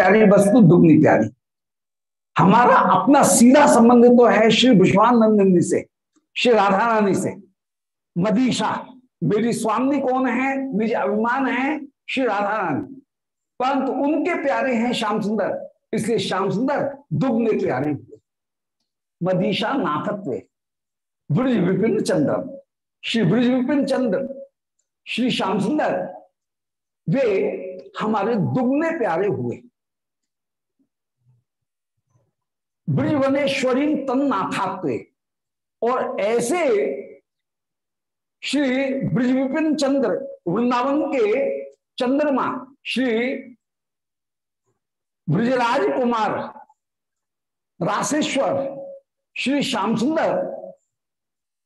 प्यारी वस्तु, दुगनी प्यारी। हमारा अपना सीधा संबंध तो है श्री विश्वानंदी से, श्री राधा रानी से। मदीशा, मेरी स्वामी कौन है? मुझे अभिमान है श्री राधा रानी। परंतु उनके प्यारे हैं श्याम सुंदर, इसलिए श्याम सुंदर दुग्ने प्यारे। हुए मदीशा नाथत्व, ब्रज विपिन चंद्र। श्री ब्रज विपिन चंद्र, श्री श्याम सुंदर, वे हमारे दुगने प्यारे हुए। ब्रजवनेश्वरी तन नाथात्व और ऐसे श्री ब्रज विपिन चंद्र वृंदावन के चंद्रमा श्री ब्रजराज कुमार राशेश्वर, श्री श्याम सुंदर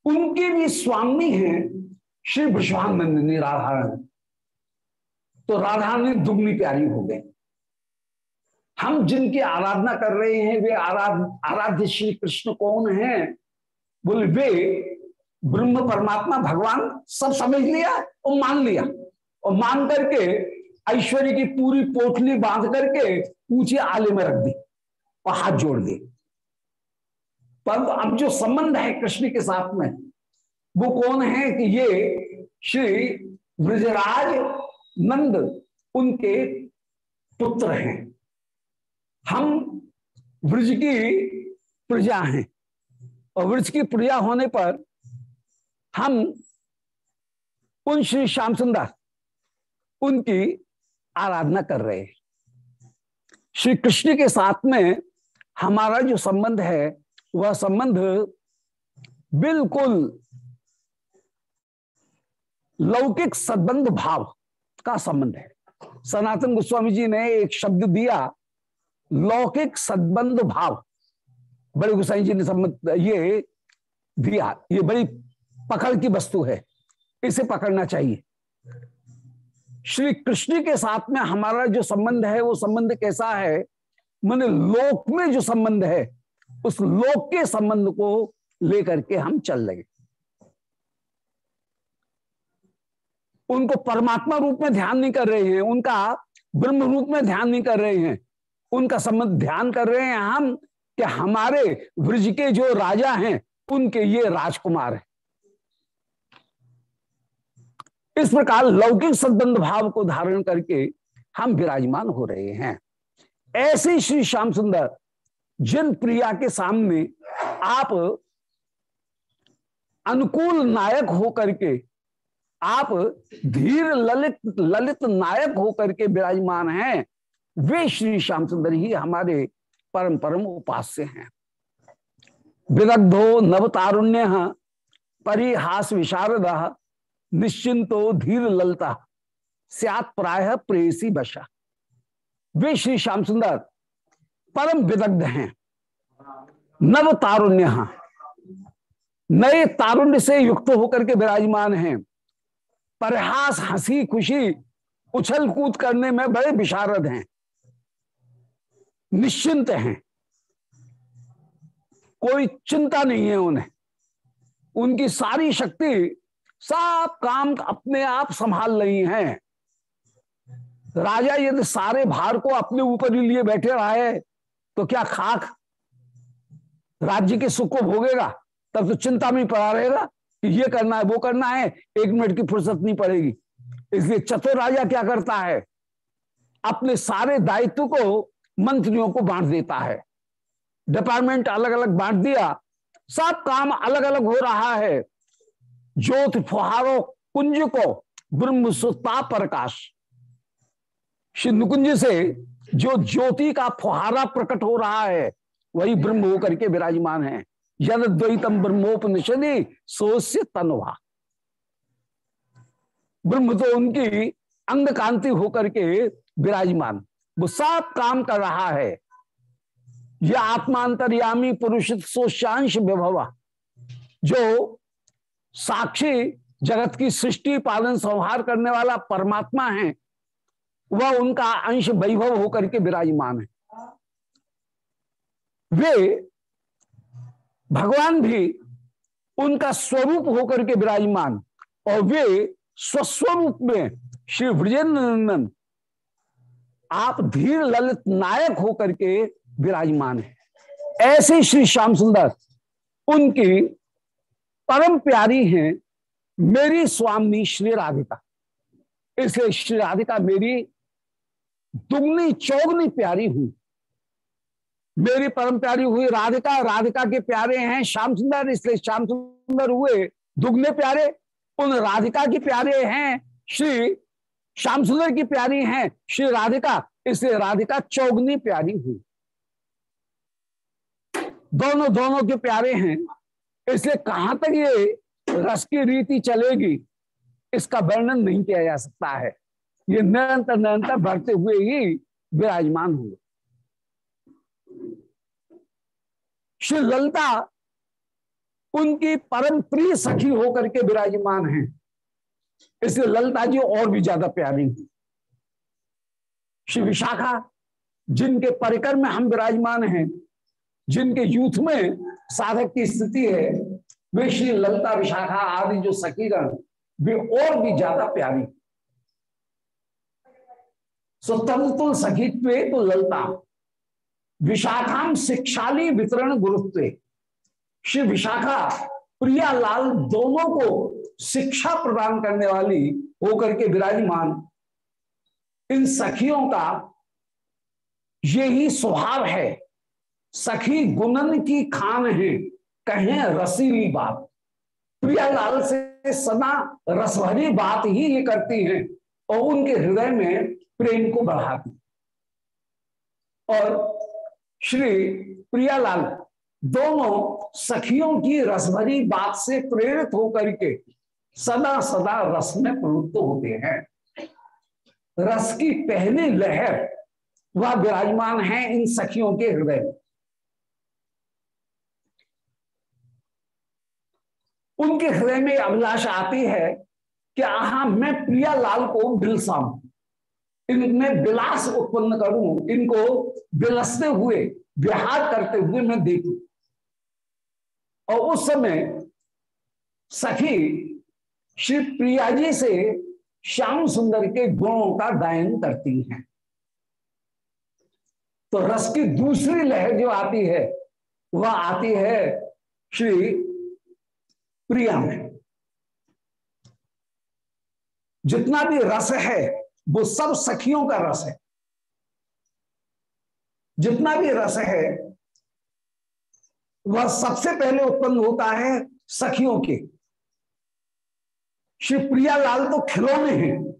उनके भी स्वामी हैं श्री विश्वानंदिनी राधा तो राधा ने दुगनी प्यारी हो गई। हम जिनकी आराधना कर रहे हैं, वे आराध, आराध्य श्री कृष्ण कौन है? बोले, वे ब्रह्म परमात्मा भगवान सब समझ लिया और मान लिया। और मान करके ऐश्वर्य की पूरी पोटली बाँध करके ऊँचे आले में रख दी और हाथ जोड़ दी पर अब जो संबंध है कृष्ण के साथ में, वो कौन है कि ये श्री ब्रजराज नंद उनके पुत्र हैं? हम ब्रज की प्रजा हैं। और ब्रज की प्रजा होने पर हम उन श्री श्याम सुंदर, उनकी आराधना कर रहे हैं। श्री कृष्ण के साथ में हमारा जो संबंध है, वह संबंध बिल्कुल लौकिक सद्बंध भाव का संबंध है। सनातन गोस्वामी जी ने एक शब्द दिया लौकिक सद्बंध भाव। बड़े गोसाई जी ने संबंध ये दिया, ये बड़ी पकड़ की वस्तु है, इसे पकड़ना चाहिए। श्री कृष्ण के साथ में हमारा जो संबंध है, वो संबंध कैसा है? मैंने लोक में जो संबंध है, उस लोक के संबंध को लेकर के हम चल रहे उनको परमात्मा रूप में ध्यान नहीं कर रहे हैं, उनका ब्रह्म रूप में ध्यान नहीं कर रहे हैं उनका संबंध ध्यान कर रहे हैं हम कि हमारे ब्रज के जो राजा हैं, उनके ये राजकुमार हैं। इस प्रकार लौकिक संबंध भाव को धारण करके हम विराजमान हो रहे हैं। ऐसे श्री श्याम सुंदर, जिन प्रिया के सामने आप अनुकूल नायक हो करके आप धीर ललित ललित नायक होकर के विराजमान हैं वे श्री श्याम सुंदर ही हमारे परम परम उपास्य हैं। विदग्धो नवतारुण्य, परिहास विशारद निश्चिंतो धीर ललता, सियात प्राय प्रेसी बशा वे श्री श्याम सुंदर परम विदग्ध हैं। नव तारुण्य नए तारुण्य से युक्त होकर के विराजमान हैं। परहास, हँसी, खुशी उछल कूद करने में बड़े विशारद हैं। निश्चिंत हैं। कोई चिंता नहीं है उन्हें। उनकी सारी शक्ति सब काम अपने आप संभाल रही हैं। राजा यदि सारे भार को अपने ऊपर ही लिए बैठे रहा है तो क्या खाक राज्य के सुख को भोगेगा? तब तो चिंता में पड़ा रहेगा कि ये करना है, वो करना है, एक मिनट की फुर्सत नहीं पड़ेगी। इसलिए चतुर राजा क्या करता है? अपने सारे दायित्व को मंत्रियों को बांट देता है। डिपार्टमेंट अलग अलग बांट दिया। सब काम अलग अलग हो रहा है। ज्योत फुहारो कुंज को ब्रह्म सुता प्रकाश। श्री नुकुंज से जो ज्योति का फुहारा प्रकट हो रहा है, वही ब्रह्म होकर के विराजमान है। यद द्वैतम ब्रह्मोपनिषदि सोस्य तनवा। ब्रह्म तो उनकी अंग कांति होकर के विराजमान। वो सब काम कर रहा है। यह आत्मांतरयामी पुरुष सोशांश विभवा, जो साक्षी जगत की सृष्टि, पालन, संहार करने वाला परमात्मा है, वह उनका अंश वैभव होकर के विराजमान है। वे भगवान भी उनका स्वरूप होकर के विराजमान, और वे स्वस्वरूप में श्री ब्रजेंद्र नंदन आप धीर ललित नायक होकर के विराजमान है। ऐसे श्री श्याम सुंदर, उनकी परम प्यारी हैं मेरी स्वामी श्री राधिका। इसलिए श्री राधिका मेरी दुगनी, चौगनी प्यारी हुई। मेरी परम प्यारी हुई राधिका राधिका के प्यारे हैं श्याम सुंदर, इसलिए श्याम सुंदर हुए दुगने प्यारे। उन राधिका के प्यारे हैं श्री श्याम सुंदर की प्यारी हैं, श्री राधिका इसलिए राधिका चौगनी प्यारी हुई। दोनों दोनों के प्यारे हैं, इसलिए कहाँ तक ये रस की रीति चलेगी, इसका वर्णन नहीं किया जा सकता है। ये निरंतर निरंतर बढ़ते हुए ही विराजमान हुए। श्री ललिता, उनकी परम प्रिय सखी होकर के विराजमान हैं। इसलिए ललिता जी और भी ज़्यादा प्यारी हुई श्री विशाखा जिनके परिकर में हम विराजमान हैं, जिनके यूथ में साधक की स्थिति है, वे श्री ललिता विशाखा आदि जो सखीगण वे और भी ज़्यादा प्यारी स्वतंत्र सखीत्व तो ललता विशाखाम शिक्षाली वितरण गुरुत्व। श्री विशाखा, प्रिया लाल दोनों को शिक्षा प्रदान करने वाली होकर के विराजमान इन सखियों का यही स्वभाव है। सखी गुणन की खान है, कहें रसीली बात। प्रियालाल से सदा रसभरी बात ही ये करती हैं और उनके हृदय में प्रेम को बढ़ाती। और श्री प्रियालाल दोनों सखियों की रसभरी बात से प्रेरित होकर के सदा सदा रस में प्रवृत्त होते हैं। रस की पहली लहर वह विराजमान है इन सखियों के हृदय में। उनके हृदय में अभिलाषा आती है कि आहा, मैं प्रिया लाल को बिलसाऊं इनमें विलास उत्पन्न करूँ, इनको बिलसते हुए, विहार करते हुए मैं देखूँ। और उस समय सखी श्री प्रिया जी से श्याम सुंदर के गुणों का गायन करती हैं। तो रस की दूसरी लहर जो आती है, वह आती है श्री प्रिया में। जितना भी रस है, वो सब सखियों का रस है। जितना भी रस है, वह सबसे पहले उत्पन्न होता है सखियों के। श्री प्रिया लाल तो खिलौने हैं।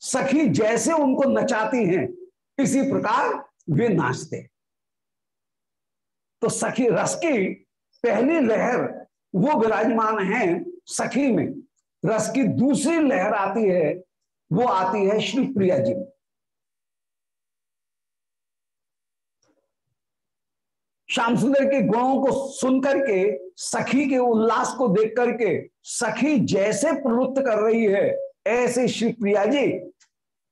सखी जैसे उनको नचाती हैं, इसी प्रकार वे नाचते। तो सखी रस की पहली लहर वो विराजमान है सखी में। रस की दूसरी लहर आती है, वो आती है श्री प्रिया जी श्याम सुंदर के गुणों को सुनकर के, सखी के उल्लास को देख करके सखी जैसे प्रवृत्त कर रही है, ऐसे श्री प्रिया जी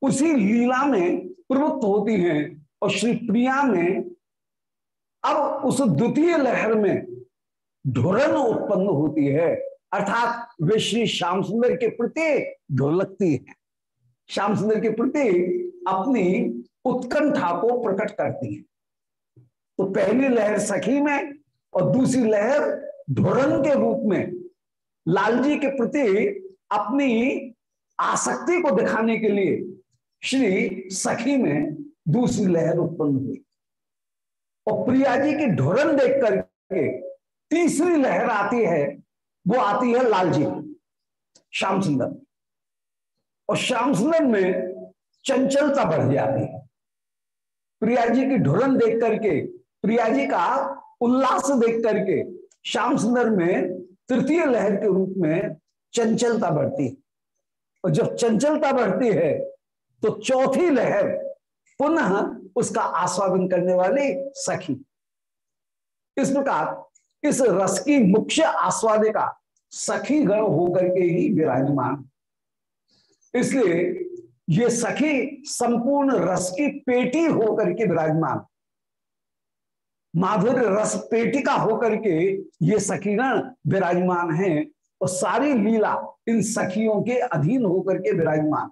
उसी लीला में प्रवृत्त होती हैं। और श्री प्रिया में अब उस द्वितीय लहर में ढुरन उत्पन्न होती है। अर्थात वे श्री श्याम सुंदर के प्रति ढोलकती है। श्याम सुंदर के प्रति अपनी उत्कंठा को प्रकट करती है। तो पहली लहर सखी में और दूसरी लहर ढोरन के रूप में। लालजी के प्रति अपनी आसक्ति को दिखाने के लिए श्री सखी में दूसरी लहर उत्पन्न हुई। और प्रिया जी की ढोरन देख करके तीसरी लहर आती है, वो आती है लालजी, श्याम सुंदर। और श्याम सुंदर में चंचलता बढ़ जाती है। प्रिया जी की ढुरन देख करके प्रिया जी का उल्लास देख करके श्याम सुंदर में तृतीय लहर के रूप में चंचलता बढ़ती है। और जब चंचलता बढ़ती है तो चौथी लहर पुनः उसका आस्वादन करने वाली सखी। इस प्रकार इस रस की मुख्य आस्वादिका सखी गण होकर के ही विराजमान। इसलिए ये सखी संपूर्ण रस की पेटी होकर के विराजमान। माधुर्य रस पेटिका होकर के ये सखीगण विराजमान हैं और सारी लीला इन सखियों के अधीन होकर के विराजमान।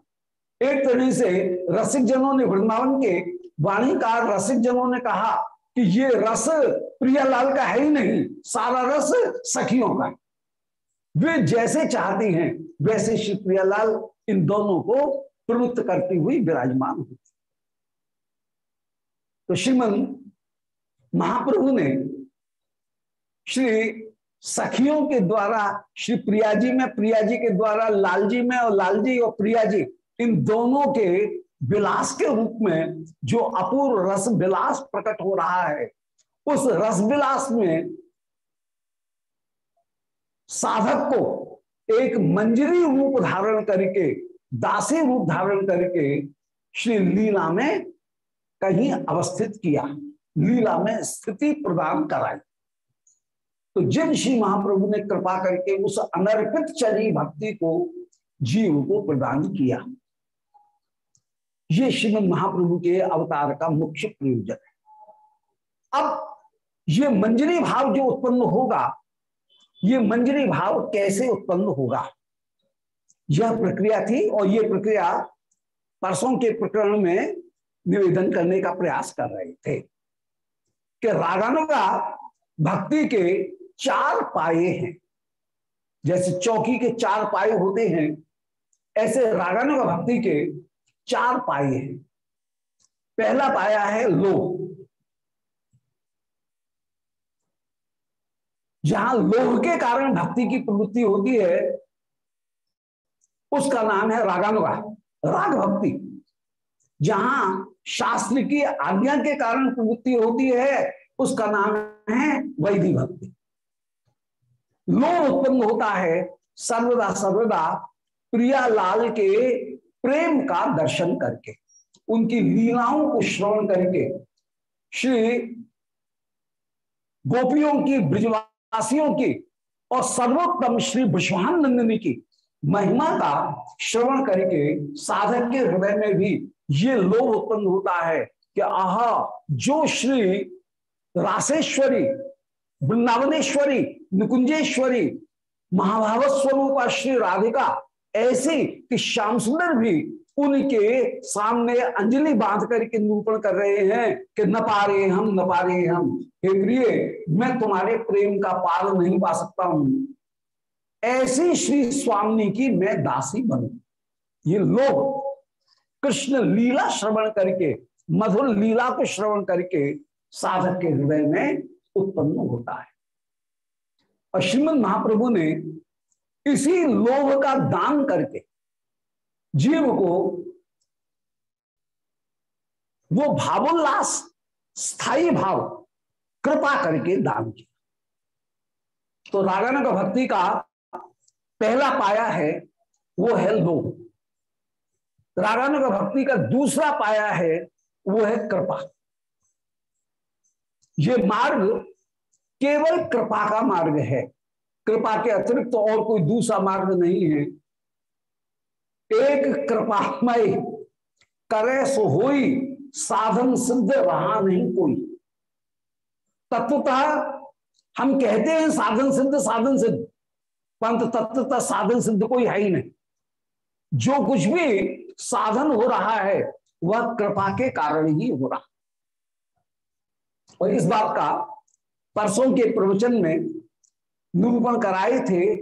एक तरह से रसिक जनों ने वृंदावन के वाणीकार रसिक जनों ने कहा कि ये रस प्रियालाल का है ही नहीं, सारा रस सखियों का वे जैसे चाहती हैं, वैसे श्री प्रियालाल इन दोनों को प्रवृत्त करती हुई विराजमान होती। तो श्रीमन महाप्रभु ने श्री सखियों के द्वारा, श्री प्रिया जी में प्रिया जी के द्वारा लाल जी में और लाल जी और प्रिया जी इन दोनों के विलास के रूप में जो अपूर्व रस विलास प्रकट हो रहा है, उस रस विलास में साधक को एक मंजरी रूप धारण करके, दासी रूप धारण करके श्री लीला में कहीं अवस्थित किया। लीला में स्थिति प्रदान कराई। तो जिन श्री महाप्रभु ने कृपा करके उस अनर्पित चरी भक्ति को, जीव को प्रदान किया। ये श्रीमद महाप्रभु के अवतार का मुख्य प्रयोजन है। अब ये मंजरी भाव जो उत्पन्न होगा, ये मंजरी भाव कैसे उत्पन्न होगा? यह प्रक्रिया थी और ये प्रक्रिया परसों के प्रकरण में निवेदन करने का प्रयास कर रहे थे। कि रागानुगा भक्ति के चार पाए हैं। जैसे चौकी के चार पाए होते हैं, ऐसे रागानुगा भक्ति के चार पाए हैं। पहला पाया है लोह जहाँ लोह के कारण भक्ति की प्रवृत्ति होती है, उसका नाम है रागानुगा राग भक्ति। जहाँ शास्त्र की आज्ञा के कारण प्रवृत्ति होती है, उसका नाम है वैधि भक्ति। लोभ उत्पन्न होता है, सर्वदा सर्वदा प्रिया लाल के प्रेम का दर्शन करके, उनकी लीलाओं को श्रवण करके, श्री गोपियों की, ब्रिजवासियों की और सर्वोत्तम श्री विश्वानंदिनी की महिमा का श्रवण करके साधक के हृदय में भी ये लोभ उत्पन्न होता है कि आह, जो श्री रासेश्वरी वृंदावनेश्वरी, निकुंजेश्वरी महाभावत स्वरूप श्री राधिका, ऐसी कि श्याम सुंदर भी उनके सामने अंजलि बाँध करके निरूपण कर रहे हैं कि न पा रहे हम, न पा रहे हम। हे प्रिय, मैं तुम्हारे प्रेम का पार नहीं पा सकता हूँ। ऐसी श्री स्वामी की मैं दासी बनू। ये लोग कृष्ण लीला श्रवण करके, मधुर लीला को श्रवण करके साधक के हृदय में उत्पन्न होता है। और श्रीमद महाप्रभु ने इसी लोभ का दान करके जीव को वो भावोल्लास स्थायी भाव, कृपा करके दान किया। तो रागानक भक्ति का पहला पाया है, वो है लोभ। रागानुग भक्ति का दूसरा पाया है, वो है कृपा। ये मार्ग केवल कृपा का मार्ग है। कृपा के अतिरिक्त तो और कोई दूसरा मार्ग नहीं है। एक कृपामय करे सो होई, साधन सिद्ध रहा नहीं कोई। तत्वतः हम कहते हैं साधन सिद्ध साधन सिद्ध पंत तत्वतः साधन सिद्ध कोई है ही नहीं। जो कुछ भी साधन हो रहा है, वह कृपा के कारण ही हो रहा। और इस बात का परसों के प्रवचन में निरूपण कराए थे,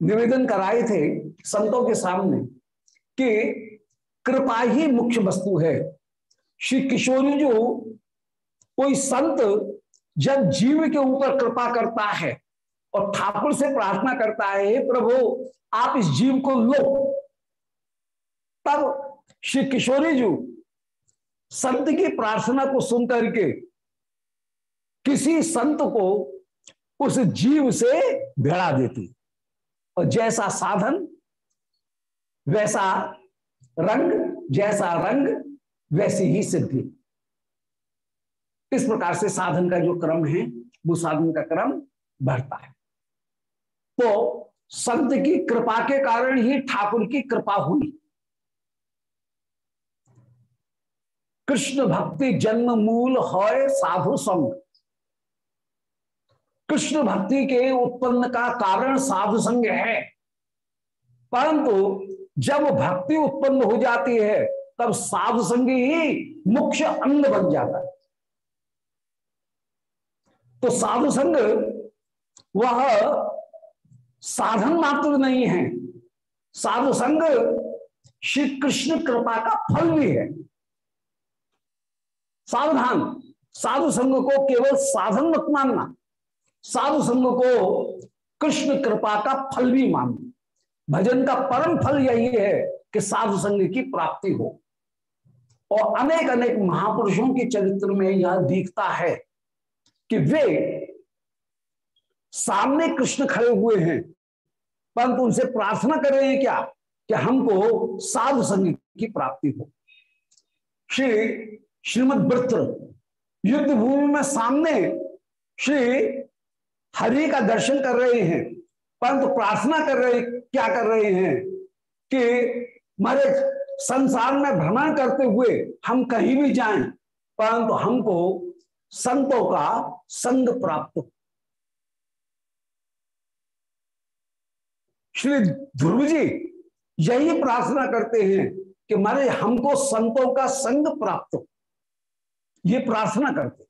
निवेदन कराए थे संतों के सामने कि कृपा ही मुख्य वस्तु है। श्री किशोरी जो कोई संत जब जीव के ऊपर कृपा करता है और ठाकुर से प्रार्थना करता है प्रभु, आप इस जीव को लो। तब श्री किशोरी जी संत की प्रार्थना को सुनकर के किसी संत को उस जीव से भिड़ा देती। और जैसा साधन, वैसा रंग, जैसा रंग, वैसी ही सिद्धि। इस प्रकार से साधन का जो क्रम है, वो साधन का क्रम बढ़ता है। तो संत की कृपा के कारण ही ठाकुर की कृपा हुई। कृष्ण भक्ति जन्म मूल है साधु संग। कृष्ण भक्ति के उत्पन्न का कारण साधु संग है। परंतु जब भक्ति उत्पन्न हो जाती है, तब साधु संग ही मुख्य अंग बन जाता है। तो साधु संग वह साधन मात्र नहीं है। साधु संग श्री कृष्ण कृपा का फल भी है। सावधान। साधु संघ को केवल साधन मत मानना। साधु संघ को कृष्ण कृपा का फल भी मानना। भजन का परम फल यही है कि साधु संघ की प्राप्ति हो। और अनेक अनेक महापुरुषों के चरित्र में यह दिखता है कि वे सामने कृष्ण खड़े हुए हैं, परंतु उनसे प्रार्थना कर रहे हैं क्या? कि हमको साधु संघ की प्राप्ति हो। श्री श्रीमद वृत्र युद्ध भूमि में सामने श्री हरि का दर्शन कर रहे हैं, परंतु प्रार्थना कर रहे, क्या कर रहे हैं कि मारे संसार में भ्रमण करते हुए हम कहीं भी जाएँ, परंतु हमको संतों का संग प्राप्त हो। श्री ध्रुव जी यही प्रार्थना करते हैं कि मारे हमको संतों का संग प्राप्त हो। ये प्रार्थना करते।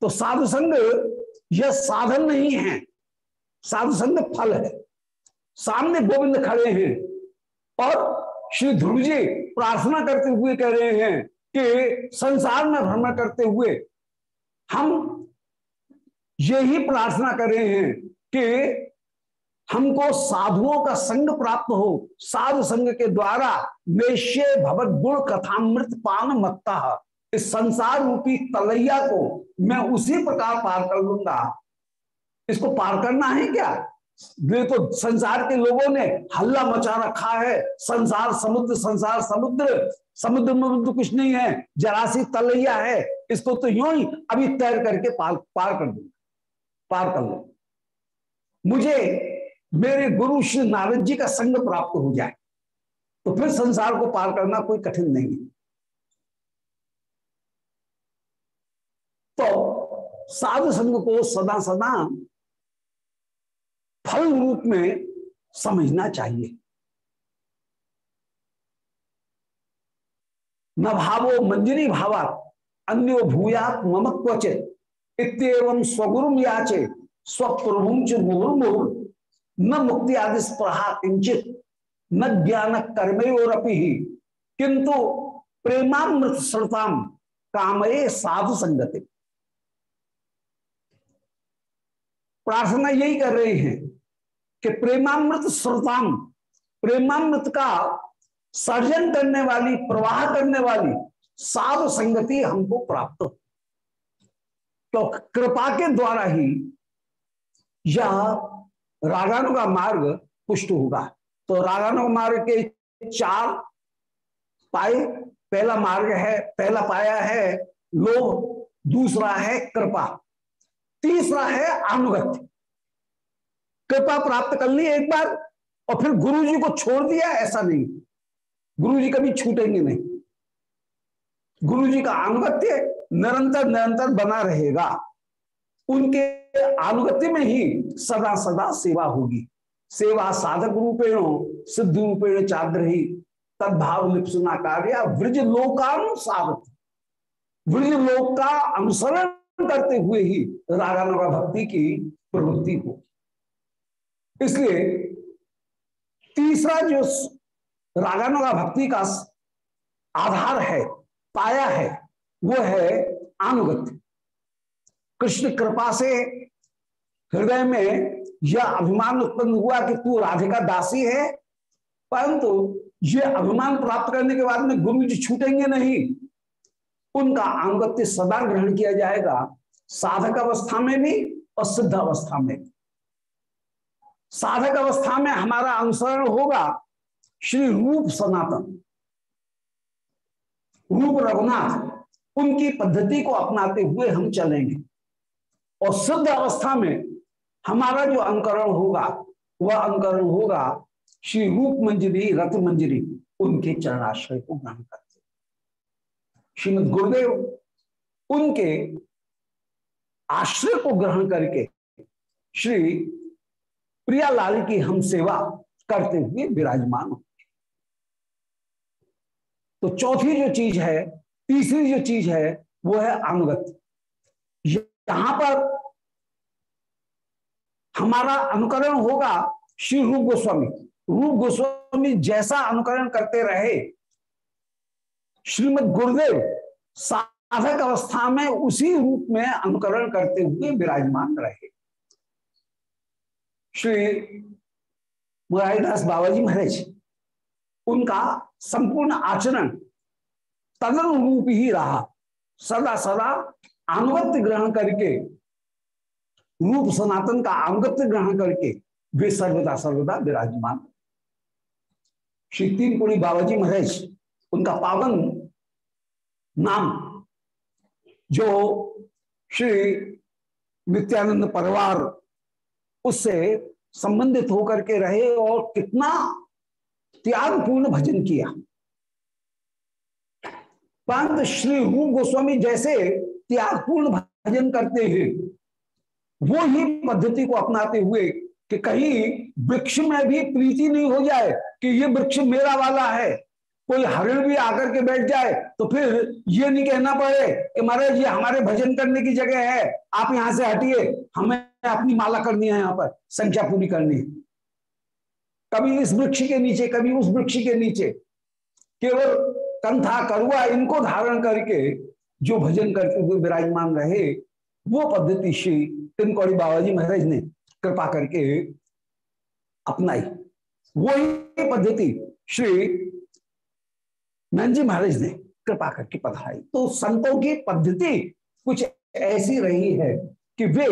तो साधु संग, यह साधन नहीं है। साधु संग फल है। सामने गोविंद खड़े हैं और श्री ध्रुव जी प्रार्थना करते हुए कह रहे हैं कि संसार में भ्रमण करते हुए हम यही प्रार्थना कर रहे हैं कि हमको साधुओं का संग प्राप्त हो। साधु संग के द्वारा वेश्य भगवत गुण कथामृत पान मत्ता। इस संसार रूपी तलैया को मैं उसी प्रकार पार कर लूँगा। इसको पार करना है क्या? वे तो संसार के लोगों ने हल्ला मचा रखा है। संसार समुद्र संसार समुद्र समुद्र में तो कुछ नहीं है। जरासी तलैया है। इसको तो यूँ ही अभी तैर करके पार पार कर दूँगा पार कर लो। मुझे मेरे गुरु श्री नारद जी का संग प्राप्त हो जाए। तो फिर संसार को पार करना कोई कठिन नहीं है। तो साधु संघ को सदा सदा फल रूप में समझना चाहिए। न भावो मंजरी भावा अन्यो भूयात मम क्वचित। इतम स्वगुरु याचे च मुहुर्मुहुर न मुक्ति आदि स्प्रहा किंचित न ज्ञान कर्मयोरपि किंतु प्रेमामृत श्रुताम कामये साधु संगति। प्रार्थना यही कर रहे हैं कि प्रेमामृत श्रोताम, प्रेमामृत का सर्जन करने वाली, प्रवाह करने वाली साधु संगति हमको प्राप्त हो। तो कृपा के द्वारा ही यह रागानु का मार्ग पुष्ट होगा। तो रागानु मार्ग के चार पाए, पहला मार्ग है, पहला पाया है लोभ, दूसरा है कृपा। तीसरा है अनुगत्य। कृपा प्राप्त कर ली एक बार, और फिर गुरु जी को छोड़ दिया, ऐसा नहीं। गुरु जी कभी छूटेंगे नहीं। गुरु जी का अनुगत्य निरंतर निरंतर बना रहेगा। उनके अनुगत्य में ही सदा सदा सेवा होगी। सेवा साधक रूपेण, सिद्ध रूपेण चाद्रही, तदभाव लिप्सना कार्य व्रज लोकानुसार व्रज लोक का अनुसरण करते हुए ही रागानुगा भक्ति की प्रवृत्ति हो। इसलिए तीसरा जो रागानुगा भक्ति का आधार है, पाया है, वो है अनुगत्य कृष्ण कृपा से हृदय में यह अभिमान उत्पन्न हुआ कि तू राधिका दासी है, परंतु ये अभिमान प्राप्त करने के बाद में गुरु जी छूटेंगे नहीं। उनका अनुगत्य सदा ग्रहण किया जाएगा, साधक अवस्था में भी और सिद्ध अवस्था में भी। साधक अवस्था में हमारा अनुसरण होगा श्री रूप सनातन। रूप रघुनाथ, उनकी पद्धति को अपनाते हुए हम चलेंगे। और सिद्ध अवस्था में हमारा जो अंकरण होगा, वह अंकरण होगा श्री रूप मंजरी, रथ मंजरी, उनके चरणाश्रय को ग्रहण करते श्रीमद गुरुदेव, उनके आश्रय को ग्रहण करके श्री प्रियालाल की हम सेवा करते हुए विराजमान तो चौथी जो चीज़ है, तीसरी जो चीज़ है, वो है अनुगत यहाँ पर हमारा अनुकरण होगा श्री रूप गोस्वामी। रूप गोस्वामी जैसा अनुकरण करते रहे श्रीमद गुरुदेव साधक अवस्था में उसी रूप में अनुकरण करते हुए विराजमान रहे। श्री मुरारीदास बाबा जी महाराज, उनका संपूर्ण आचरण तदन रूप ही रहा। सदा सदा अनुगत्य ग्रहण करके, रूप सनातन का अनुगत्य ग्रहण करके वे सर्वदा सर्वदा विराजमान श्री तीन पुरी बाबा जी महाराज, उनका पावन नाम, जो श्री नित्यानंद परिवार उससे संबंधित होकर के रहे और कितना त्यागपूर्ण भजन किया। परंतु श्री रूप गोस्वामी जैसे त्यागपूर्ण भजन करते हैं, वो ही पद्धति को अपनाते हुए कि कहीं वृक्ष में भी प्रीति नहीं हो जाए कि ये वृक्ष मेरा वाला है। कोई हरिण भी आकर के बैठ जाए तो फिर ये नहीं कहना पड़े कि महाराज ये हमारे भजन करने की जगह है, आप यहाँ से हटिए, हमें अपनी माला करनी है यहाँ पर, संख्या पूरी करनी है। कभी इस वृक्ष के नीचे, कभी उस वृक्ष के नीचे, केवल कंथा करुआ इनको धारण करके जो भजन करते हुए विराजमान रहे, वो पद्धति श्री तिनकौड़ी बाबा जी महाराज ने कृपा करके अपनाई। वही पद्धति श्री नंजी महाराज ने कृपा करके पढ़ाई तो संतों की पद्धति कुछ ऐसी रही है कि वे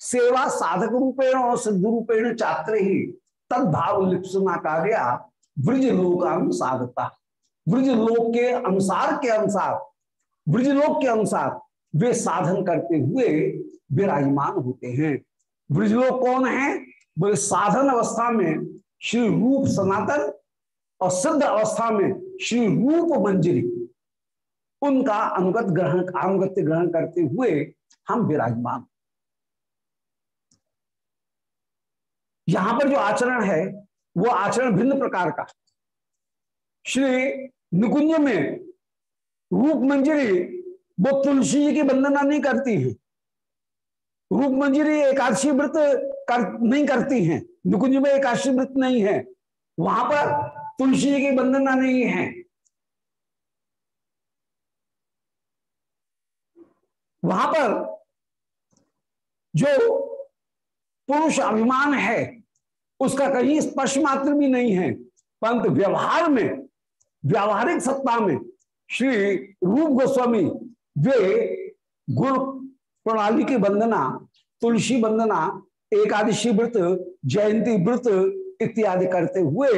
सेवा साधक रूपेण और सिद्ध रूपेण चात्र ही तदभाव लिप्सना कार्य ब्रज लोकानुसारता ब्रज लोक के अनुसार के अनुसार ब्रज लोक के अनुसार वे साधन करते हुए विराजमान होते हैं। ब्रजलोक कौन है? बोले, साधन अवस्था में श्री रूप सनातन और सिद्ध अवस्था में श्री रूप मंजरी उनका अनुगत ग्रहण अनुगत्य ग्रहण करते हुए हम विराजमान। यहाँ पर जो आचरण है, वो आचरण भिन्न प्रकार का। श्री निकुंज में रूप मंजरी, वो तुलसी जी की वंदना नहीं करती है। रूप मंजरी एकादशी व्रत कर, नहीं करती हैं। निकुंज में एकादशी व्रत नहीं है। वहाँ पर तुलसी की वंदना नहीं है। वहाँ पर जो पुरुष अभिमान है, उसका कहीं स्पर्श मात्र भी नहीं है। परंतु व्यवहार में, व्यावहारिक सत्ता में, श्री रूप गोस्वामी, वे गुरु प्रणाली की वंदना, तुलसी वंदना, एकादशी व्रत, जयंती व्रत इत्यादि करते हुए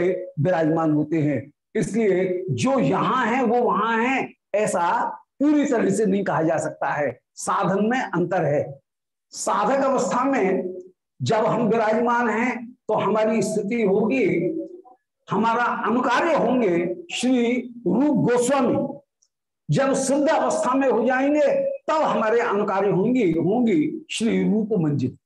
विराजमान होते हैं। इसलिए जो यहाँ है, वो वहाँ है, ऐसा पूरी तरह से नहीं कहा जा सकता है। साधन में अंतर है। साधक अवस्था में जब हम विराजमान हैं तो हमारी स्थिति होगी, हमारा अनुकार्य होंगे श्री रूप गोस्वामी। जब सिद्ध अवस्था में हो जाएँगे, तब हमारे अनुकार्य होंगी होंगी श्री रूप मंजिल।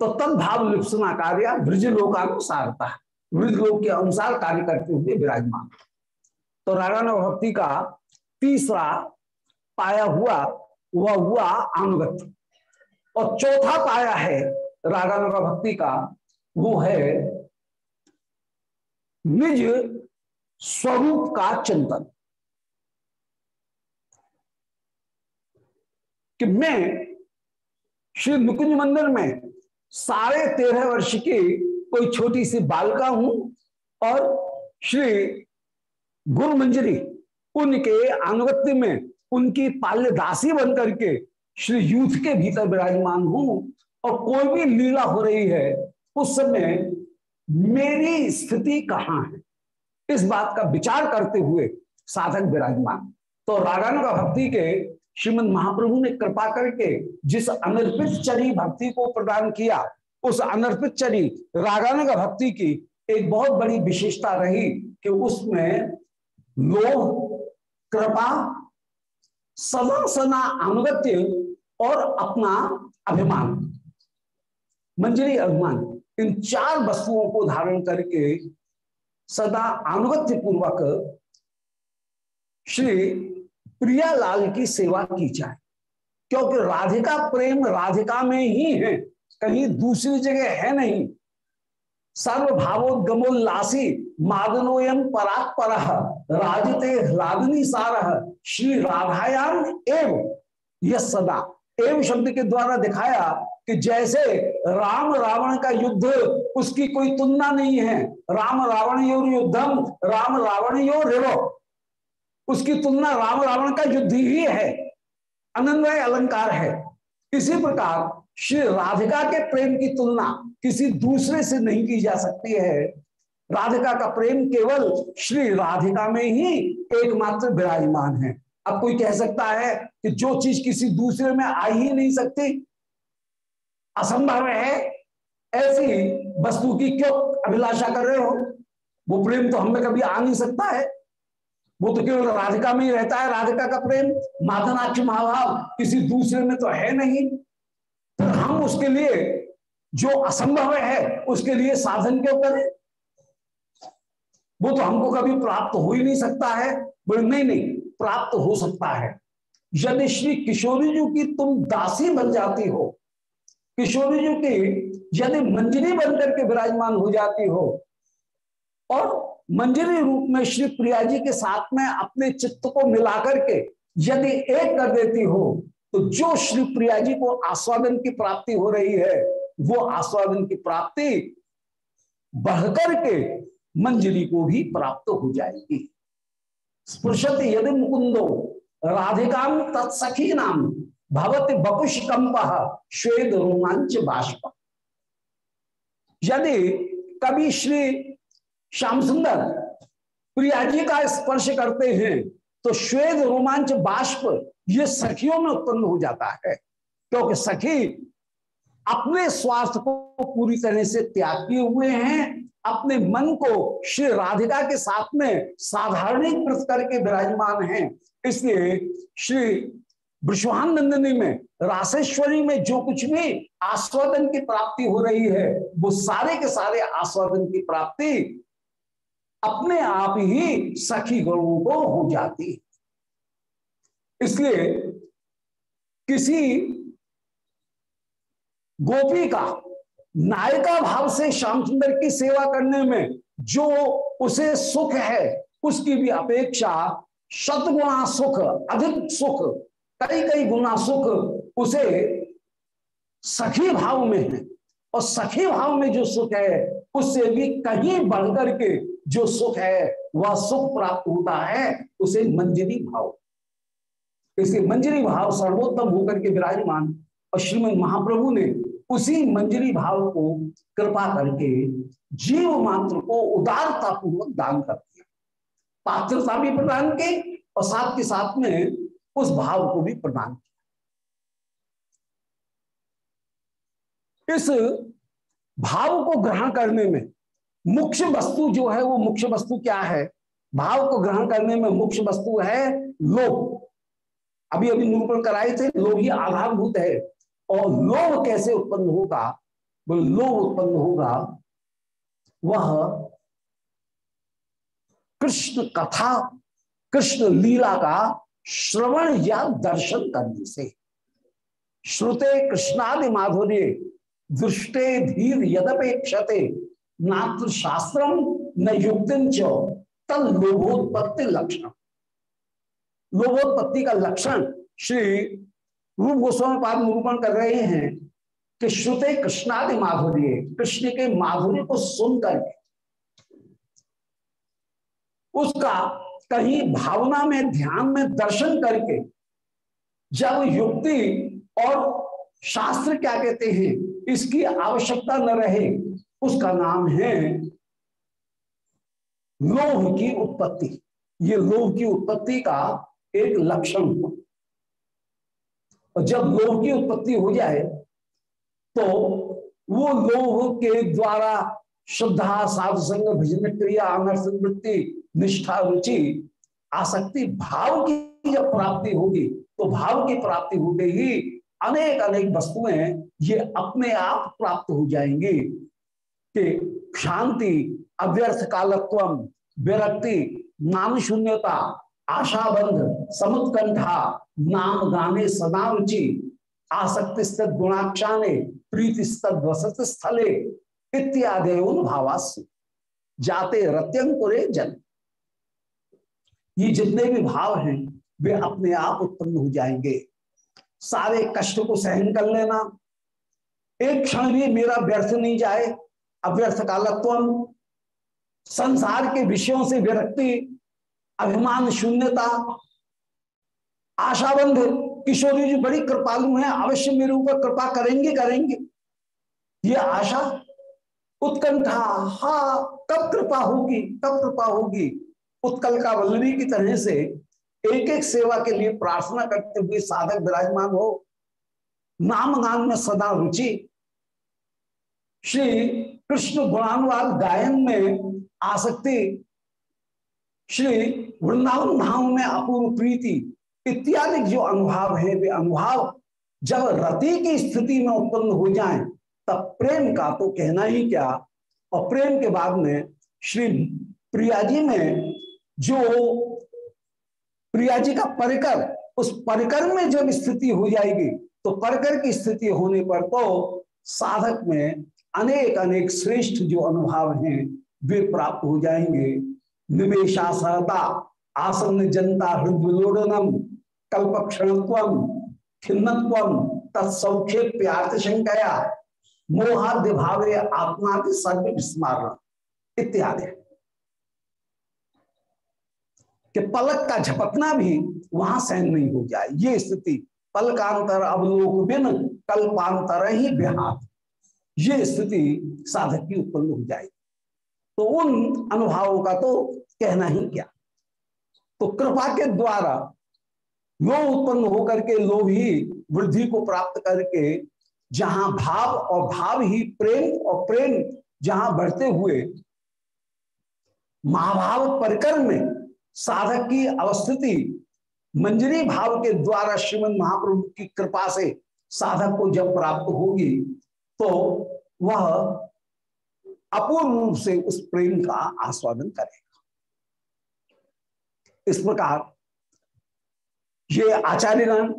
तो तद भाव लिप्सना कार्य ब्रज लोकानुसारता ब्रज लोक के अनुसार कार्य करते हुए विराजमान। तो रागान भक्ति का तीसरा पाया हुआ, वह हुआ अनुगत। और चौथा पाया है रागान भक्ति का, वो है निज स्वरूप का चिंतन। कि मैं श्री मुकुंज मंदिर में साढ़े तेरह वर्ष की कोई छोटी सी बालिका हूँ और श्री गुरु मंजरी, उनके अनुगत्य में उनकी पाल्य दासी बन करके श्री यूथ के भीतर विराजमान हूँ और कोई भी लीला हो रही है, उस समय मेरी स्थिति कहाँ है? इस बात का विचार करते हुए साधक विराजमान। तो रागानु का भक्ति के श्रीमद महाप्रभु ने कृपा करके जिस अनर्पित चरी भक्ति को प्रदान किया, उस अनर्पित चरी रागान भक्ति की एक बहुत बड़ी विशेषता रही कि उसमें लोभ कृपा सदा सना अनुगत्य और अपना अभिमान, मंजरी अभिमान, इन चार वस्तुओं को धारण करके सदा अनुगत्य पूर्वक श्री प्रियालाल की सेवा की जाए। क्योंकि राधिका प्रेम राधिका में ही है, कहीं दूसरी जगह है नहीं। सर्वभावोद्गमोल्लासी मादनोयम परात्पर, राजते ह्लादनी सार, श्री राधायाम एव। यह सदा एव शब्द के द्वारा दिखाया कि जैसे राम रावण का युद्ध, उसकी कोई तुलना नहीं है। राम रावण योर युद्धम, राम रावण यो रेवो। उसकी तुलना राम रावण का युद्ध ही है। अनन्वय अलंकार है। इसी प्रकार श्री राधिका के प्रेम की तुलना किसी दूसरे से नहीं की जा सकती है। राधिका का प्रेम केवल श्री राधिका में ही एकमात्र विराजमान है। अब कोई कह सकता है कि जो चीज़ किसी दूसरे में आ ही नहीं सकती। असंभव है। ऐसी वस्तु की क्यों अभिलाषा कर रहे हो? वो प्रेम तो हमें कभी आ नहीं सकता है। वो तो केवल राधिका में ही रहता है, राधिका का प्रेम। माधनाक्ष महाभाव किसी दूसरे में तो है नहीं। तो हम उसके लिए जो असंभव है, उसके लिए साधन क्यों करें? वो तो हमको कभी प्राप्त हो ही नहीं सकता है। बोले, नहीं नहीं, प्राप्त हो सकता है। यदि श्री किशोरी जी की तुम दासी बन जाती हो, किशोरी जी की यदि मंजरी बनकर के विराजमान हो जाती हो, और मंजरी रूप में श्री प्रिया जी के साथ में अपने चित्त को मिलाकर के यदि एक कर देती हो तो जो श्री प्रिया जी को आस्वादन की प्राप्ति हो रही है, वो आस्वादन की प्राप्ति बढ़कर के मंजरी को भी प्राप्त हो जाएगी। स्पृशत यदि मुकुंदो राधिकाम तत्सखी नाम, भवत बपुष कंप श्वेद रोमांच बाष्प। यदि कभी श्री श्याम सुंदर प्रिया जी का स्पर्श करते हैं तो श्वेद रोमांच बाष्प ये सखियों में उत्पन्न हो जाता है। क्योंकि सखी अपने स्वास्थ्य को पूरी तरह से त्याग किए हुए हैं, अपने मन को श्री राधिका के साथ में साधारणीकृत करके विराजमान हैं। इसलिए श्री विश्वानंदनी में, राशेश्वरी में जो कुछ भी आस्वादन की प्राप्ति हो रही है, वो सारे के सारे आस्वादन की प्राप्ति अपने आप ही सखी गणों को हो जाती है। इसलिए किसी गोपी का, नायिका भाव से श्याम सुंदर की सेवा करने में जो उसे सुख है, उसकी भी अपेक्षा शतगुणा सुख, अधिक सुख कई कई गुना सुख उसे सखी भाव में है। और सखी भाव में जो सुख है, उससे भी कहीं बढ़कर के जो सुख है, वह सुख प्राप्त होता है, उसे मंजरी भाव। इसलिए मंजरी भाव सर्वोत्तम होकर के विराजमान और श्रीमद महाप्रभु ने उसी मंजरी भाव को कृपा करके जीव मात्र को उदारता पूर्वक दान कर दिया। पात्रता भी प्रदान की और साथ के साथ में उस भाव को भी प्रदान किया। इस भाव को ग्रहण करने में मुख्य वस्तु जो है वो मुख्य वस्तु क्या है? भाव को ग्रहण करने में मुख्य वस्तु है लोभ। अभी अभी निरूपण कराए थे, लोभ ही आधारभूत है। और लोभ कैसे उत्पन्न होगा? वो लोभ उत्पन्न होगा, वह कृष्ण कथा, कृष्ण लीला का श्रवण या दर्शन करने से। श्रुते कृष्णादि माधुर्य दृष्टे धीर यदपेक्षते। नात्र शास्त्रम न युक्तिम च तल लोभोत्पत्ति लक्षण लोभोत्पत्ति का लक्षण श्री रूप गोस्वामी पाद निरूपण कर रहे हैं कि श्रुते कृष्णादि माधुर्य, कृष्ण के माधुर्य को सुन करके। उसका कहीं भावना में, ध्यान में दर्शन करके जब युक्ति और शास्त्र क्या कहते हैं? इसकी आवश्यकता न रहे, उसका नाम है लोभ की उत्पत्ति। ये लोभ की उत्पत्ति का एक लक्षण हुआ। और जब लोभ की उत्पत्ति हो जाए तो वो लोभ के द्वारा श्रद्धा साधु संग भजन क्रिया, अनर्थ, वृत्ति, निष्ठा, रुचि, आसक्ति, भाव की जब प्राप्ति होगी तो भाव की प्राप्ति होते ही अनेक अनेक वस्तुएँ ये अपने आप प्राप्त हो जाएँगी। कि शांति अव्यर्थ कालत्व विरक्ति नाम शून्यता आशाबंध, समुत्कंठा, नाम गाने सदा रुचि आसक्ति स्थित गुणाक्षाने प्रीति स्थित वसत स्थले इत्यादि भावास्य जाते रत्यंकुरे जन। ये जितने भी भाव हैं, वे अपने आप उत्पन्न हो जाएँगे। सारे कष्ट को सहन कर लेना। एक क्षण भी मेरा व्यर्थ नहीं जाए अव्यर्थ कालत्व संसार के विषयों से विरक्ति, अभिमान, शून्यता, आशाबंध, किशोरी जी बड़ी कृपालु हैं, अवश्य मेरे ऊपर कृपा करेंगे करेंगे। ये आशा उत्कंठा हा, कब कृपा होगी, कब कृपा होगी? उत्कल का वल्लभी की तरह से एक एक सेवा के लिए प्रार्थना करते हुए साधक विराजमान हो नाम गान में सदा रुचि। श्री कृष्ण गुणानुवाद गायन में आसक्ति। श्री वृंदावन धाम में अपूर्व प्रीति इत्यादि जो अनुभाव है, वे अनुभाव जब रति की स्थिति में उत्पन्न हो जाए, तब प्रेम का तो कहना ही क्या? और प्रेम के बाद में श्री प्रिया जी में जो प्रिया जी का परिकर, उस परिकर में जब स्थिति हो जाएगी तो परिकर की स्थिति होने पर तो साधक में अनेक अनेक श्रेष्ठ जो अनुभव हैं, वे प्राप्त हो जाएँगे। निवेशा सहता आसन्न जनता हृदयोड़नम कल्प क्षणत्व खिन्नत्व तत्सौख्य प्यार्थ शंकया मोहाद्य भावे आत्मा के सर्व विस्मारण इत्यादि। कि पलक का झपकना भी वहाँ सहन नहीं हो जाए। ये स्थिति पलकांतर अवलोक बिन कल्पांतर ही बिहार ये स्थिति साधक की उत्पन्न हो जाएगी तो उन अनुभवों का तो कहना ही क्या? तो कृपा के द्वारा लोभ उत्पन्न होकर के लोभ ही वृद्धि को प्राप्त करके जहाँ भाव और भाव ही प्रेम और प्रेम जहाँ बढ़ते हुए महाभाव परिकर में साधक की अवस्थिति मंजरी भाव के द्वारा श्रीमद महाप्रभु की कृपा से साधक को जब प्राप्त होगी तो वह अपूर्ण रूप से उस प्रेम का आस्वादन करेगा। इस प्रकार ये आचार्यगण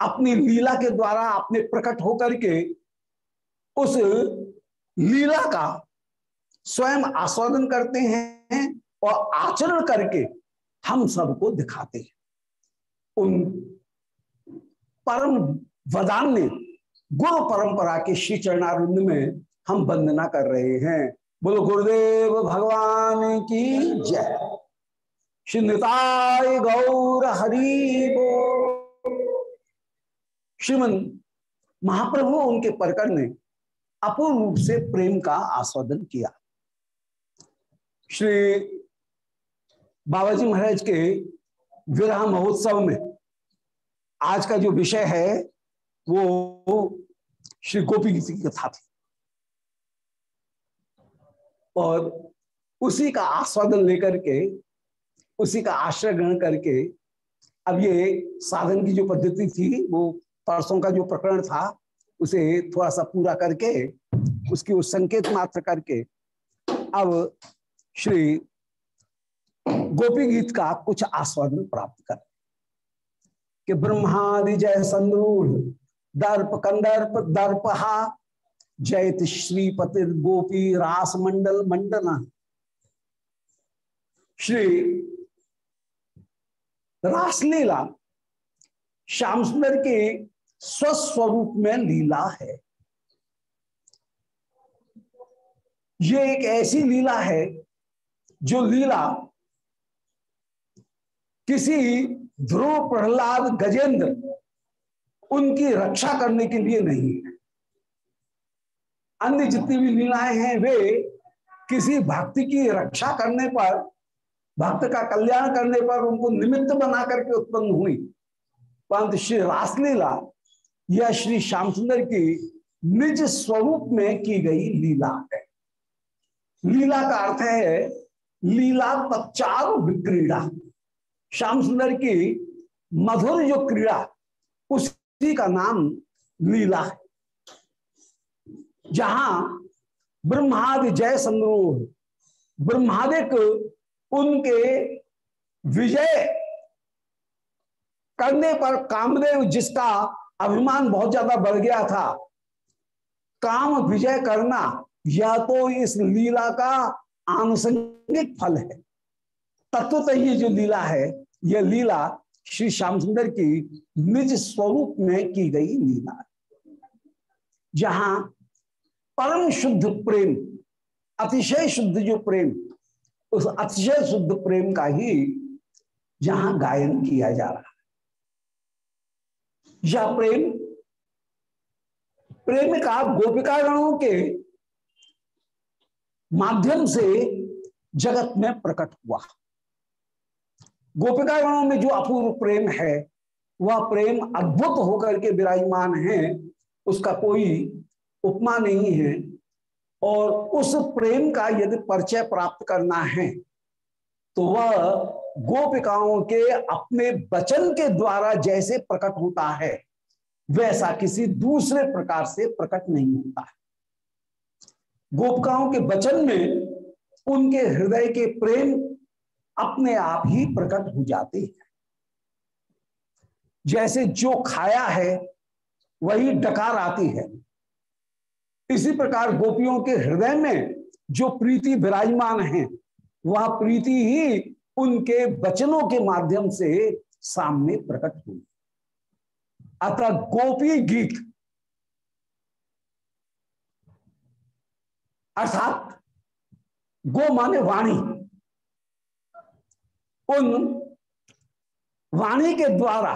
अपनी लीला के द्वारा अपने प्रकट होकर के उस लीला का स्वयं आस्वादन करते हैं और आचरण करके हम सबको दिखाते हैं। उन परम वदान ने गुरु परंपरा के श्री चरणारुंद में हम वंदना कर रहे हैं। बोलो, गुरुदेव भगवान की जय। श्री निताय गौर हरि श्रीमन महाप्रभु उनके परकर ने अपूर्ण रूप से प्रेम का आस्वादन किया। श्री बाबाजी महाराज के विरह महोत्सव में आज का जो विषय है, वो श्री गोपी की कथा थी। और उसी का आस्वादन लेकर के, उसी का आश्रय ग्रहण करके, अब ये साधन की जो पद्धति थी, वो परसों का जो प्रकरण था, उसे थोड़ा सा पूरा करके, उसकी उस संकेत मात्र करके, अब श्री गोपी गीत का कुछ आस्वादन प्राप्त कर। कि ब्रह्मादि जय संदूर दर्प कंदर्प दर्पहा, जयत श्रीपति गोपी रास मंडल मंडना। श्री रासलीला श्याम सुंदर के स्वस्वरूप में लीला है। ये एक ऐसी लीला है जो लीला किसी ध्रुव प्रहलाद गजेंद्र उनकी रक्षा करने के लिए नहीं है। अन्य जितनी भी लीलाएँ हैं, वे किसी भक्ति की रक्षा करने पर, भक्त का कल्याण करने पर उनको निमित्त बना करके उत्पन्न हुई। परंतु श्री रासलीला यह श्री श्याम सुंदर की निज स्वरूप में की गई लीला है। लीला का अर्थ है लीला तत्चार विक्रीड़ा। श्याम सुंदर की मधुर जो क्रीड़ा, उसी का नाम लीला है। जहाँ ब्रह्मादि जय संग्रोह ब्रह्मादिक उनके विजय करने पर कामदेव जिसका अभिमान बहुत ज़्यादा बढ़ गया था, काम विजय करना या तो इस लीला का आनुषंगिक फल है। तत्वतः ये जो लीला है यह लीला श्री श्याम सुंदर की निज स्वरूप में की गई लीला जहाँ परम शुद्ध प्रेम, अतिशय शुद्ध जो प्रेम, उस अतिशय शुद्ध प्रेम का ही जहाँ गायन किया जा रहा है। यह प्रेम, प्रेमिका गोपिका गणों के माध्यम से जगत में प्रकट हुआ। गोपिका गणों में जो अपूर्व प्रेम है, वह प्रेम अद्भुत होकर के विराजमान है, उसका कोई उपमा नहीं है। और उस प्रेम का यदि परिचय प्राप्त करना है तो वह गोपिकाओं के अपने वचन के द्वारा जैसे प्रकट होता है, वैसा किसी दूसरे प्रकार से प्रकट नहीं होता है। गोपिकाओं के वचन में उनके हृदय के प्रेम अपने आप ही प्रकट हो जाते हैं। जैसे जो खाया है, वही डकार आती है। इसी प्रकार गोपियों के हृदय में जो प्रीति विराजमान है, वह प्रीति ही उनके वचनों के माध्यम से सामने प्रकट हुई। अतः गोपी गीत, अर्थात गो माने वाणी उन वाणी के द्वारा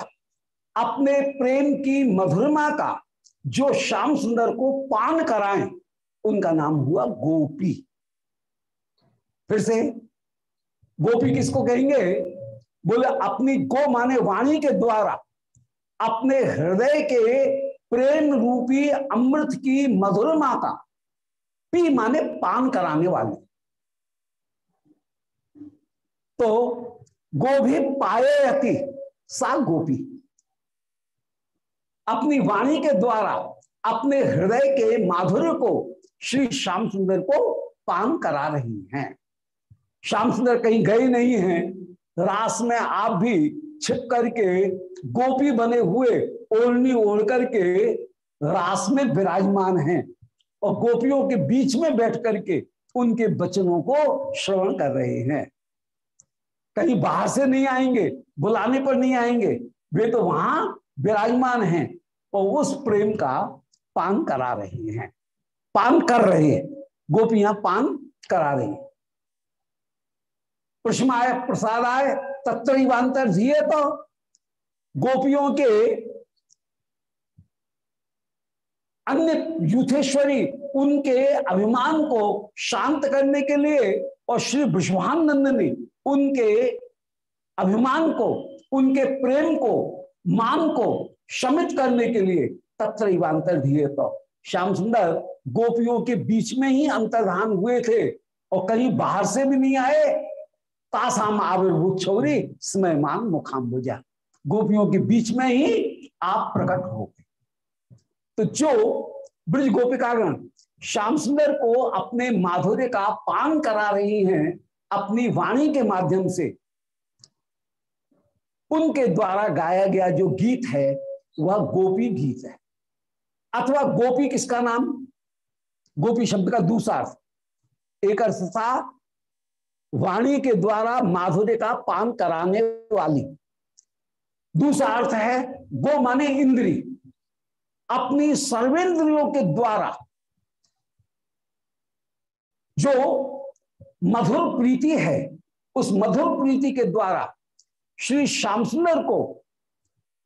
अपने प्रेम की मधुरमा का जो श्याम सुंदर को पान कराएँ, उनका नाम हुआ गोपी। फिर से, गोपी किसको कहेंगे? बोले, अपनी गो माने वाणी के द्वारा अपने हृदय के प्रेम रूपी अमृत की मधुरमा का पी माने पान कराने वाले। तो गोभी पाए सा गोपी। अपनी वाणी के द्वारा, अपने हृदय के माधुर्य को श्री श्याम सुंदर को पान करा रही हैं। श्याम सुंदर कहीं गए नहीं हैं, रास में आप भी छिप करके गोपी बने हुए ओढ़नी ओढ़ करके रास में विराजमान हैं और गोपियों के बीच में बैठ करके उनके वचनों को श्रवण कर रहे हैं। कहीं बाहर से नहीं आएँगे, बुलाने पर नहीं आएँगे। वे तो वहाँ विराजमान हैं और उस प्रेम का पान करा रहे हैं। पान कर रहे हैं। गोपियाँ पान करा रही हैं। प्रश्माय प्रसादाय तत्वांतर जिए तो गोपियों के अन्य यूथेश्वरी उनके अभिमान को शांत करने के लिए और श्री विश्वानंद ने उनके अभिमान को, उनके प्रेम को, मान को शमित करने के लिए तत्वांतर दिए तो। श्याम सुंदर गोपियों के बीच में ही अंतर्धान हुए थे और कहीं बाहर से भी नहीं आए। तासाम आविर्भूत छौरी स्मय मान मुखाम बुझा गोपियों के बीच में ही आप प्रकट हो गए। तो जो ब्रज गोपिकागण श्याम सुंदर को अपने माधुर्य का पान करा रही हैं अपनी वाणी के माध्यम से उनके द्वारा गाया गया जो गीत है, वह गोपी गीत है। अथवा गोपी किसका नाम? गोपी शब्द का दूसरा अर्थ। एक अर्थ था वाणी के द्वारा माधुर्य का पान कराने वाली। दूसरा अर्थ है गो माने इंद्री। अपनी सर्वेंद्रियों के द्वारा जो मधुर प्रीति है। उस मधुर प्रीति के द्वारा श्री श्याम सुंदर को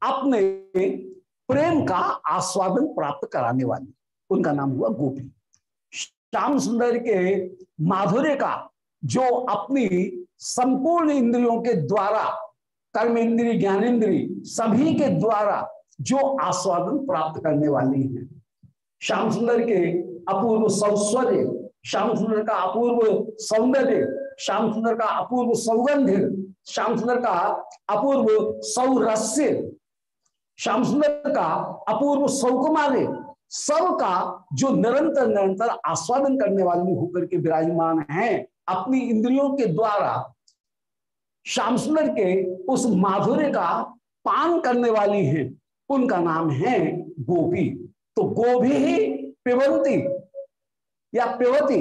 अपने प्रेम का आस्वादन प्राप्त कराने वाली, उनका नाम हुआ गोपी। श्याम सुंदर के माधुर्य का, जो अपनी संपूर्ण इंद्रियों के द्वारा कर्म इंद्री ज्ञानेन्द्री सभी के द्वारा जो आस्वादन प्राप्त करने वाली है। श्याम सुंदर के अपूर्व सौस्वर्य श्याम सुंदर का अपूर्व सौंदर्य श्याम सुंदर का अपूर्व सौगंध श्याम सुंदर का अपूर्व सौरस्य श्याम सुंदर का अपूर्व सौकुमार्य, सब का जो निरंतर निरंतर आस्वादन करने वाली होकर के विराजमान है, अपनी इंद्रियों के द्वारा श्याम सुंदर के उस माधुर्य का पान करने वाली हैं, उनका नाम है गोपी। तो गोभी ही पिबंती या पिवती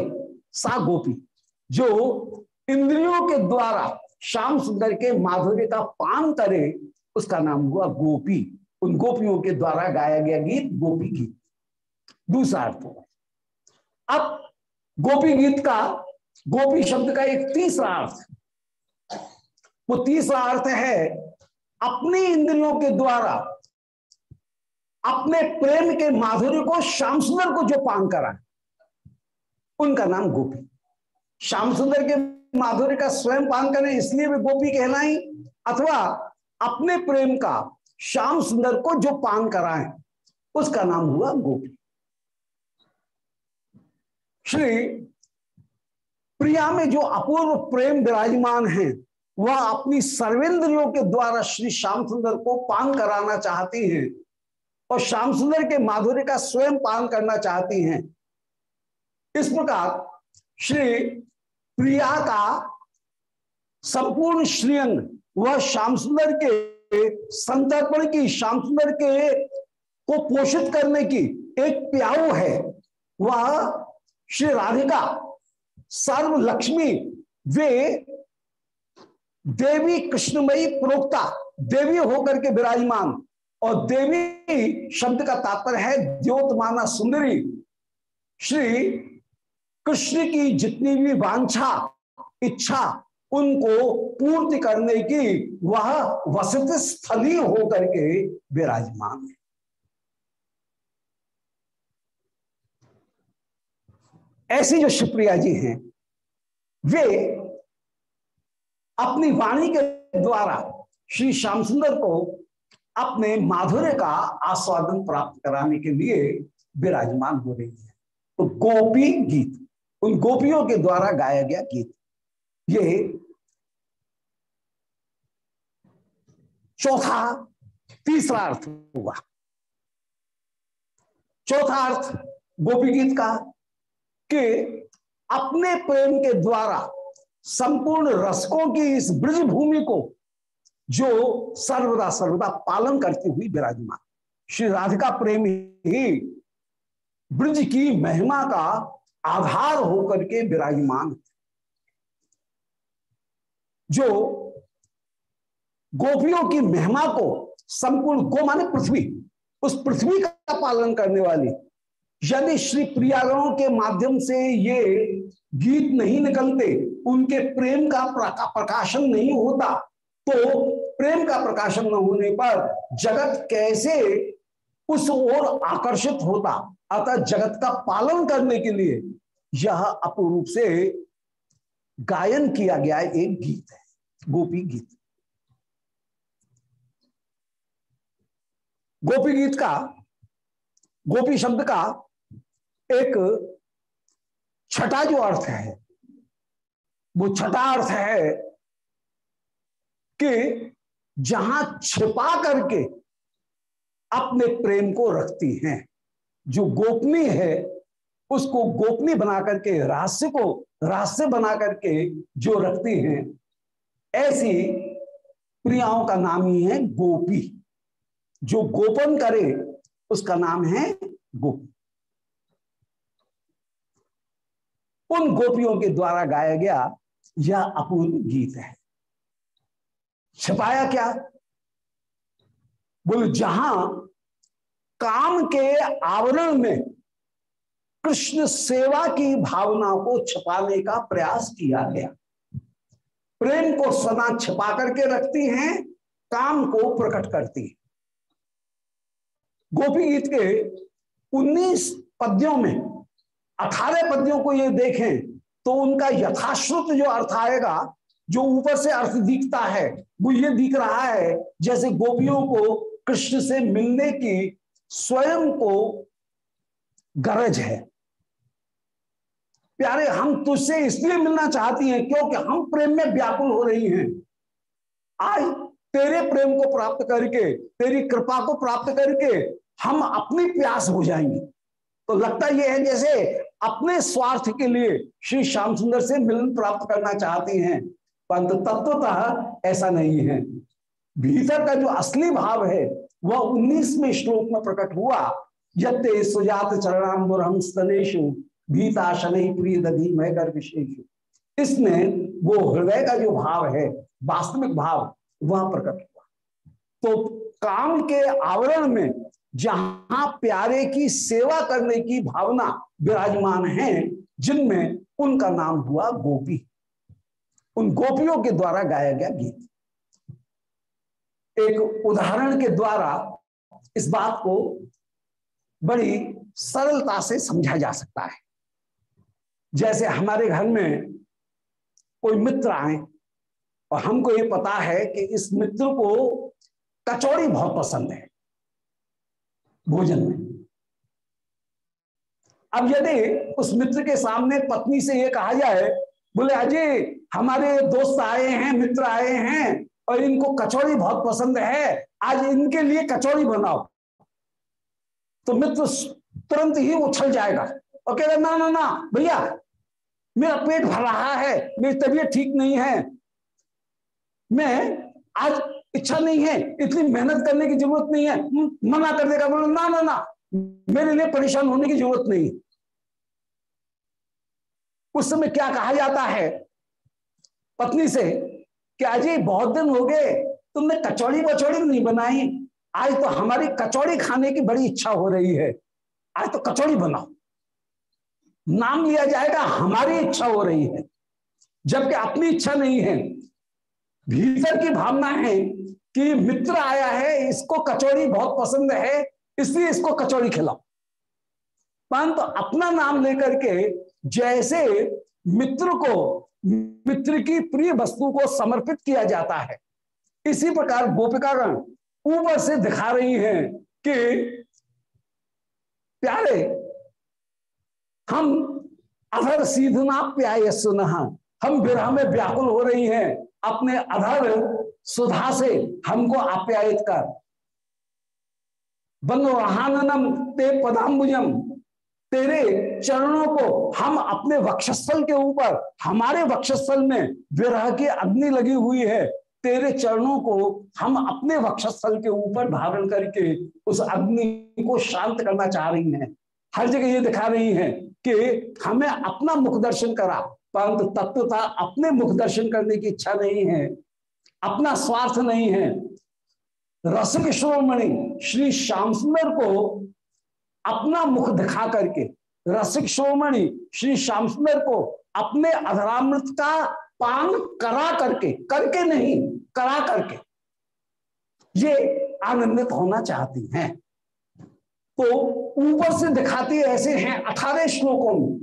सा गोपी, जो इंद्रियों के द्वारा श्याम सुंदर के माधुर्य का पान करे, उसका नाम हुआ गोपी। उन गोपियों के द्वारा गाया गया गीत गोपी गीत। दूसरा अर्थ अब गोपी गीत का, गोपी शब्द का एक तीसरा अर्थ। वो तीसरा अर्थ है, अपनी इंद्रियों के द्वारा, अपने प्रेम के माधुर्य को श्याम सुंदर को जो पान करा उनका नाम गोपी। श्याम सुंदर के माधुर्य का स्वयं पान करें, इसलिए वे गोपी कहलाई। अथवा अपने प्रेम का श्याम सुंदर को जो पान कराए, उसका नाम हुआ गोपी। श्री प्रिया में जो अपूर्व प्रेम विराजमान है, वह अपनी सर्वेंद्रियों के द्वारा श्री श्याम सुंदर को पान कराना चाहती हैं और श्याम सुंदर के माधुर्य का स्वयं पान करना चाहती हैं। इस प्रकार श्री प्रिया का संपूर्ण श्रीअंग वह श्याम सुंदर के संतर्पण की, श्याम सुंदर के को पोषित करने की एक प्याऊ है, वह श्री राधिका सर्व लक्ष्मी वे देवी कृष्णमयी प्रोक्ता, देवी होकर के विराजमान। और देवी शब्द का तात्पर्य है, द्योतमाना सुंदरी। श्री कृष्ण की जितनी भी वांछा, इच्छा, उनको पूर्ति करने की वह वसत स्थली होकर के विराजमान है। ऐसी जो शिवप्रिया जी हैं, वे अपनी वाणी के द्वारा श्री श्याम सुंदर को अपने माधुर्य का आस्वादन प्राप्त कराने के लिए विराजमान हो रही है। तो गोपी गीत। उन गोपियों के द्वारा गाया गया गीत। ये चौथा, तीसरा अर्थ हुआ। चौथा अर्थ गोपी गीत का कि अपने प्रेम के द्वारा संपूर्ण रसकों की इस ब्रज भूमि को जो सर्वदा सर्वदा पालन करती हुई विराजमान। श्री राधिका प्रेम ही ब्रज की महिमा का आधार होकर के विराजमान जो गोपियों की महिमा को संपूर्ण गो माने पृथ्वी, उस पृथ्वी का पालन करने वाली, यदि श्री प्रियागणों के माध्यम से ये गीत नहीं निकलते, उनके प्रेम का प्रकाशन नहीं होता तो प्रेम का प्रकाशन न होने पर जगत कैसे उस ओर आकर्षित होता। अतः जगत का पालन करने के लिए यह अपूर्व से गायन किया गया एक गीत है, गोपी गीत। गोपी गीत का, गोपी शब्द का एक छठा जो अर्थ है, वो छठा अर्थ है कि जहाँ छिपा करके अपने प्रेम को रखती हैं। जो गोपनीय है, उसको गोपनीय बना करके रहस्य को, रहस्य बना करके जो रखती हैं, ऐसी प्रियाओं का नाम ही है गोपी। जो गोपन करे, उसका नाम है गोपी। उन गोपियों के द्वारा गाया गया यह अपूर्व गीत है। छिपाया क्या? बोले, जहाँ काम के आवरण में कृष्ण सेवा की भावना को छपाने का प्रयास किया गया, प्रेम को सदा छिपा करके रखती हैं, काम को प्रकट करती है। गोपी गीत के 19 पद्यों में 18 पद्यों को ये देखें तो उनका यथाश्रुत जो अर्थ आएगा, जो ऊपर से अर्थ दिखता है, वो ये दिख रहा है, जैसे गोपियों को कृष्ण से मिलने की स्वयं को गरज है। प्यारे, हम तुझसे इसलिए मिलना चाहती हैं क्योंकि हम प्रेम में व्याकुल हो रही हैं। आज तेरे प्रेम को प्राप्त करके, तेरी कृपा को प्राप्त करके हम अपनी प्यास हो जाएँगे तो लगता यह है जैसे अपने स्वार्थ के लिए श्री श्याम सुंदर से मिलन प्राप्त करना चाहती हैं, परंतु तत्वतः ऐसा नहीं है। भीतर का जो असली भाव है, वह उन्नीसवें श्लोक में प्रकट हुआ। यत्ते सुजात चरणाम स्तनेशु भीता शनि प्रिय दधी मह विशेष इसमें वो हृदय का जो भाव है, वास्तविक भाव, वह प्रकट हुआ। तो काम के आवरण में जहाँ प्यारे की सेवा करने की भावना विराजमान है, जिनमें उनका नाम हुआ गोपी। उन गोपियों के द्वारा गाया गया गीत। एक उदाहरण के द्वारा इस बात को बड़ी सरलता से समझा जा सकता है। जैसे हमारे घर में कोई मित्र आए और हमको ये पता है कि इस मित्र को कचौड़ी बहुत पसंद है भोजन में। अब यदि उस मित्र के सामने पत्नी से ये कहा जाए, बोले अजय हमारे दोस्त आए हैं, मित्र आए हैं और इनको कचौड़ी बहुत पसंद है। आज इनके लिए कचौड़ी बनाओ। तो मित्र, तुरंत ही उछल जाएगा। और कहेगा ना ना ना, भैया, मेरा पेट भर रहा है, मेरी तबीयत ठीक नहीं है। मैं आज इच्छा नहीं है, इतनी मेहनत करने की ज़रूरत नहीं है। मना कर देगा, बोलो, ना ना ना, मेरे लिए परेशान होने की ज़रूरत नहीं। उस समय क्या कहा जाता है? पत्नी से कि अजय बहुत दिन हो गए, तुमने कचौड़ी बचौड़ी नहीं बनाई। आज तो हमारी कचौड़ी खाने की बड़ी इच्छा हो रही है। आज तो कचौड़ी बनाओ। नाम लिया जाएगा, हमारी इच्छा हो रही है। जबकि अपनी इच्छा नहीं है। भीतर की भावना है कि मित्र आया है, इसको कचौड़ी बहुत पसंद है, इसलिए इसको कचौड़ी खिलाओ। परंतु तो अपना नाम लेकर के जैसे मित्र को मित्र की प्रिय वस्तु को समर्पित किया जाता है। इसी प्रकार गोपिकागण ऊपर से दिखा रही हैं कि, प्यारे, हम अधर सीधना प्याय सुनहा, हम विरह में व्याकुल हो रही हैं, अपने अधर सुधा से हमको आप्यायित कर। बनोहाननम ते पदाम्बुजम तेरे चरणों को हम अपने वक्षस्थल के ऊपर, हमारे वक्षस्थल में विरह की अग्नि लगी हुई है, तेरे चरणों को हम अपने वक्षस्थल के ऊपर धारण करके उस अग्नि को शांत करना चाह रही हैं। हर जगह ये दिखा रही हैं कि हमें अपना मुख दर्शन करा, परंतु तत्वता अपने मुख दर्शन करने की इच्छा नहीं है, अपना स्वार्थ नहीं है। रसिक शिरोमणि श्री श्याम सुंदर को अपना मुख दिखा करके रसिक शिरोमणि श्री श्याम सुंदर को अपने अधरामृत का पान करा करके करके नहीं, करा करके ये आनंदित होना चाहती हैं। तो ऊपर से दिखाती ऐसे हैं अठारह श्लोकों में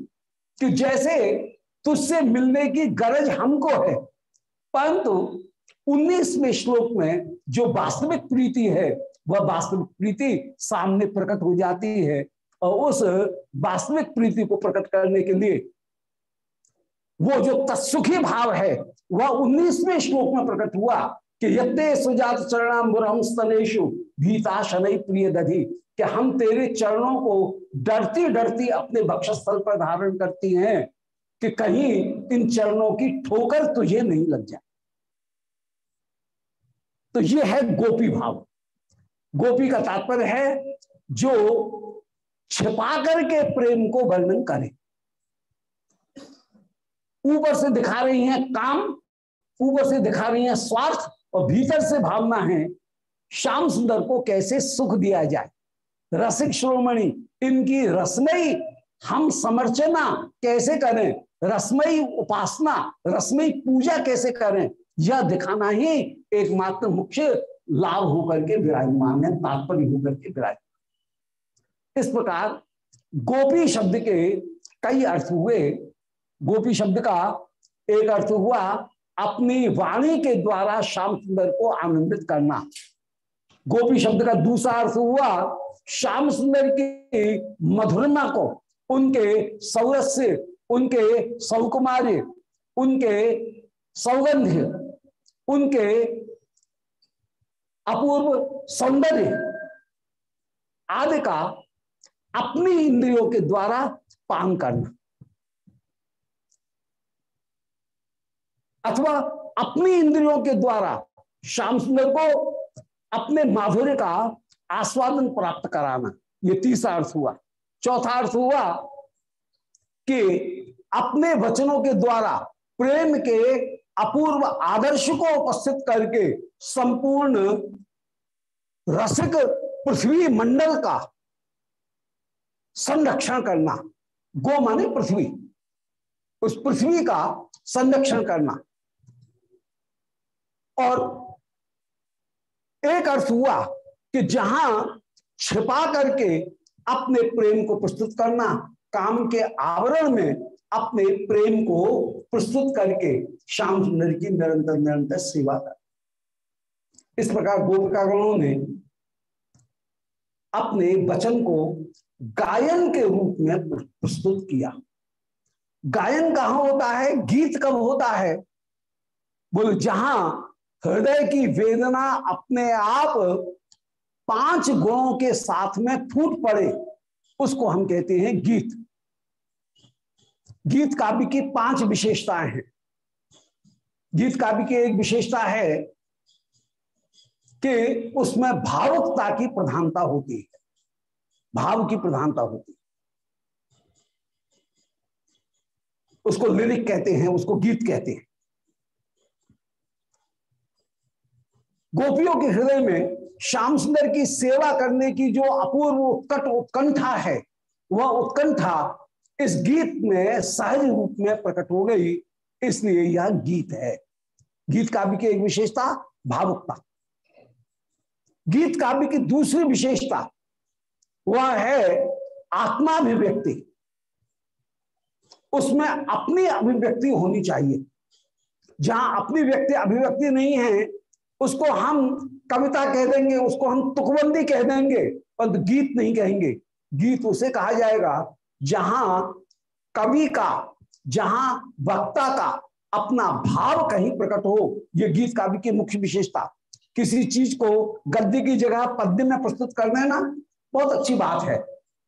कि जैसे तुझसे मिलने की गरज हमको है, परंतु उन्नीसवें श्लोक में जो वास्तविक प्रीति है वह वास्तविक प्रीति सामने प्रकट हो जाती है और उस वास्तविक प्रीति को प्रकट करने के लिए वो जो तत्सुखी भाव है, वह उन्नीसवें श्लोक में प्रकट हुआ कि यत्ते सुजात चरणाम स्तनेशु भीता शनि प्रिय दधी कि हम तेरे चरणों को डरती डरती अपने भक्षस्थल पर धारण करती हैं कि कहीं इन चरणों की ठोकर तुझे नहीं लग जाए। तो ये है गोपी भाव। गोपी का तात्पर्य है जो छिपा करके प्रेम को वर्णन करे। ऊपर से दिखा रही हैं काम, ऊपर से दिखा रही हैं स्वार्थ और भीतर से भावना है, श्याम सुंदर को कैसे सुख दिया जाए? रसिक श्रोमणि, इनकी रसमयी हम समर्चना कैसे करें? रसमयी उपासना, रसमयी पूजा कैसे करें? यह दिखाना ही एकमात्र मुख्य लाभ होकर के विराजमान है, तात्पर्य होकर के विराजमान इस प्रकार गोपी शब्द के कई अर्थ हुए। गोपी शब्द का एक अर्थ हुआ अपनी वाणी के द्वारा श्याम सुंदर को आनंदित करना। गोपी शब्द का दूसरा अर्थ हुआ श्याम सुंदर की मधुरमा को, उनके सौरस्य, उनके सौकुमार्य, उनके सौगंध्य, उनके अपूर्व सौंदर्य। आदि का अपनी इंद्रियों के द्वारा पान करना। अथवा अपनी इंद्रियों के द्वारा श्याम सुंदर को अपने माधुर्य का आस्वादन प्राप्त कराना। ये तीसरा अर्थ हुआ। चौथा अर्थ हुआ कि अपने वचनों के द्वारा प्रेम के अपूर्व आदर्श को उपस्थित करके संपूर्ण रसिक पृथ्वी मंडल का संरक्षण करना, गो माने पृथ्वी, उस पृथ्वी का संरक्षण करना। और एक अर्थ हुआ कि जहाँ छिपा करके अपने प्रेम को प्रस्तुत करना, काम के आवरण में अपने प्रेम को प्रस्तुत करके श्याम सुंदर की निरंतर निरंतर सेवा कर। इस प्रकार गोपिकागणों ने अपने वचन को गायन के रूप में प्रस्तुत किया। गायन कहा होता है? गीत कब होता है? बोल, जहाँ हृदय की वेदना अपने आप पाँच गुणों के साथ में फूट पड़े, उसको हम कहते हैं गीत। गीत काव्य की पाँच विशेषताएँ हैं। गीत काव्य की एक विशेषता है कि उसमें भावुकता की प्रधानता होती है। भाव की प्रधानता होती है। उसको लिरिक कहते हैं, उसको गीत कहते हैं। गोपियों के हृदय में श्याम सुंदर की सेवा करने की जो अपूर्व उत्कट उत्कंठा है, वह उत्कंठा इस गीत में सहज रूप में प्रकट हो गई। इसलिए यह गीत है। गीत काव्य की एक विशेषता, भावुकता। गीत काव्य की दूसरी विशेषता, वह है आत्माभिव्यक्ति। उसमें अपनी अभिव्यक्ति होनी चाहिए। जहाँ अपनी व्यक्ति अभिव्यक्ति नहीं है, उसको हम कविता कह देंगे, उसको हम तुकबंदी कह देंगे, पर गीत नहीं कहेंगे। गीत उसे कहा जाएगा, जहाँ कवि का जहाँ वक्ता का अपना भाव कहीं प्रकट हो, ये गीत काव्य की मुख्य विशेषता। किसी चीज़ को गद्य की जगह पद्य में प्रस्तुत कर देना बहुत अच्छी बात है।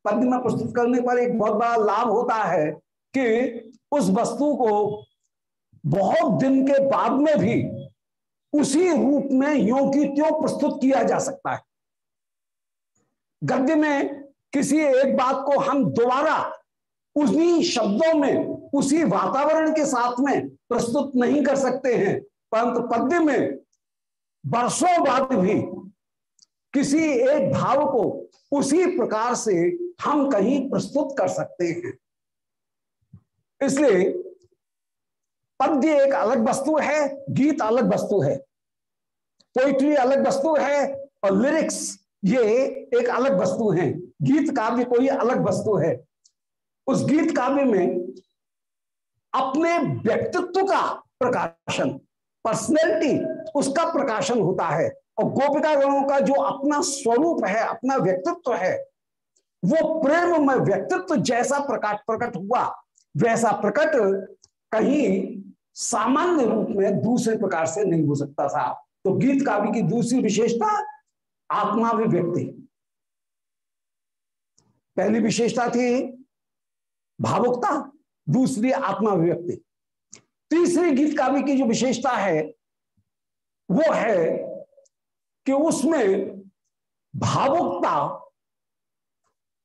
पद्य में प्रस्तुत करने पर एक बहुत बड़ा लाभ होता है कि उस वस्तु को बहुत दिन के बाद में भी उसी रूप में यो की त्यों प्रस्तुत किया जा सकता है। गद्य में किसी एक बात को हम दोबारा उन्हीं शब्दों में उसी वातावरण के साथ में प्रस्तुत नहीं कर सकते हैं। परंतु पद्य में वर्षों बाद भी किसी एक भाव को उसी प्रकार से हम कहीं प्रस्तुत कर सकते हैं। इसलिए पद्य एक अलग वस्तु है, गीत अलग वस्तु है, पोइट्री अलग वस्तु है और लिरिक्स ये एक अलग वस्तु है। गीत काव्य कोई अलग वस्तु है। उस गीत काव्य में अपने व्यक्तित्व का प्रकाशन पर्सनैलिटी उसका प्रकाशन होता है। और गोपिका गणों का जो अपना स्वरूप है, अपना व्यक्तित्व है, वो प्रेम में व्यक्तित्व जैसा प्रकाश प्रकट हुआ, वैसा प्रकट कहीं सामान्य रूप में दूसरे प्रकार से नहीं हो सकता था। तो गीत काव्य की दूसरी विशेषता आत्माभिव्यक्ति पहली विशेषता थी भावुकता। दूसरी आत्माभिव्यक्ति। तीसरी गीत काव्य की जो विशेषता है, वो है कि उसमें भावुकता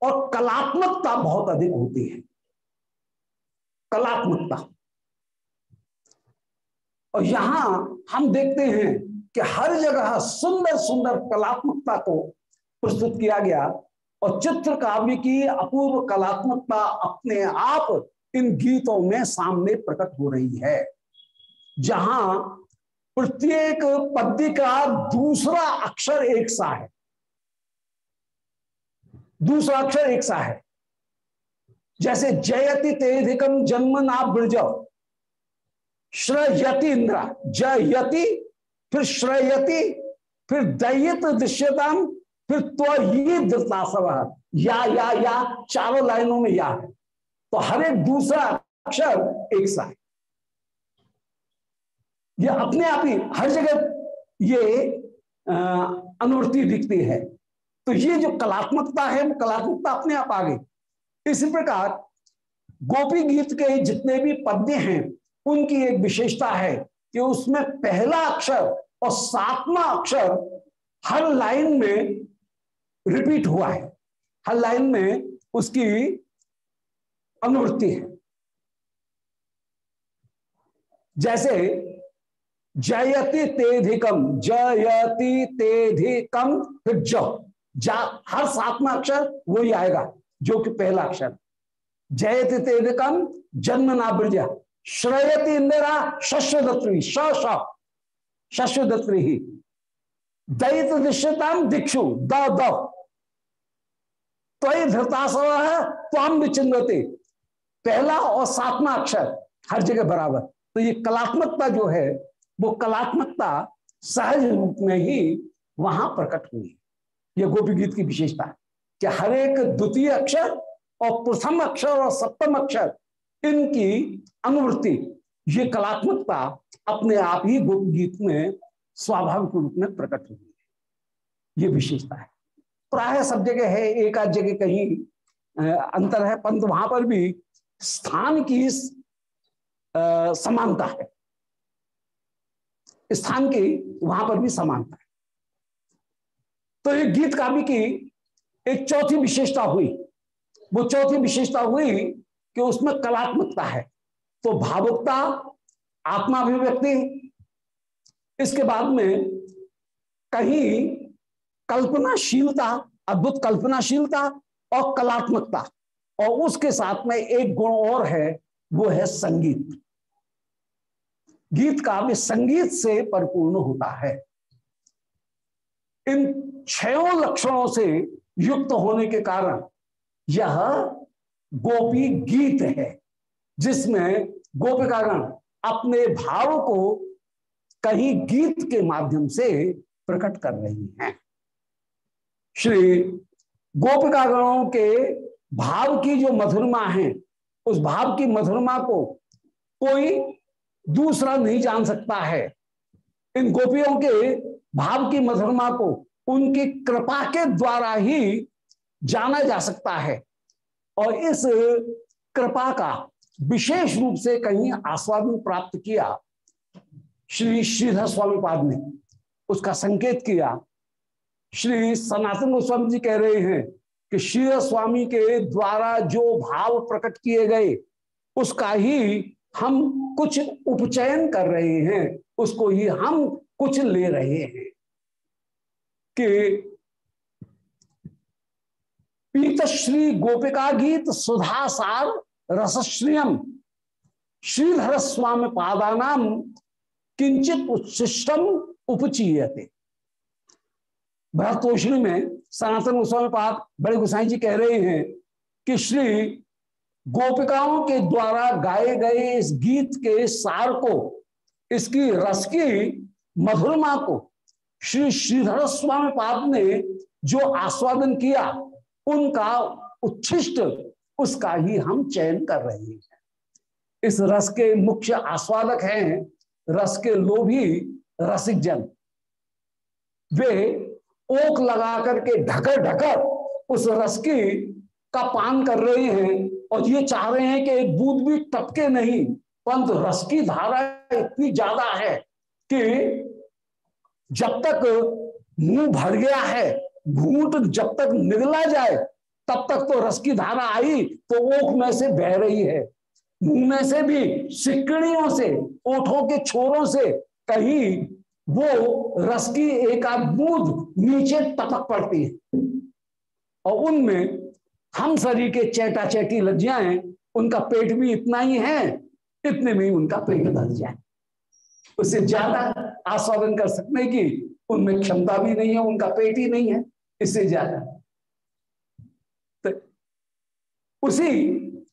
और कलात्मकता बहुत अधिक होती है। कलात्मकता। और यहाँ हम देखते हैं कि हर जगह सुंदर सुंदर कलात्मकता को प्रस्तुत किया गया और चित्र काव्य की अपूर्व कलात्मकता अपने आप इन गीतों में सामने प्रकट हो रही है, जहाँ प्रत्येक पद्य का दूसरा अक्षर एक सा है। दूसरा अक्षर एक सा है। जैसे जयति तेधिकम जन्म ना ब्रज, श्रयति इंद्रा, जयति, फिर श्रयति, फिर दयित दृश्यताम फिर तो सब या या या, चारों लाइनों में या है। तो हर एक दूसरा अक्षर एक सा है। ये अपने आप ही हर जगह ये अनुवृत्ति दिखती है। तो ये जो कलात्मकता है, वो कलात्मकता अपने आप आ गई। इसी प्रकार गोपी गीत के जितने भी पद्य हैं, उनकी एक विशेषता है कि उसमें पहला अक्षर और सातवां अक्षर हर लाइन में रिपीट हुआ है। हर लाइन में उसकी अनुवृत्ति है। जैसे, जयति तेधिकम जयति तेधिकम फिर ज जा हर सातवा अक्षर वही आएगा, जो कि पहला अक्षर। जयति तेधिकम जन्म ना ब्रज। श्रयति इंदिरा, शश्वदत्री शश्वदत्री ही। दैत दृश्यताम दीक्षु, द द। त्वय धृतासव त्वाम विचिन्वते। पहला और सातवा अक्षर हर जगह बराबर। तो ये कलात्मकता जो है, वो कलात्मकता सहज रूप में ही वहाँ प्रकट हुई। ये गोपी गीत की विशेषता है कि हर एक द्वितीय अक्षर और प्रथम अक्षर और सप्तम अक्षर, इनकी अनुवृत्ति, ये कलात्मकता अपने आप ही गोपी गीत में स्वाभाविक रूप में प्रकट हुई है। ये विशेषता है। प्राय सब जगह है, एक आध जगह कहीं अंतर है, परंतु वहाँ पर भी स्थान की समानता है। स्थान की वहाँ पर भी समानता है। तो ये गीत काव्य की एक चौथी विशेषता हुई। वो चौथी विशेषता हुई कि उसमें कलात्मकता है। तो भावुकता, आत्माभिव्यक्ति, इसके बाद में कहीं कल्पनाशीलता, अद्भुत कल्पनाशीलता और कलात्मकता। और उसके साथ में एक गुण और है, वो है संगीत। गीत काव्य संगीत से परिपूर्ण होता है। इन छयों लक्षणों से युक्त होने के कारण यह गोपी गीत है, जिसमें गोपिकागण अपने भाव को कहीं गीत के माध्यम से प्रकट कर रही हैं। श्री गोपिकागणों के भाव की जो मधुरमा है, उस भाव की मधुरमा को कोई दूसरा नहीं जान सकता है। इन गोपियों के भाव की मधुरमा को उनकी कृपा के द्वारा ही जाना जा सकता है। और इस कृपा का विशेष रूप से कहीं आस्वादन प्राप्त किया श्री श्रीधर स्वामी पाद ने, उसका संकेत किया। श्री सनातन गोस्वामी जी कह रहे हैं कि श्रीधर स्वामी के द्वारा जो भाव प्रकट किए गए, उसका ही हम कुछ उपचयन कर रहे हैं, उसको ही हम कुछ ले रहे हैं। कि पीतश्री गोपिका गीत सुधासार रसश्रियम श्रीधर स्वामी पादानाम किंचित उच्छिष्टम उपचीयते। भरतोषणी में सनातन गोस्वामी पाद बड़े गोसाई जी कह रहे हैं कि श्री गोपिकाओं के द्वारा गाए गए इस गीत के सार को, इसकी रस की मधुरमा को श्री श्रीधर स्वामी पाद ने जो आस्वादन किया, उनका उच्छिष्ट, उसका ही हम चयन कर रहे हैं। इस रस के मुख्य आस्वादक हैं, रस के लोभी रसिक जन वे ओक लगा करके ढकर ढकर उस रस की का पान कर रहे हैं और ये चाह रहे हैं कि एक बूंद भी टपके नहीं, परंतु रस की धारा इतनी ज़्यादा है कि जब तक मुँह भर गया है, घूट जब तक निगला जाए, तब तक तो रस की धारा आई तो ओख में से बह रही है। मुँह में से भी सिकड़ियों से, ओठों के छोरों से कहीं वो रस की एक आध बूंद नीचे टपक पड़ती है। और उनमें हम शरीर के चैटा चैटी लग जाए उनका पेट भी इतना ही है, इतने में ही उनका पेट भर जाए। उससे ज़्यादा आस्वादन कर सकने की उनमें क्षमता भी नहीं है, उनका पेट ही नहीं है, इससे ज़्यादा। तो उसी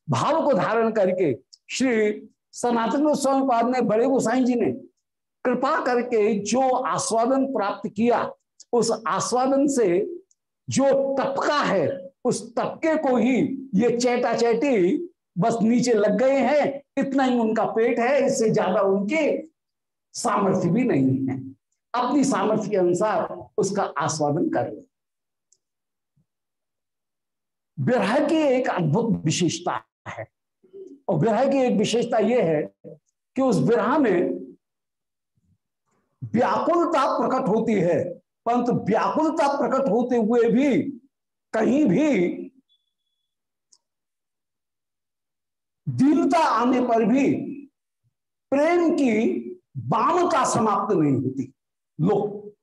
भाव को धारण करके श्री सनातन गोस्वामी पाद ने बड़े गोसाई जी ने कृपा करके जो आस्वादन प्राप्त किया, उस आस्वादन से जो टपका है, उस तबके को ही ये चैटा चैटी बस नीचे लग गए हैं। इतना ही उनका पेट है, इससे ज़्यादा उनके सामर्थ्य भी नहीं है। अपनी सामर्थ्य के अनुसार उसका आस्वादन कर ले। विरह की एक अद्भुत विशेषता है। और विरह की एक विशेषता यह है कि उस विरह में व्याकुलता प्रकट होती है। परंतु व्याकुलता प्रकट होते हुए भी कहीं भी दीनता आने पर भी प्रेम की बामता समाप्त नहीं होती। लोग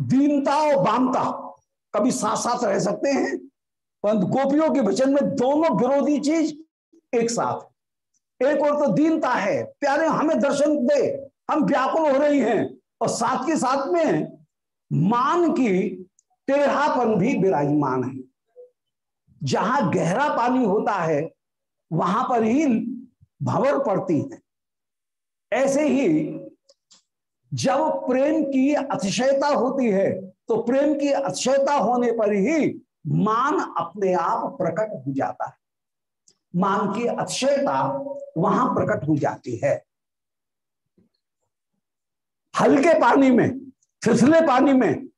दीनता और बामता कभी साथ साथ रह सकते हैं परंतु गोपियों के वचन में दोनों विरोधी चीज़ एक साथ। एक और तो दीनता है, प्यारे हमें दर्शन दे। हम व्याकुल हो रही हैं और साथ के साथ में मान की टेढ़ापन भी विराजमान है। जहाँ गहरा पानी होता है, वहाँ पर ही भंवर पड़ती है। ऐसे ही जब प्रेम की अतिशयता होती है तो प्रेम की अतिशयता होने पर ही मान अपने आप प्रकट हो जाता है। मान की अतिशयता वहाँ प्रकट हो जाती है। हल्के पानी में, फिसले पानी में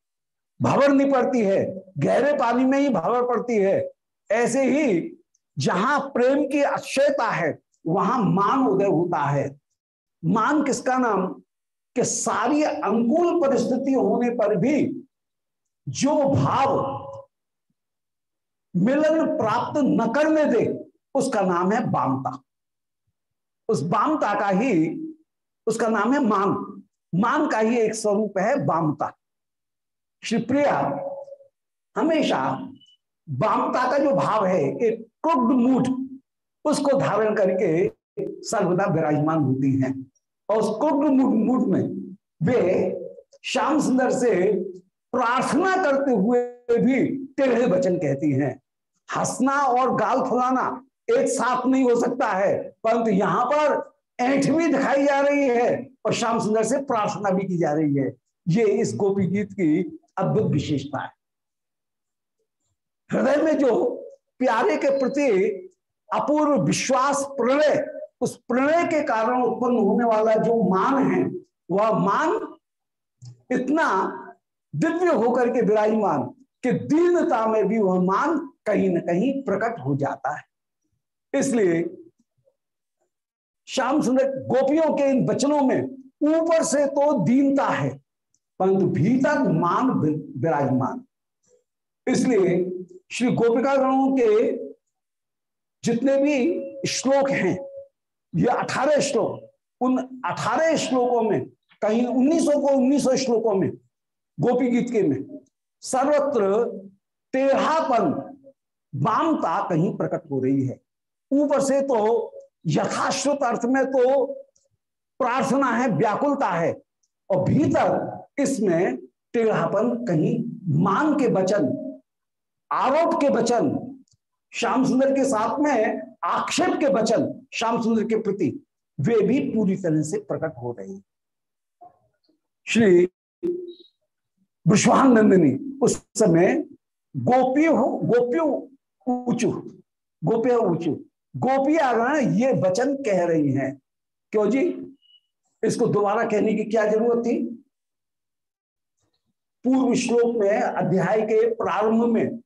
भवर नहीं पड़ती है, गहरे पानी में ही भवर पड़ती है। ऐसे ही जहाँ प्रेम की अक्षयता है, वहाँ मान उदय होता है। मान किसका नाम? कि सारी अनुकूल परिस्थिति होने पर भी जो भाव मिलन प्राप्त न करने दे, उसका नाम है बामता। उस बामता का ही, उसका नाम है मान। मान का ही एक स्वरूप है बामता। शिवप्रिया हमेशा बामता का जो भाव है, एक क्रुड मूड, उसको धारण करके सर्वदा विराजमान होती हैं। और उस क्रुड मूड मूड में वे श्याम सुंदर से प्रार्थना करते हुए भी टेढ़े वचन कहती हैं। हंसना और गाल फुलाना एक साथ नहीं हो सकता है, परंतु यहाँ पर ऐठ भी दिखाई जा रही है। और श्याम सुंदर से प्रार्थना भी की जा रही है। ये इस गोपी गीत की अद्भुत विशेषता है। हृदय में जो प्यारे के प्रति अपूर्व विश्वास प्रणय उस प्रणय के कारण उत्पन्न होने वाला जो मान है, वह मान इतना दिव्य होकर के विराजमान कि दीनता में भी वह मान कहीं ना कहीं प्रकट हो जाता है। इसलिए श्याम सुंदर गोपियों के इन वचनों में ऊपर से तो दीनता है, परंतु भीतर मान विराजमान। इसलिए श्री गोपिका गणों के जितने भी श्लोक हैं, ये अठारह श्लोक, उन अठारह श्लोकों में, कहीं उन्नीसों को उन्नीसों श्लोकों में गोपी गीत के में, सर्वत्र टेढ़ापन वामता कहीं प्रकट हो रही है। ऊपर से तो यथाश्रुत अर्थ में तो प्रार्थना है, व्याकुलता है और भीतर इसमें टेढ़ापन कहीं मान के वचन, आरोप के वचन, श्याम सुंदर के साथ में आक्षेप के वचन, श्याम सुंदर के प्रति, वे भी पूरी तरह से प्रकट हो रहे हैं। श्री विश्वानंदिनी, उस समय गोपी हो, गोपियो ऊंचू, गोपिया ऊंचू गोपियागण ये वचन कह रही हैं। क्यों जी? इसको दोबारा कहने की क्या ज़रूरत थी? पूर्व श्लोक में, अध्याय के प्रारंभ में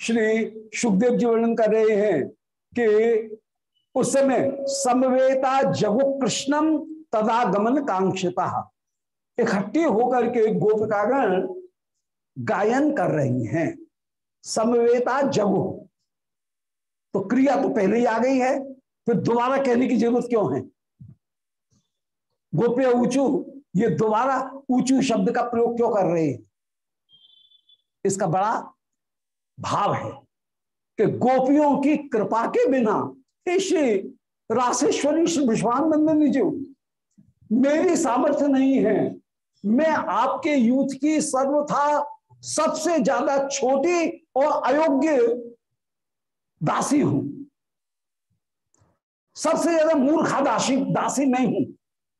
श्री सुखदेव जी वर्णन कर रहे हैं कि उस समय समवेता जगो कृष्णम तदागमन कांक्षिता। इकट्ठी होकर के गोपिकागण गायन कर रही हैं। समवेता जगो। तो क्रिया तो पहले ही आ गई है, फिर दोबारा कहने की ज़रूरत क्यों है? गोप्य ऊंचू, ये दोबारा ऊंचू शब्द का प्रयोग क्यों कर रहे हैं? इसका बड़ा भाव है कि गोपियों की कृपा के बिना श्री राशेश्वरी, श्री विश्वानंदनी जी, मेरी सामर्थ्य नहीं है। मैं आपके यूथ की सर्वथा सबसे ज़्यादा छोटी और अयोग्य दासी हूँ। सबसे ज़्यादा मूर्खा दासी दासी नहीं हूँ।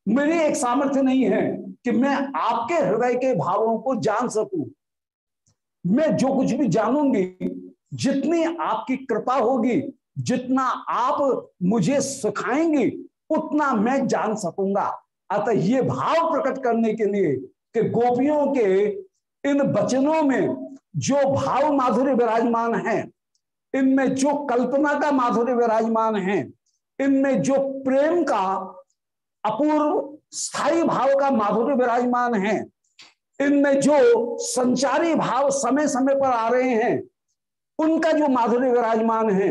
मेरी एक सामर्थ्य नहीं है कि मैं आपके हृदय के भावों को जान सकूँ। मैं जो कुछ भी जानूँगी, जितनी आपकी कृपा होगी, जितना आप मुझे सिखाएँगी, उतना मैं जान सकूँगा। अतः ये भाव प्रकट करने के लिए कि गोपियों के इन वचनों में जो भाव माधुर्य विराजमान है, इनमें जो कल्पना का माधुर्य विराजमान है, इनमें जो प्रेम का अपूर्व स्थायी भाव का माधुर्य विराजमान है। इनमें जो संचारी भाव समय समय पर आ रहे हैं, उनका जो माधुर्य विराजमान है,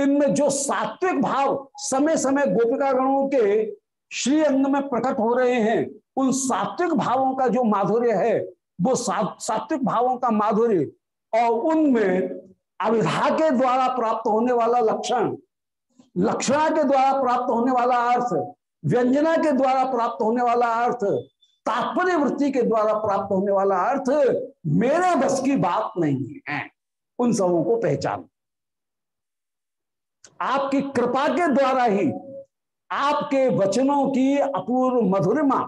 इनमें जो सात्विक भाव समय समय गोपिका गणों के श्री अंग में प्रकट हो रहे हैं, उन सात्विक भावों का जो माधुर्य है, वो सात्विक भावों का माधुर्य और उनमें अविधा के द्वारा प्राप्त होने वाला लक्षण, लक्षणा के द्वारा प्राप्त होने वाला अर्थ व्यंजना के द्वारा प्राप्त होने वाला अर्थ तात्पर्य वृत्ति के द्वारा प्राप्त होने वाला अर्थ, मेरे बस की बात नहीं है। उन सबों को पहचान। आपकी कृपा के द्वारा ही आपके वचनों की अपूर्व मधुरिमा,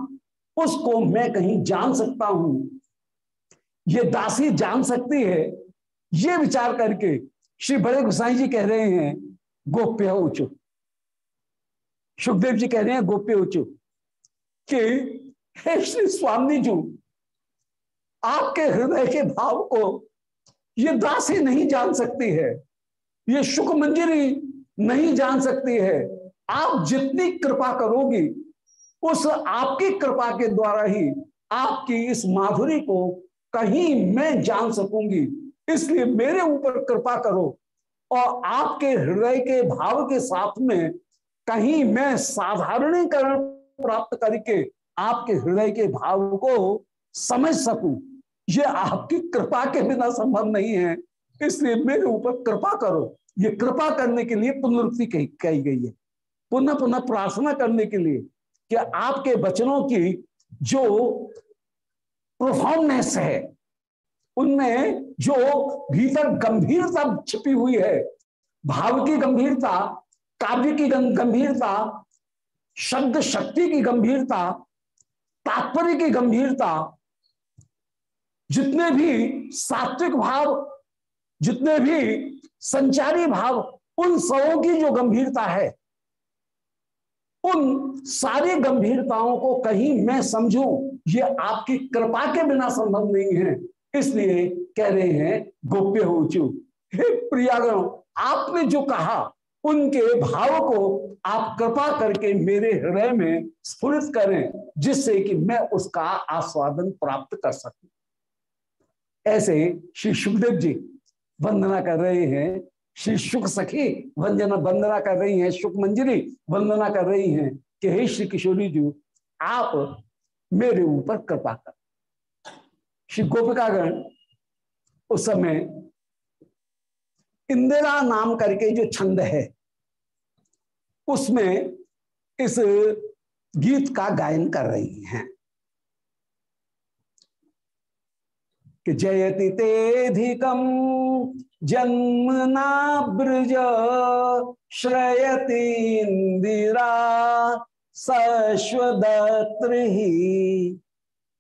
उसको मैं कहीं जान सकता हूँ। ये दासी जान सकती है। ये विचार करके श्री बड़े गोसाई जी कह रहे हैं, गोप्य उचु सुखदेव जी कह रहे हैं गोप्य उचु, कि हे श्री स्वामी जी, आपके हृदय के भाव को ये दासी नहीं जान सकती है, ये सुख मंजरी नहीं जान सकती है। आप जितनी कृपा करोगी, उस आपकी कृपा के द्वारा ही आपकी इस माधुरी को कहीं मैं जान सकूँगी। इसलिए मेरे ऊपर कृपा करो और आपके हृदय के भाव के साथ में कहीं मैं साधारणीकरण प्राप्त करके आपके हृदय के भाव को समझ सकूँ? ये आपकी कृपा के बिना संभव नहीं है। इसलिए मेरे ऊपर कृपा करो। ये कृपा करने के लिए पुनरुक्ति कही कही गई है। पुनः पुनः प्रार्थना करने के लिए कि आपके वचनों की जो प्रोफॉर्मनेस है, उनमें जो भीतर गंभीरता छिपी हुई है, भाव की गंभीरता काव्य की गंभीरता, शब्द शक्ति की गंभीरता, तात्पर्य की गंभीरता, जितने भी सात्विक भाव, जितने भी संचारी भाव, उन सबों की जो गंभीरता है, उन सारी गंभीरताओं को कहीं मैं समझूं, ये आपकी कृपा के बिना संभव नहीं है। इसलिए कह रहे हैं, गोप्य हो चू। हे प्रियागण, आपने जो कहा उनके भाव को आप कृपा करके मेरे हृदय में स्फुरित करें, जिससे कि मैं उसका आस्वादन प्राप्त कर सकूँ। ऐसे श्री सुखदेव जी वंदना कर रहे हैं। श्री सुख सखी वंदना वंदना कर रही हैं। सुख मंजरी वंदना कर रही हैं। कि हे श्री किशोरी जी, आप मेरे ऊपर कृपा कर। श्री गोपिकागण, उस समय इंदिरा नाम करके जो छंद है उसमें इस गीत का गायन कर रही हैं। कि जयति तेधिकम जन्म ब्रज, श्रयति इंदिरा सश्वदत्र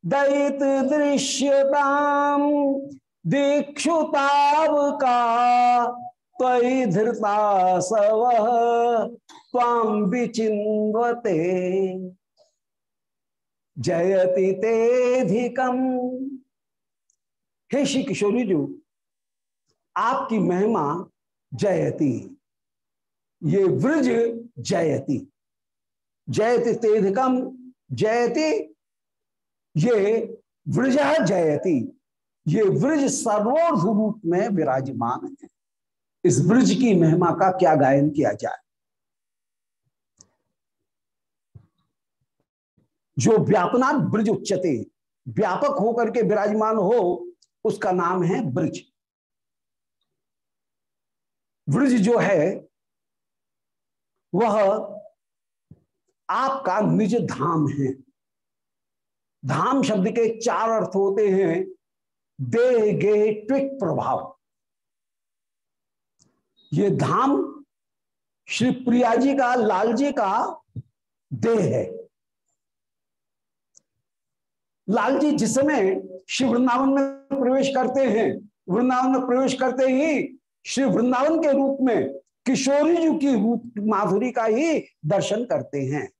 दैत दृश्यताम दीक्षुतावका त्वयि धृता सव ताम विचिन्वते जयति तेधिकम। हे श्री किशोरी जी, आपकी महिमा जयती। ये व्रज जयति। जयति तेधिकम, जयति, ये व्रज जयति। ये व्रज सर्वोर्ध रूप में विराजमान है। इस ब्रज की महिमा का क्या गायन किया जाए? जो व्यापना ब्रज उच्चते व्यापक होकर के विराजमान हो, उसका नाम है ब्रज। ब्रज जो है, वह आपका निज धाम है। धाम शब्द के चार अर्थ होते हैं दे गे ट्विक, प्रभाव। ये धाम श्री प्रिया जी का, लाल जी का देह है। लाल जी जिस समय श्री वृंदावन में प्रवेश करते हैं, वृंदावन में प्रवेश करते ही श्री वृंदावन के रूप में किशोरी जी की रूप, माधुरी का ही दर्शन करते हैं।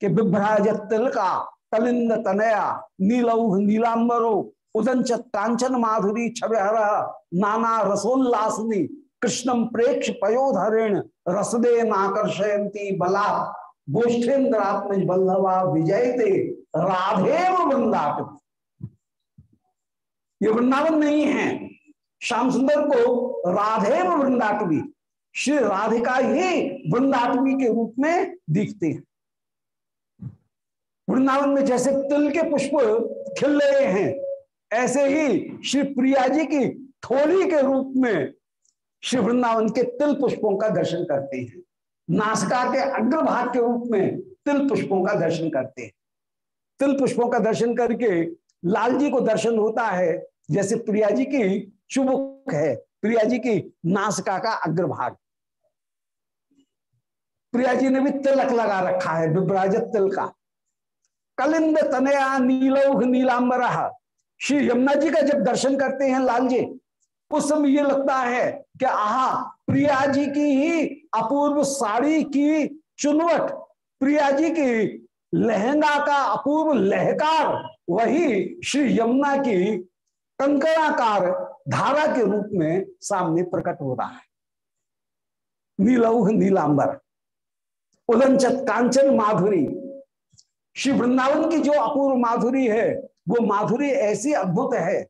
कि बिभ्राज तिल का तलिंद तनया नीलऊ नीलांबरो, उदंच कांचन माधुरी छवहरा नाना रसोल्लासनी कृष्णम प्रेक्ष पयोधरेण रसदे नाकर्षयती बला गोष्ठेन्द्रात्म बल्लवा विजयते। राधेव वृंदावन। ये वृंदावन नहीं है। श्याम सुंदर को राधेव वृंदाटवी, श्री राधिका ही वृंदाटवी के रूप में दिखते हैं। वृंदावन में जैसे तिल के पुष्प खिल रहे हैं, ऐसे ही श्री प्रिया जी की थोड़ी के रूप में श्री वृंदावन के तिल पुष्पों का दर्शन करते हैं। नासिका के अग्रभाग के रूप में तिल पुष्पों का दर्शन करते हैं। तिल पुष्पों का दर्शन करके लाल जी को दर्शन होता है, जैसे प्रिया जी की चुमुक है। प्रिया जी की नासिका का अग्रभाग। प्रिया जी ने भी तिलक लगा रखा है विभ्राजत तिल का। कलिंद तनया नीलोह नीलांबर। श्री यमुना जी का जब दर्शन करते हैं लाल जी, उस समय ये लगता है कि आहा, प्रिया जी की ही अपूर्व साड़ी की चुनवट, प्रिया जी की लहंगा का अपूर्व लहकार, वही श्री यमुना की कंकणाकार धारा के रूप में सामने प्रकट हो रहा है। नीलौह नीलांबर उदंचत कांचन माधुरी। श्री वृंदावन की जो अपूर्व माधुरी है, वो माधुरी ऐसी अद्भुत है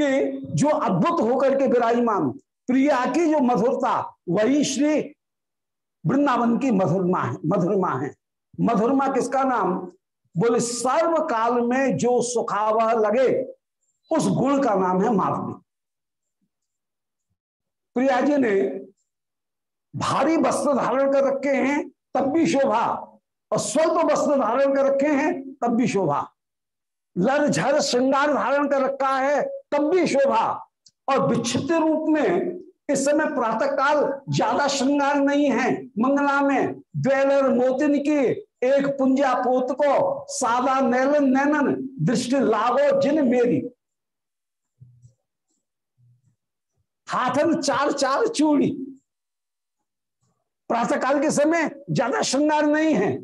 कि जो अद्भुत होकर के विराजमान, प्रिया की जो मधुरता, वही श्री वृंदावन की मधुरमा है मधुरमा है। मधुरमा किसका नाम? बोले सर्व काल में जो सुखावा लगे, उस गुण का नाम है माधुरी। प्रिया जी ने भारी वस्त्र धारण कर रखे हैं, तब भी शोभा। और स्वल्प वस्त्र धारण कर रखे हैं, तब भी शोभा। लर, झर, श्रृंगार धारण कर रखा है, तब भी शोभा। और विक्षिप्त रूप में इस समय प्रातः काल ज़्यादा श्रृंगार नहीं है मंगला में द्वेलर मोतिन की एक पुंजा पोत को, सादा नैलन नैनन, दृष्टि लागो जिन मेरी। हाथन चार चार चूड़ी। प्रातः काल के समय ज़्यादा श्रृंगार नहीं है।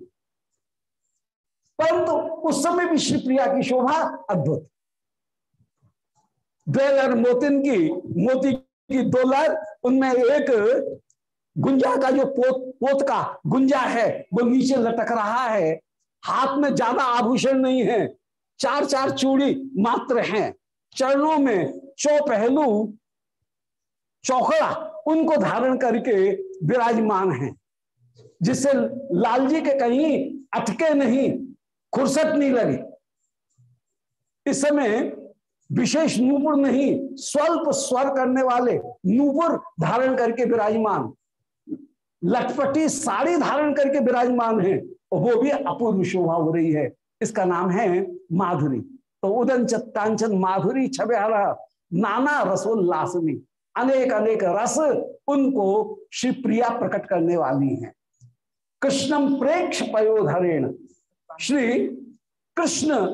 परंतु उस समय भी श्री प्रिया की शोभा अद्भुत। बेलर मोतिन की, मोती की दो लर उनमें एक गुंजा का जो पोत पोत का गुंजा है, वो नीचे लटक रहा है। हाथ में ज़्यादा आभूषण नहीं है। चार चार चूड़ी मात्र हैं। चरणों में चौपहलू, चौकड़ा, उनको धारण करके विराजमान है। जिससे लाल जी के कहीं अटके नहीं खुरसट नहीं लगी। इस समय विशेष नूपुर नहीं, स्वल्प स्वर करने वाले नूपुर धारण करके विराजमान। लटपटी साड़ी धारण करके विराजमान है, और वो भी अपूर्व शोभा हो रही है। इसका नाम है माधुरी। तो उदन चंचन माधुरी छबे नाना रसोल्लासनी अनेक अनेक रस उनको श्री प्रिया प्रकट करने वाली हैं। कृष्णम प्रेक्ष पयोधरेण, श्री कृष्ण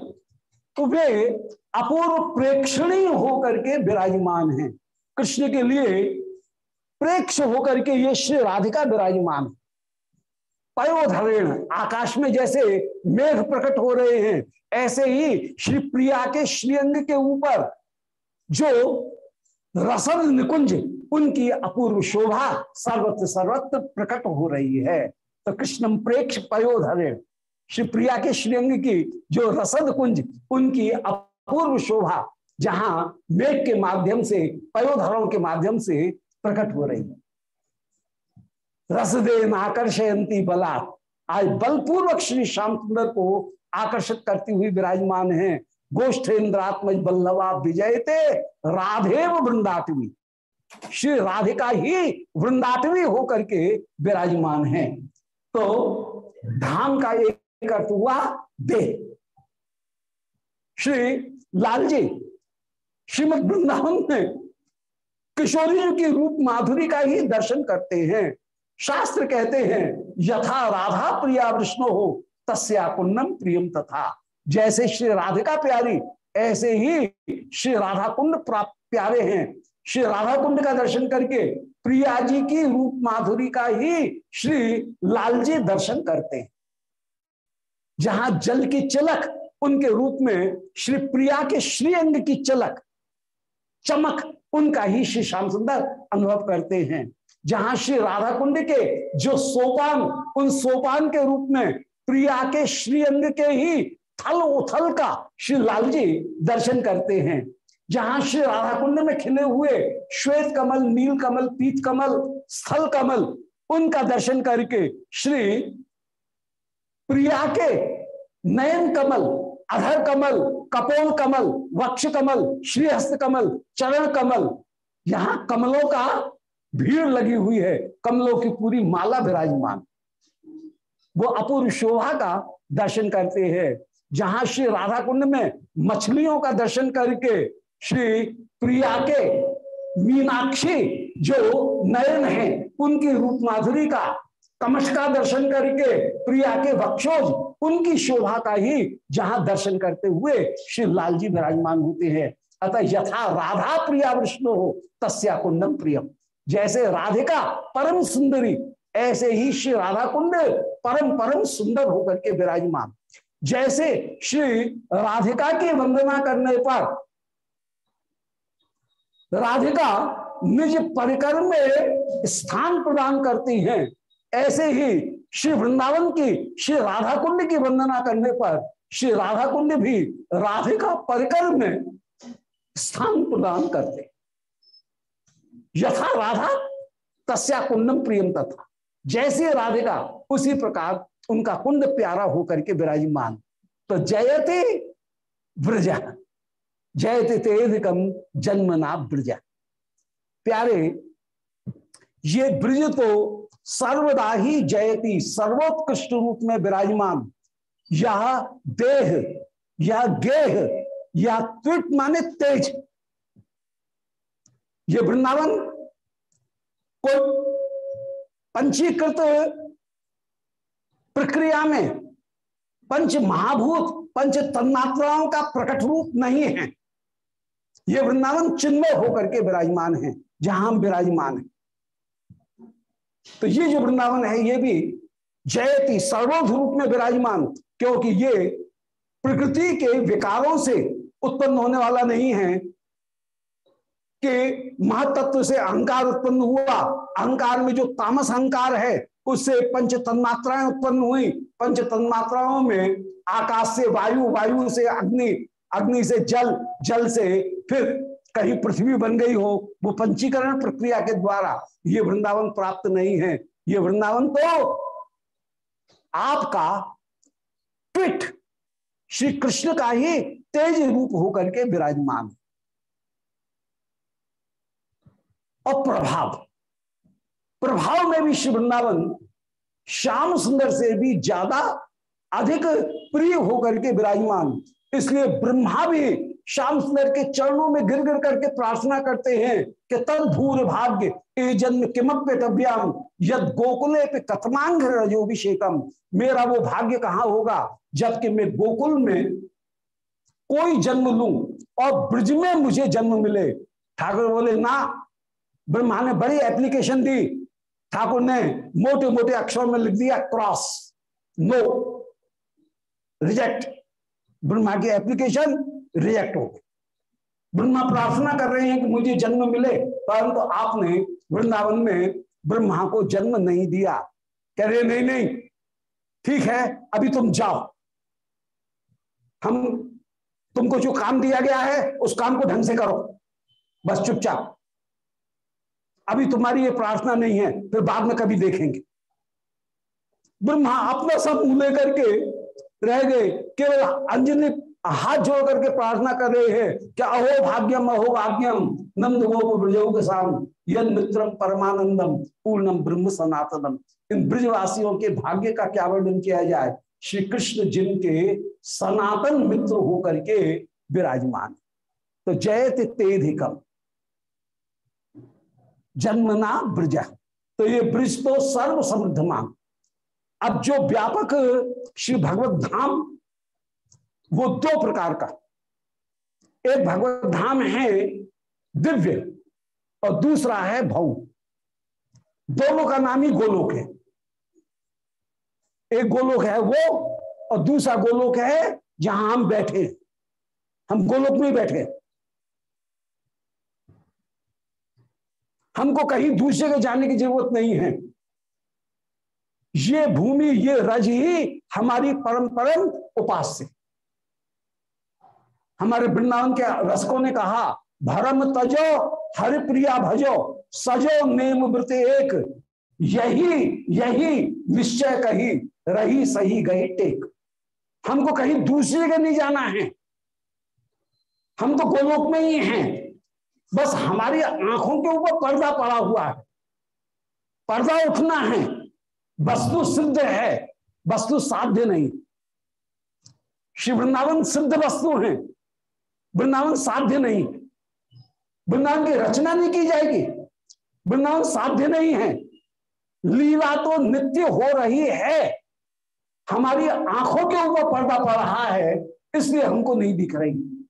तो वे अपूर्व प्रेक्षणीय होकर के विराजमान हैं। कृष्ण के लिए प्रेक्ष होकर के ये श्री राधिका विराजमान। पयोधरेण, आकाश में जैसे मेघ प्रकट हो रहे हैं, ऐसे ही श्री प्रिया के श्रीअंग के ऊपर जो रसद निकुंज, उनकी अपूर्व शोभा सर्वत्र सर्वत्र प्रकट हो रही है। तो कृष्णम प्रेक्ष पयोधरेण, श्री प्रिया के श्रीअंग की जो रसद कुंज, उनकी अपूर्व शोभा, जहाँ मेघ के माध्यम से, पयोधरों के माध्यम से प्रकट हो रही रसदेन आकर्षयंती बला आज बलपूर्वक श्री श्याम सुंदर को आकर्षित करती हुई विराजमान है। गोष्ठेन्द्रात्मज बल्लवा विजयते, राधेव वृंदाटवी श्री राधिका ही वृंदाटवी होकर के विराजमान है। तो धाम का एक अर्थ हुआ दे श्री लाल जी श्रीमद वृंदावन में किशोरी की रूप माधुरी का ही दर्शन करते हैं। शास्त्र कहते हैं, यथा राधा प्रिया विष्णु हो, तस्या कुंडम प्रियम तथा। जैसे श्री राधिका प्यारी, ऐसे ही श्री राधा कुंड प्यारे हैं। श्री राधा कुंड का दर्शन करके प्रिया जी की रूप माधुरी का ही श्री लाल जी दर्शन करते हैं। जहाँ जल की चलक, उनके रूप में श्री प्रिया के श्रीअंग की चलक, चमक उनका ही श्री श्याम सुंदर अनुभव करते हैं। जहाँ श्री राधा कुंड के जो सोपान, उन सोपान के रूप में प्रिया के श्रीअंग के ही थल उथल का श्री लाल जी दर्शन करते हैं। जहाँ श्री राधा कुंड में खिले हुए श्वेत कमल, नील कमल, पीत कमल, स्थल कमल, उनका दर्शन करके श्री प्रिया के नयन कमल, अधर कमल, कपोल कमल वक्ष कमल श्रीहस्त कमल चरण कमल यहाँ कमलों का भीड़ लगी हुई है। कमलों की पूरी माला विराजमान। वो अपूर्व शोभा का दर्शन करते हैं। जहाँ श्री राधा कुंड में मछलियों का दर्शन करके श्री प्रिया के मीनाक्षी जो नयन है, उनकी रूप माधुरी का कमश का दर्शन करके प्रिया के वक्षोज उनकी शोभा का ही जहाँ दर्शन करते हुए श्री लाल जी विराजमान होते हैं। अतः यथा राधा प्रिया विष्णु हो, तस्या कुंडम प्रियम। जैसे राधिका परम सुंदरी, ऐसे ही श्री राधा कुंड परम परम सुंदर होकर के विराजमान। जैसे श्री राधिका की वंदना करने पर राधिका निज परिकर में स्थान प्रदान करती हैं, ऐसे ही श्री वृंदावन की, श्री राधा कुंड की वंदना करने पर श्री राधा कुंड भी राधिका परिकर में स्थान प्रदान करते। यथा राधा, तस्या कुंडम प्रियम तथा। जैसे राधिका, उसी प्रकार उनका कुंड प्यारा होकर के विराजमान। तो जयते ब्रज, जयते तेधिकम जन्मना ब्रज। प्यारे, ये ब्रज तो सर्वदा ही जयती, सर्वोत्कृष्ट रूप में विराजमान। यह देह, यह गेह, यह त्विट माने तेज। ये वृंदावन को पंचीकृत प्रक्रिया में पंच महाभूत, पंच तन्मात्राओं का प्रकट रूप नहीं है। ये वृंदावन चिन्मय होकर के विराजमान है, जहाँ हम विराजमान है। तो ये जो वृंदावन है, ये भी जयति सर्वोध रूप में विराजमान, क्योंकि ये प्रकृति के विकारों से उत्पन्न होने वाला नहीं है कि महातत्व से अहंकार उत्पन्न हुआ। अहंकार में जो तामस अहंकार है, उससे पंच तन्मात्राएँ उत्पन्न हुई। पंच तन्मात्राओं में आकाश से वायु वायु से अग्नि अग्नि से जल जल से फिर कहीं पृथ्वी बन गई हो, वो पंचीकरण प्रक्रिया के द्वारा ये वृंदावन प्राप्त नहीं है। ये वृंदावन तो आपका ट्विट श्री कृष्ण का ही तेज रूप होकर के विराजमान और प्रभाव प्रभाव में भी श्री वृंदावन श्याम सुंदर से भी ज़्यादा अधिक प्रिय होकर के विराजमान। इसलिए ब्रह्मा भी श्याम सुंदर के चरणों में गिर गिर करके प्रार्थना करते हैं कि तद भूर भाग्य, ए जन्म किमप्यव्याम यद गोकुले पे कथमांग रजोभिषेकम, मेरा वो भाग्य कहाँ होगा? जबकि मैं गोकुल में कोई जन्म लू और ब्रज में मुझे जन्म मिले। ठाकुर बोले, ना, ब्रह्मा ने बड़ी एप्लीकेशन दी। ठाकुर ने मोटे मोटे अक्षरों में लिख दिया क्रॉस नो रिजेक्ट ब्रह्मा की एप्लीकेशन रिजेक्ट हो। गई ब्रह्मा प्रार्थना कर रहे हैं कि मुझे जन्म मिले, परंतु तो आपने वृंदावन में ब्रह्मा को जन्म नहीं दिया। कह रहे, नहीं नहीं, ठीक है, अभी तुम जाओ। हम, तुमको जो काम दिया गया है, उस काम को ढंग से करो। बस चुपचाप। अभी तुम्हारी ये प्रार्थना नहीं है, फिर बाद में कभी देखेंगे। ब्रह्मा अपना सब मुँह लेकर के रह गए। केवल अंजनी हाथ जोड़ करके प्रार्थना कर रहे हैं कि अहो भाग्यम अहो भाग्यम नंद गोप ब्रजो साम यन मित्रम परमानंदम, पूर्णम ब्रह्म सनातनम। इन ब्रजवासियों के भाग्य का क्या वर्णन किया जाए? श्री कृष्ण जिनके सनातन मित्र होकर के विराजमान। तो जयत तेधिकम जन्मना ब्रज। तो ये ब्रज तो सर्व समृद्धमान अब जो व्यापक श्री भगवत धाम वो दो प्रकार का। एक भगवत धाम है दिव्य और दूसरा है भव। दोनों का नाम ही गोलोक है। एक गोलोक है वो और दूसरा गोलोक है जहाँ हम बैठे हम गोलोक में बैठे हमको कहीं दूसरे के जाने की ज़रूरत नहीं है। ये भूमि, ये रज ही हमारी परम परम उपास्य। हमारे वृंदावन के रसकों ने कहा, भरम तजो हरि प्रिया भजो, सजो नेम व्रत एक, यही यही निश्चय कही, रही सही गए टेक। हमको कहीं दूसरे के नहीं जाना है। हम तो गोलोक में ही हैं। बस हमारी आँखों के ऊपर पर्दा पड़ा हुआ है। पर्दा उठना है। वस्तु सिद्ध है। वस्तु साध्य नहीं। श्री वृंदावन सिद्ध वस्तु है। वृंदावन साध्य नहीं। वृंदावन की रचना नहीं की जाएगी। वृंदावन साध्य नहीं है। लीला तो नित्य हो रही है। हमारी आँखों के ऊपर पर्दा पड़ रहा है, इसलिए हमको नहीं दिख रही।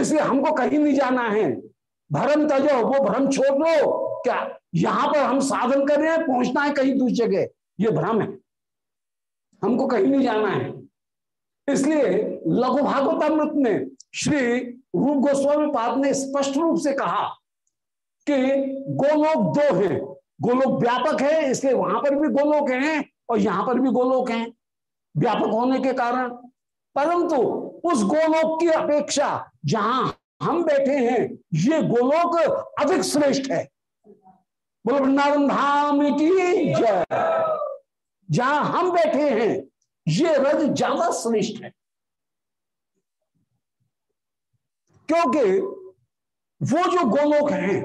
इसलिए हमको कहीं नहीं जाना है। भरम तजो, वो भ्रम छोड़ लो क्या यहाँ पर हम साधन कर रहे हैं, पहुँचना है कहीं दूसरी जगह? ये भ्रम है। हमको कहीं नहीं जाना है। इसलिए लघु भागवतामृत में श्री रूप गोस्वामी पाद ने स्पष्ट रूप से कहा कि गोलोक दो हैं। गोलोक व्यापक है, इसलिए वहाँ पर भी गोलोक हैं और यहाँ पर भी गोलोक हैं। व्यापक होने के कारण। परंतु उस गोलोक की अपेक्षा जहाँ हम बैठे हैं, ये गोलोक अधिक श्रेष्ठ है। बोलो, वृंदावन धाम की जय। जहाँ हम बैठे हैं ये रज ज़्यादा श्रेष्ठ है। क्योंकि वो जो गोलोक हैं,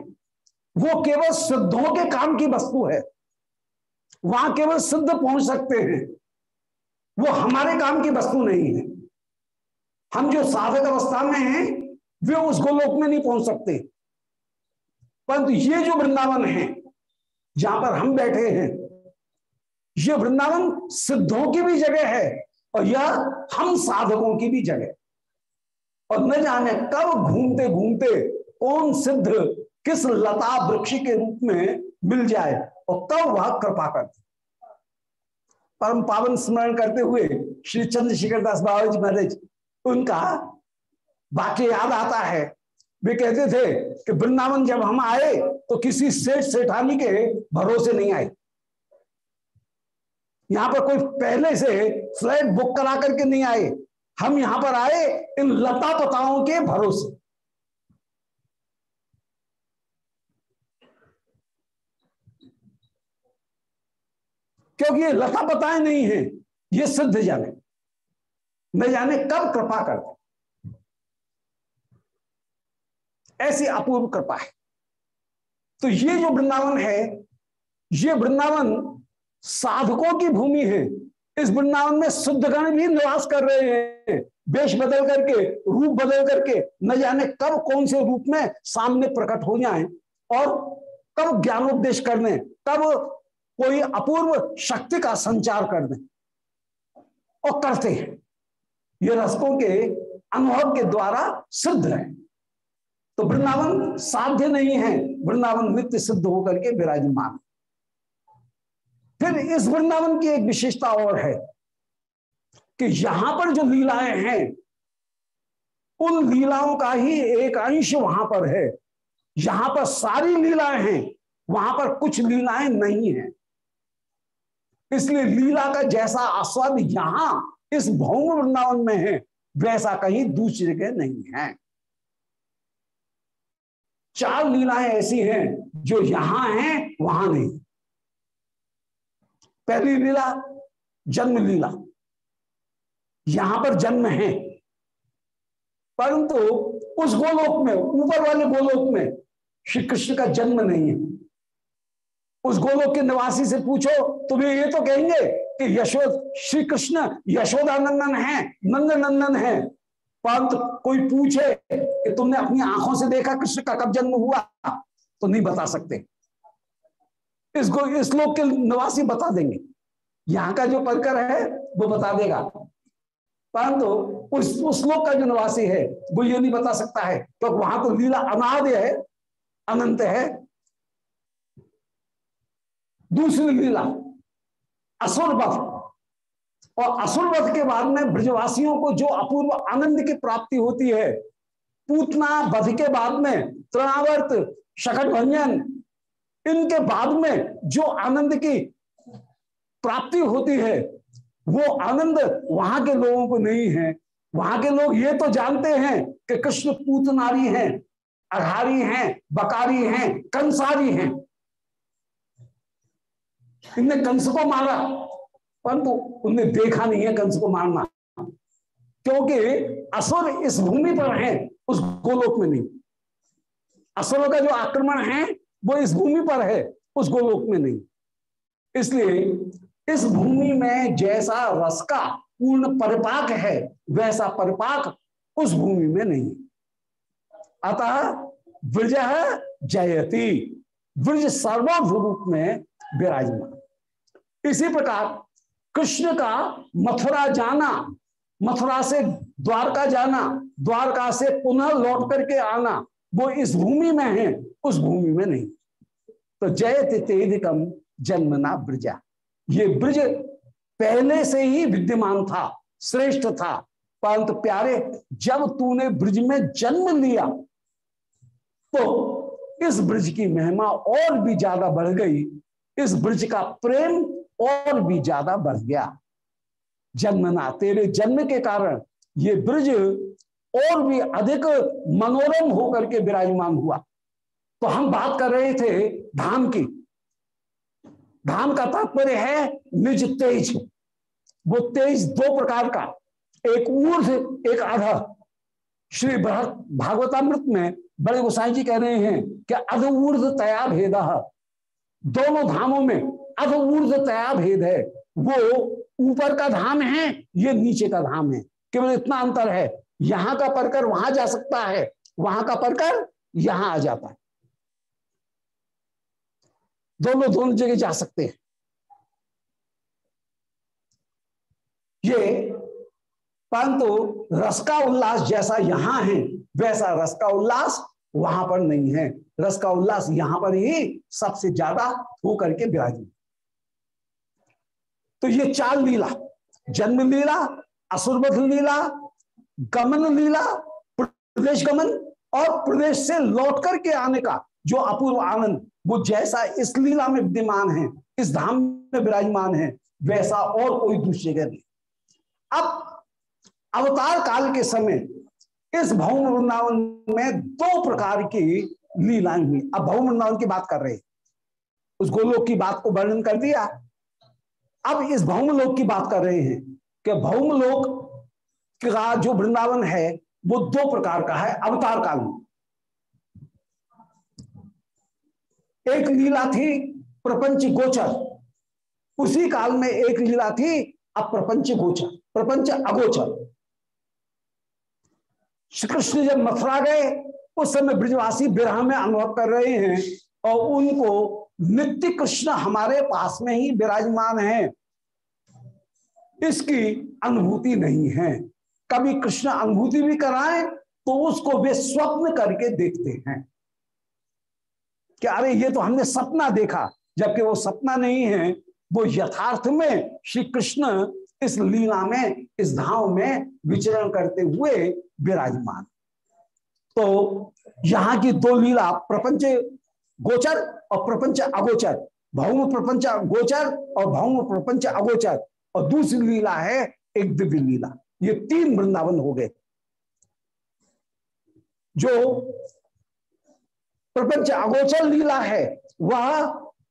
वो केवल सिद्धों के काम की वस्तु है। वहाँ केवल सिद्ध पहुँच सकते हैं। वो हमारे काम की वस्तु नहीं है। हम जो साधक अवस्था में हैं, वे उस गोलोक में नहीं पहुँच सकते। परंतु ये जो वृंदावन है, जहाँ पर हम बैठे हैं ये वृंदावन सिद्धों की भी जगह है और यह हम साधकों की भी जगह। और न जाने कब घूमते घूमते कौन सिद्ध किस लता वृक्ष के रूप में मिल जाए और कब वह कृपा करते। परम पावन स्मरण करते हुए श्री चंद्रशेखर दास बाबा जी महाराज, उनका वाक्य याद आता है। वे कहते थे कि वृंदावन जब हम आए तो किसी सेठ सेठानी के भरोसे नहीं आए। यहाँ पर कोई पहले से फ्लैट बुक करा करके नहीं आए। हम यहाँ पर आए इन लता पताओं के भरोसे। क्योंकि ये लता पताएँ नहीं है, ये सिद्ध जाने न जाने कब कृपा करते ऐसी अपूर्व कृपा है। तो ये जो वृंदावन है, ये वृंदावन साधकों की भूमि है। इस वृंदावन में शुद्धगण भी निवास कर रहे हैं। वेश बदल करके, रूप बदल करके, न जाने कब कौन से रूप में सामने प्रकट हो जाए और कब ज्ञानोपदेश कर दें, कब कोई अपूर्व शक्ति का संचार कर दें और करते हैं। ये रसकों के अनुभव के द्वारा सिद्ध है। तो वृंदावन साध्य नहीं है, वृंदावन नित्य सिद्ध होकर के विराजमान फिर इस वृंदावन की एक विशेषता और है कि यहाँ पर जो लीलाएँ हैं, उन लीलाओं का ही एक अंश वहाँ पर है। यहाँ पर सारी लीलाएँ हैं, वहाँ पर कुछ लीलाएँ नहीं है। इसलिए लीला का जैसा आस्वाद यहाँ, इस भौम वृंदावन में है, वैसा कहीं दूसरी जगह नहीं है। चार लीलाएँ ऐसी हैं, जो यहाँ हैं, वहाँ नहीं। पहली लीला, जन्म लीला। यहाँ पर जन्म है। परंतु उस गोलोक में, ऊपर वाले गोलोक में श्री कृष्ण का जन्म नहीं है। उस गोलोक के निवासी से पूछो, तुम्हें ये तो कहेंगे कि यशोद, श्री कृष्ण यशोदानंदन है नंद नंदन है। परंतु कोई पूछे कि तुमने अपनी आँखों से देखा कृष्ण का कब जन्म हुआ तो नहीं बता सकते। इसको इस लोक के निवासी बता देंगे। यहाँ का जो परकर है, वो बता देगा। परंतु उस उस लोक का जो निवासी है, वो ये नहीं बता सकता है, क्योंकि तो वहाँ तो लीला अनाद है, अनंत है। दूसरी लीला, असुर वध। और असुर वध के बाद में ब्रजवासियों को जो अपूर्व आनंद की प्राप्ति होती है, पूतना बध के बाद में तृणावर्त शकट भंजन इनके बाद में जो आनंद की प्राप्ति होती है, वो आनंद वहाँ के लोगों को नहीं है। वहाँ के लोग ये तो जानते हैं कि कृष्ण पूतनारी हैं अघारी हैं, बकारी हैं, कंसारी हैं। इनने कंस को मारा, परंतु उनने देखा नहीं है कंस को मारना। क्योंकि असुर इस भूमि पर हैं, उस गोलोक में नहीं। असुरों का जो आक्रमण है वो इस भूमि पर है, उस गोलोक में नहीं। इसलिए इस भूमि में जैसा रस का पूर्ण परिपाक है, वैसा परिपाक उस भूमि में नहीं। अतः ब्रज जयती। ब्रज सर्वभ रूप में विराजमान। इसी प्रकार कृष्ण का मथुरा जाना, मथुरा से द्वारका जाना, द्वारका से पुनः लौट करके आना, वो इस भूमि में है उस भूमि में नहीं। तो जयत तेदिकम जन्मना ब्रजा। ये ब्रज पहले से ही विद्यमान था, श्रेष्ठ था। परंतु प्यारे, जब तूने ब्रज में जन्म लिया तो इस ब्रज की महिमा और भी ज़्यादा बढ़ गई, इस ब्रज का प्रेम और भी ज़्यादा बढ़ गया। जन्मना, तेरे जन्म के कारण ये ब्रज और भी अधिक मनोरम होकर के विराजमान हुआ। तो हम बात कर रहे थे धाम की। धाम का तात्पर्य है निज तेज। वो तेज दो प्रकार का, एक ऊर्ध एक आधा। श्री भागवतामृत में बड़े गोसाई जी कह रहे हैं कि अध ऊर्ध तया भेद। दोनों धामों में अध ऊर्ध तया भेद है। वो ऊपर का धाम है, ये नीचे का धाम है। केवल इतना अंतर है, यहाँ का परकर वहाँ जा सकता है, वहाँ का परकर यहाँ आ जाता है। दोनों दोनों जगह जा सकते हैं। ये परंतु रस का उल्लास जैसा यहाँ है, वैसा रस का उल्लास वहाँ पर नहीं है। रस का उल्लास यहाँ पर ही सबसे ज़्यादा होकर के विराजी तो ये चार लीला, जन्म लीला असुरबध लीला, गमन लीला, प्रदेश गमन और प्रदेश से लौट करके आने का जो अपूर्व आनंद, वो जैसा इस लीला में विद्यमान है, इस धाम में विराजमान है, वैसा और कोई दूसरी नहीं। अब अवतार काल के समय इस भौम वृंदावन में दो प्रकार की लीलाएँ हुई। अब भौम वृंदावन की बात कर रहे हैं। उस गोलोक की बात को वर्णन कर दिया। अब इस भौमलोक की बात कर रहे हैं कि भौमलोक का जो वृंदावन है, वो दो प्रकार का है, अवतार काल में। एक लीला थी प्रपंच गोचर। उसी काल में एक लीला थी अप्रपंच गोचर, प्रपंच अगोचर। श्री कृष्ण जब मथुरा गए, उस समय ब्रजवासी विरह में अनुभव कर रहे हैं और उनको नित्य कृष्ण हमारे पास में ही विराजमान है। इसकी अनुभूति नहीं है। कभी कृष्ण अनुभूति भी कराएँ तो उसको वे स्वप्न करके देखते हैं। कि अरे ये तो हमने सपना देखा, जबकि वो सपना नहीं है, वो यथार्थ में श्री कृष्ण इस लीला में, इस धाव में विचरण करते हुए विराजमान। तो यहाँ की दो लीला, प्रपंच गोचर और प्रपंच अगोचर। भौम प्रपंच गोचर और भौम प्रपंच अगोचर। और दूसरी लीला है एक दिव्य लीला। ये तीन वृंदावन हो गए। जो प्रपंच अगोचर लीला है, वह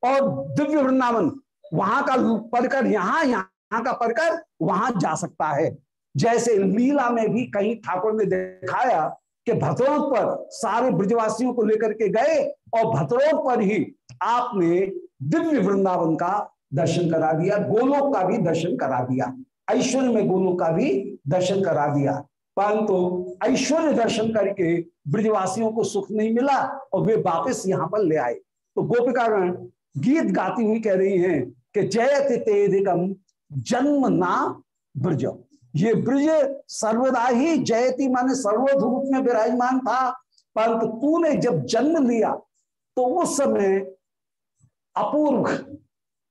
और दिव्य वृंदावन, वहाँ का परकर यहाँ यहाँ का परकर वहाँ जा सकता है। जैसे लीला में भी कहीं ठाकुर ने दिखाया कि भतरोट पर सारे ब्रजवासियों को लेकर के गए और भतरोट पर ही आपने दिव्य वृंदावन का दर्शन करा दिया, गोलोक का भी दर्शन करा दिया, ऐश्वर्य में गोलोक का भी दर्शन करा दिया। परंतु ऐश्वर्य दर्शन करके ब्रजवासियों को सुख नहीं मिला और वे वापस यहाँ पर ले आए। तो गोपिकागण गीत गाती हुई कह रही हैं कि जयत तेदिकम जन्म ना ब्रज। ये ब्रज सर्वदा ही जयती माने सर्वध रूप में विराजमान था, परंतु तूने जब जन्म लिया तो उस समय अपूर्व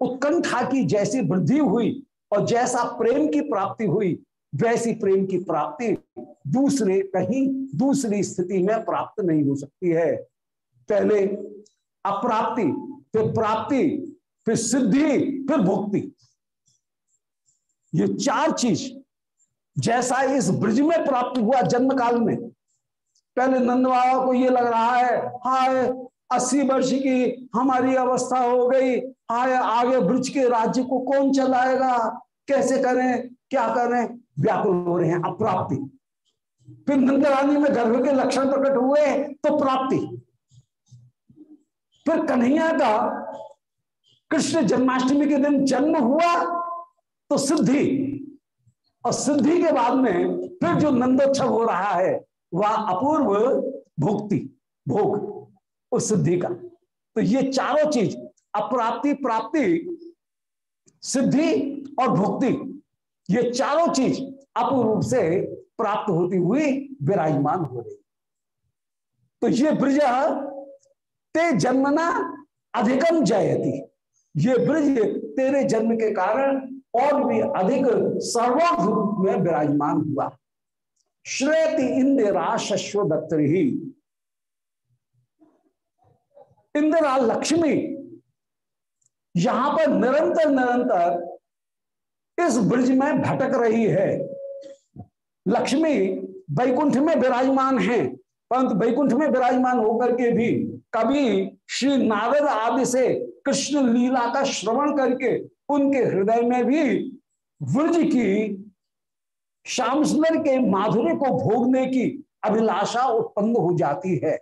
उत्कंठा की जैसी वृद्धि हुई और जैसा प्रेम की प्राप्ति हुई वैसी प्रेम की प्राप्ति दूसरे, कहीं दूसरी स्थिति में प्राप्त नहीं हो सकती है। पहले अप्राप्ति, फिर प्राप्ति, फिर सिद्धि, फिर भुक्ति। ये चार चीज़ जैसा इस ब्रिज में प्राप्त हुआ जन्म काल में। पहले नंद को ये लग रहा है, हाय, अस्सी वर्ष की हमारी अवस्था हो गई। हाय, आगे ब्रिज के राज्य को कौन चलाएगा? कैसे करें? क्या करें? व्याकुल हो रहे हैं, अप्राप्ति। फिर नंदरानी में गर्भ के लक्षण प्रकट हुए तो प्राप्ति। फिर कन्हैया का कृष्ण जन्माष्टमी के दिन जन्म हुआ तो सिद्धि। और सिद्धि के बाद में फिर जो नंदोत्सव हो रहा है, वह अपूर्व भुक्ति, भोग, उस सिद्धि का। तो ये चारों चीज़, अप्राप्ति, प्राप्ति, सिद्धि और भुक्ति ये चारों चीज़ अपूर्व रूप से प्राप्त होती हुई विराजमान हो रही। तो ये ब्रज ते जन्मना अधिकम जयती। ये ब्रज तेरे जन्म के कारण और भी अधिक सर्वाध रूप में विराजमान हुआ। श्रेति इंदिरा शश्व दत्त ही इंदिरा लक्ष्मी, यहाँ पर निरंतर निरंतर इस ब्रिज में भटक रही है। लक्ष्मी वैकुंठ में विराजमान है। परंतु वैकुंठ में विराजमान होकर के भी कभी श्री नारद आदि से कृष्ण लीला का श्रवण करके उनके हृदय में भी व्रज की श्याम सुंदर के माधुर्य को भोगने की अभिलाषा उत्पन्न हो जाती है।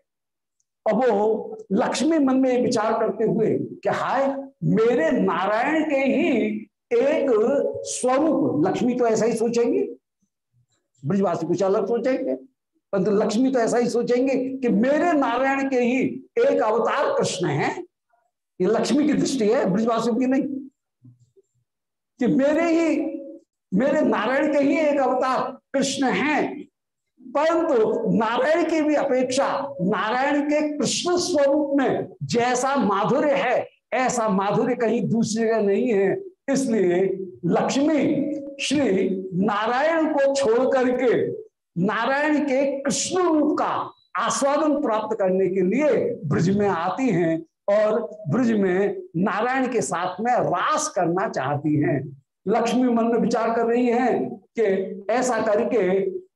अब वो लक्ष्मी मन में विचार करते हुए कि हाय, मेरे नारायण के ही एक स्वरूप, लक्ष्मी तो ऐसा ही सोचेंगे। ब्रजवासी कुछ अलग सोचेंगे, परंतु लक्ष्मी तो ऐसा ही सोचेंगे कि मेरे नारायण के ही एक अवतार कृष्ण है। ये लक्ष्मी की दृष्टि है, ब्रजवासियों की नहीं। कि मेरे ही, मेरे नारायण के ही एक अवतार कृष्ण है। परंतु नारायण की भी अपेक्षा नारायण के कृष्ण स्वरूप में जैसा माधुर्य है, ऐसा माधुर्य कहीं दूसरे का नहीं है। इसलिए लक्ष्मी श्री नारायण को छोड़ करके नारायण के कृष्ण रूप का आस्वादन प्राप्त करने के लिए ब्रज में आती हैं और ब्रज में नारायण के साथ में रास करना चाहती हैं। लक्ष्मी मन में विचार कर रही हैं कि ऐसा करके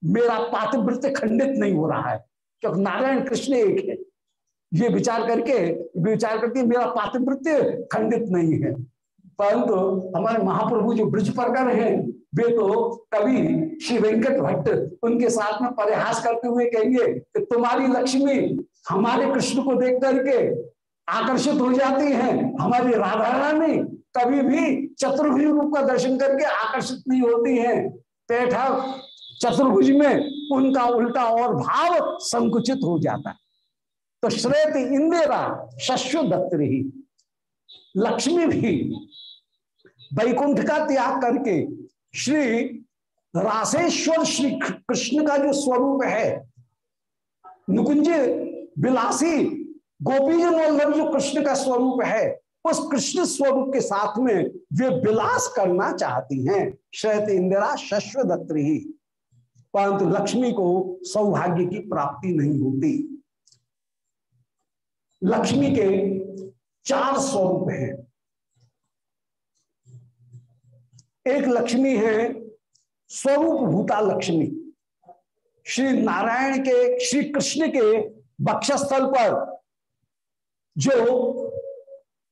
मेरा पातिवृत्य खंडित नहीं हो रहा है, क्योंकि नारायण कृष्ण एक है। ये विचार करके विचार करके मेरा पातिवृत्य खंडित नहीं है। परंतु हमारे महाप्रभु जो ब्रज परकर हैं, वे तो कभी श्री वेंकट भट्ट उनके साथ में परिहास करते हुए कहेंगे कि तुम्हारी लक्ष्मी हमारे कृष्ण को देख करके आकर्षित हो जाती हैं। हमारी राधा रानी कभी भी चतुर्भुज रूप का दर्शन करके आकर्षित नहीं होती है। पेठा चतुर्भुज में उनका उल्टा और भाव संकुचित हो जाता है। तो श्रेत इंदिरा शस्व दत्त लक्ष्मी भी वैकुंठ का त्याग करके श्री रासेश्वर श्री कृष्ण का जो स्वरूप है, नुकुंज विलासी गोपीजन वल्लभ जो कृष्ण का स्वरूप है, उस कृष्ण स्वरूप के साथ में वे विलास करना चाहती हैं। श्रेत इंदिरा शश्व दत्री परंतु लक्ष्मी को सौभाग्य की प्राप्ति नहीं होती। लक्ष्मी के चार स्वरूप हैं। एक लक्ष्मी है, स्वरूप भूता लक्ष्मी। श्री नारायण के, श्री कृष्ण के बक्षस्थल पर जो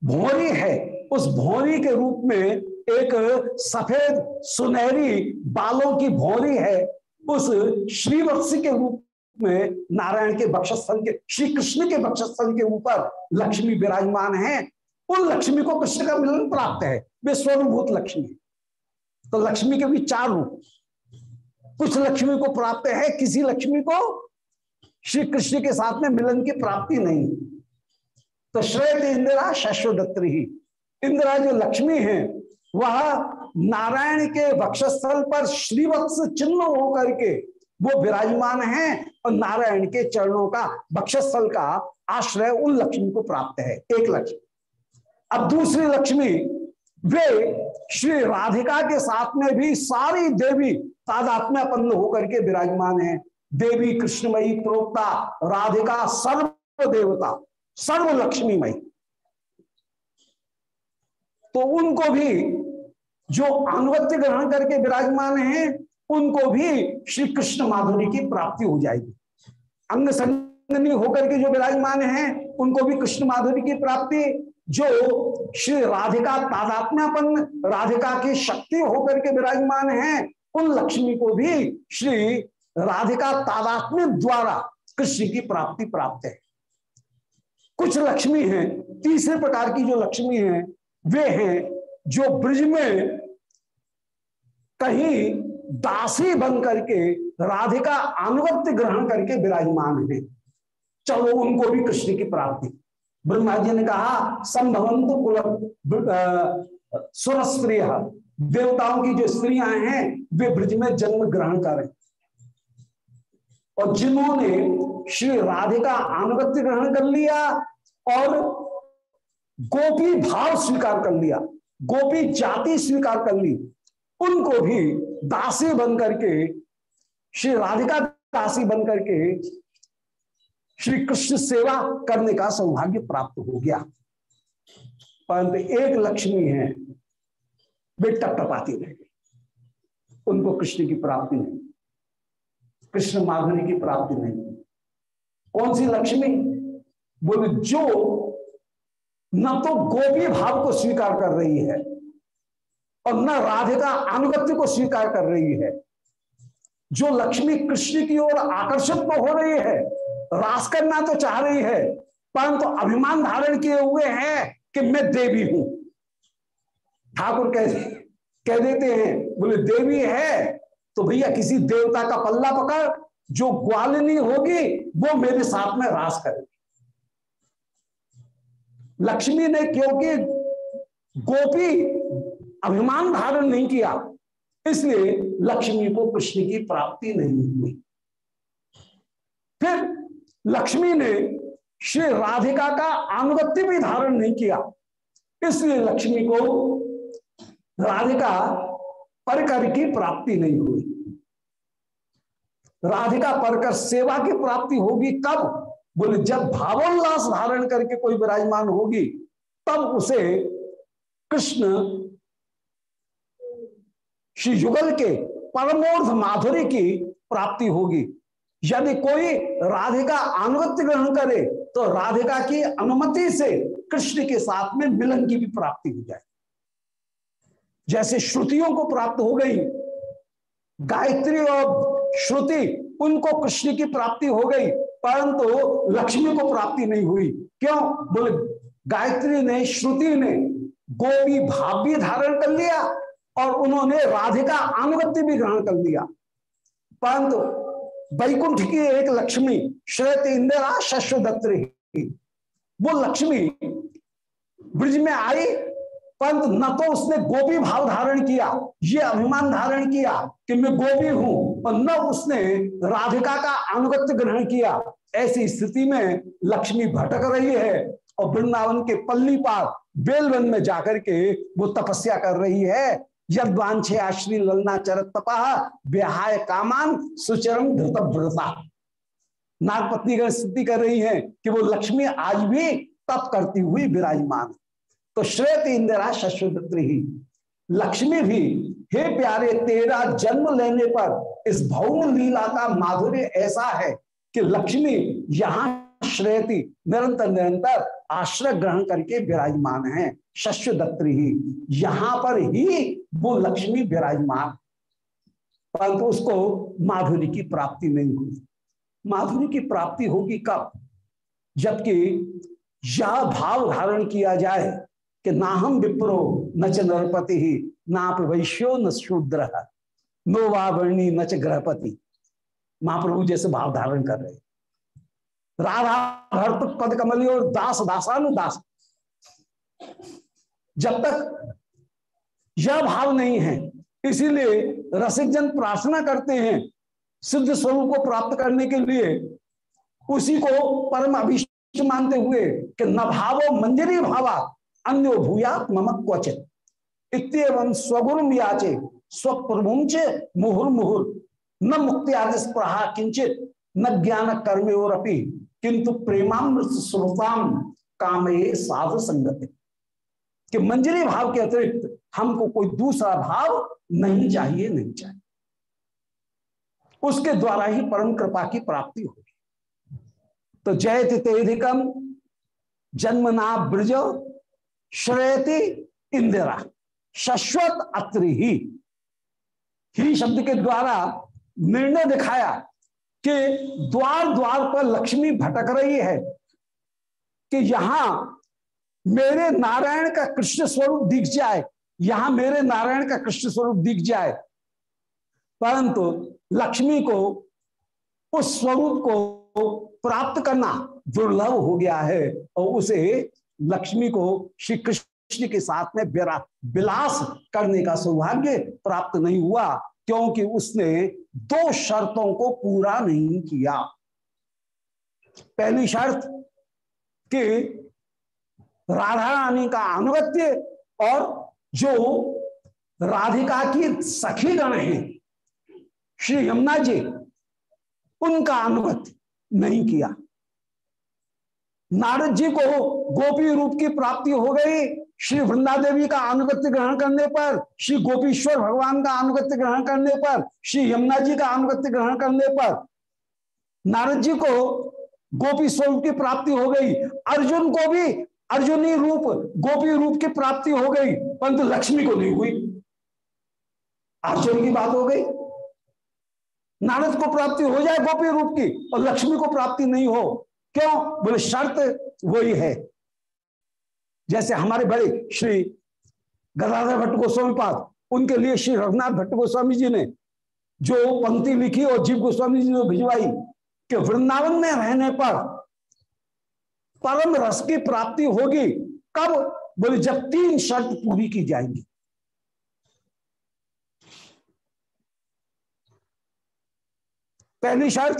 भौरी है, उस भौरी के रूप में एक सफ़ेद सुनहरी बालों की भौरी है, उस श्रीवत्स के रूप में नारायण के बक्षस्थल के, श्री कृष्ण के बक्षस्थल के ऊपर लक्ष्मी विराजमान है। उन लक्ष्मी को कृष्ण का मिलन प्राप्त है, वे स्वरूभूत लक्ष्मी तो लक्ष्मी के भी चार रूप। कुछ लक्ष्मी को प्राप्त है, किसी लक्ष्मी को श्री कृष्ण के साथ में मिलन की प्राप्ति नहीं। तो श्रेत इंदिरा शश्वदत्री ही इंदिरा जो लक्ष्मी है, वह नारायण के वक्षस्थल पर श्रीवत्स चिन्ह होकर के वो विराजमान है और नारायण के चरणों का, वक्षस्थल का आश्रय उन लक्ष्मी को प्राप्त है। एक लक्ष्मी। अब दूसरी लक्ष्मी वे श्री राधिका के साथ में भी सारी देवी तादात्म्यपन्न होकर के विराजमान है। देवी कृष्णमयी प्रोक्ता, राधिका सर्व देवता सर्व लक्ष्मीमयी तो उनको भी जो अनुगत्य ग्रहण करके विराजमान है, उनको भी श्री कृष्ण माधुरी की प्राप्ति हो जाएगी। अंग संगनी होकर के जो विराजमान है, उनको भी कृष्ण माधुरी की प्राप्ति जो श्री राधिका तादात्म्यपन, राधिका की शक्ति होकर के विराजमान है, उन लक्ष्मी को भी श्री राधिका तादात्म्य द्वारा कृष्ण की प्राप्ति प्राप्त है। कुछ लक्ष्मी हैं, तीसरे प्रकार की जो लक्ष्मी हैं, वे हैं जो ब्रिज में कहीं दासी बन करके राधिका अनुगत्य ग्रहण करके विराजमान है। चलो उनको भी कृष्ण की प्राप्ति। ब्रह्मा जी ने कहा, संभवंत कुल सुर स्त्रिय देवताओं की जो स्त्रियाँ हैं, वे ब्रज में जन्म ग्रहण करें। और जिन्होंने श्री राधिका अनुगत्य ग्रहण कर लिया और गोपी भाव स्वीकार कर लिया, गोपी जाति स्वीकार कर ली, उनको भी दासी बन करके श्री राधिका दासी बन करके श्री कृष्ण सेवा करने का सौभाग्य प्राप्त हो गया। परंतु एक लक्ष्मी है, वे टपटपाती रह गई उनको कृष्ण की प्राप्ति नहीं, कृष्ण माधुरी की प्राप्ति नहीं। कौन सी लक्ष्मी बोले, जो न तो गोपी भाव को स्वीकार कर रही है और न राधिका अनुगत्य को स्वीकार कर रही है। जो लक्ष्मी कृष्ण की ओर आकर्षित तो हो रही है रास करना तो चाह रही है, परंतु तो अभिमान धारण किए हुए हैं कि मैं देवी हूँ। ठाकुर कह कह देते हैं, बोले, देवी है तो भैया किसी देवता का पल्ला पकड़, जो ग्वालिनी होगी, वो मेरे साथ में रास करेगी। लक्ष्मी ने क्योंकि गोपी अभिमान धारण नहीं किया, इसलिए लक्ष्मी को कृष्ण की प्राप्ति नहीं हुई। लक्ष्मी ने श्री राधिका का अनुगत्य भी धारण नहीं किया। इसलिए लक्ष्मी को राधिका परकर की प्राप्ति नहीं हुई। राधिका परकर सेवा की प्राप्ति होगी कब? बोले, जब भावोल्लास धारण करके कोई विराजमान होगी, तब उसे कृष्ण श्री युगल के परमोर्ध माधुरी की प्राप्ति होगी। यदि कोई राधिका अनुगत्य ग्रहण करे तो राधिका की अनुमति से कृष्ण के साथ में मिलन की भी प्राप्ति हो जाए। जैसे श्रुतियों को प्राप्त हो गई, गायत्री और श्रुति, उनको कृष्ण की प्राप्ति हो गई, परंतु लक्ष्मी को प्राप्ति नहीं हुई। क्यों? बोले, गायत्री ने, श्रुति ने गोपी भाव भी धारण कर लिया और उन्होंने राधिका अनुगत्य भी ग्रहण कर लिया। परंतु वैकुंठ की एक लक्ष्मी, श्वेत इंदिरा शश्वदत्री वो लक्ष्मी ब्रिज में आई, परंतु न तो उसने गोपी भाव धारण किया, ये अभिमान धारण किया कि मैं गोपी हूँ, और न उसने राधिका का अनुगत्य ग्रहण किया। ऐसी स्थिति में लक्ष्मी भटक रही है और वृंदावन के पल्ली पार बेलवन में जाकर के वो तपस्या कर रही है। यद वांछे आश्री ललना चरत तपा विहाय कामान सुचरम धृत व्रता नागपत्नी का स्थिति कर रही है कि वो लक्ष्मी आज भी तप करती हुई विराजमान तो श्वेत इंदिरा शश्वदत्री ही। लक्ष्मी भी, हे प्यारे, तेरा जन्म लेने पर इस भौम लीला का माधुर्य ऐसा है कि लक्ष्मी यहाँ श्रेयती निरंतर निरंतर आश्रय ग्रहण करके विराजमान है। शस्व ही। यहाँ पर ही वो लक्ष्मी विराजमान। परंतु उसको माधुरी की प्राप्ति नहीं हुई। माधुरी की प्राप्ति होगी कब? जबकि यह भाव धारण किया जाए कि ना हम विप्रो, न च नरपति ही, ना प्रवैश्यो न शूद्र। नो वावर्णी, न च ग्रहपति महाप्रभु जैसे भाव धारण कर रहे राधा भरत पद कमली और दास, दासानुदास। जब तक यह भाव नहीं है, इसीलिए रसिक जन प्रार्थना करते हैं सिद्ध स्वरूप को प्राप्त करने के लिए। उसी को परम अभिष्ट मानते हुए कि न भावो मंजरी भावा, अन्य भूयात ममक क्वचित। इतम स्वगुरु याचे स्वप्रभुम चे मुहुर मुहुर। न मुक्ति आदि प्रहा किंचित न ज्ञान कर्म और अपनी किंतु प्रेमामृत श्रोताम काम साधु संगति। कि मंजरी भाव के अतिरिक्त हमको कोई दूसरा भाव नहीं चाहिए नहीं चाहिए। उसके द्वारा ही परम कृपा की प्राप्ति होगी। तो जयति तेधिकम जन्मना ब्रज, श्रेयति इंदिरा, शश्वत अत्रि ही। ही शब्द के द्वारा निर्णय दिखाया कि द्वार द्वार पर लक्ष्मी भटक रही है, कि यहाँ मेरे नारायण का कृष्ण स्वरूप दिख जाए, यहाँ मेरे नारायण का कृष्ण स्वरूप दिख जाए। परंतु लक्ष्मी को, उस स्वरूप को प्राप्त करना दुर्लभ हो गया है और उसे लक्ष्मी को श्री कृष्ण के साथ में विलास करने का सौभाग्य प्राप्त नहीं हुआ, क्योंकि उसने दो शर्तों को पूरा नहीं किया। पहली शर्त कि राधा रानी का अनुगत्य और जो राधिका की सखी गण है, श्री यमुना जी, उनका अनुगत्य नहीं किया। नारद जी को गोपी रूप की प्राप्ति हो गई। श्री वृंदा देवी का अनुगत्य ग्रहण करने पर, श्री गोपीश्वर भगवान का अनुगत्य ग्रहण करने पर, श्री यमुना जी का अनुगत्य ग्रहण करने पर नारद जी को गोपी स्वरूप की प्राप्ति हो गई। अर्जुन को भी अर्जुनी रूप, गोपी रूप की प्राप्ति हो गई परंतु लक्ष्मी को नहीं हुई। अर्जुन की बात हो गई। नारद को प्राप्ति हो जाए गोपी रूप की, और लक्ष्मी को प्राप्ति नहीं हो, क्यों? बोले, शर्त वही है। जैसे हमारे बड़े श्री गदाधर भट्ट गोस्वामी पाद, उनके लिए श्री रघुनाथ भट्ट गोस्वामी जी ने जो पंक्ति लिखी और जीव गोस्वामी जी ने भिजवाई, कि वृंदावन में रहने पर परम रस की प्राप्ति होगी, कब? बोले, जब तीन शर्त पूरी की जाएँगी। पहली शर्त,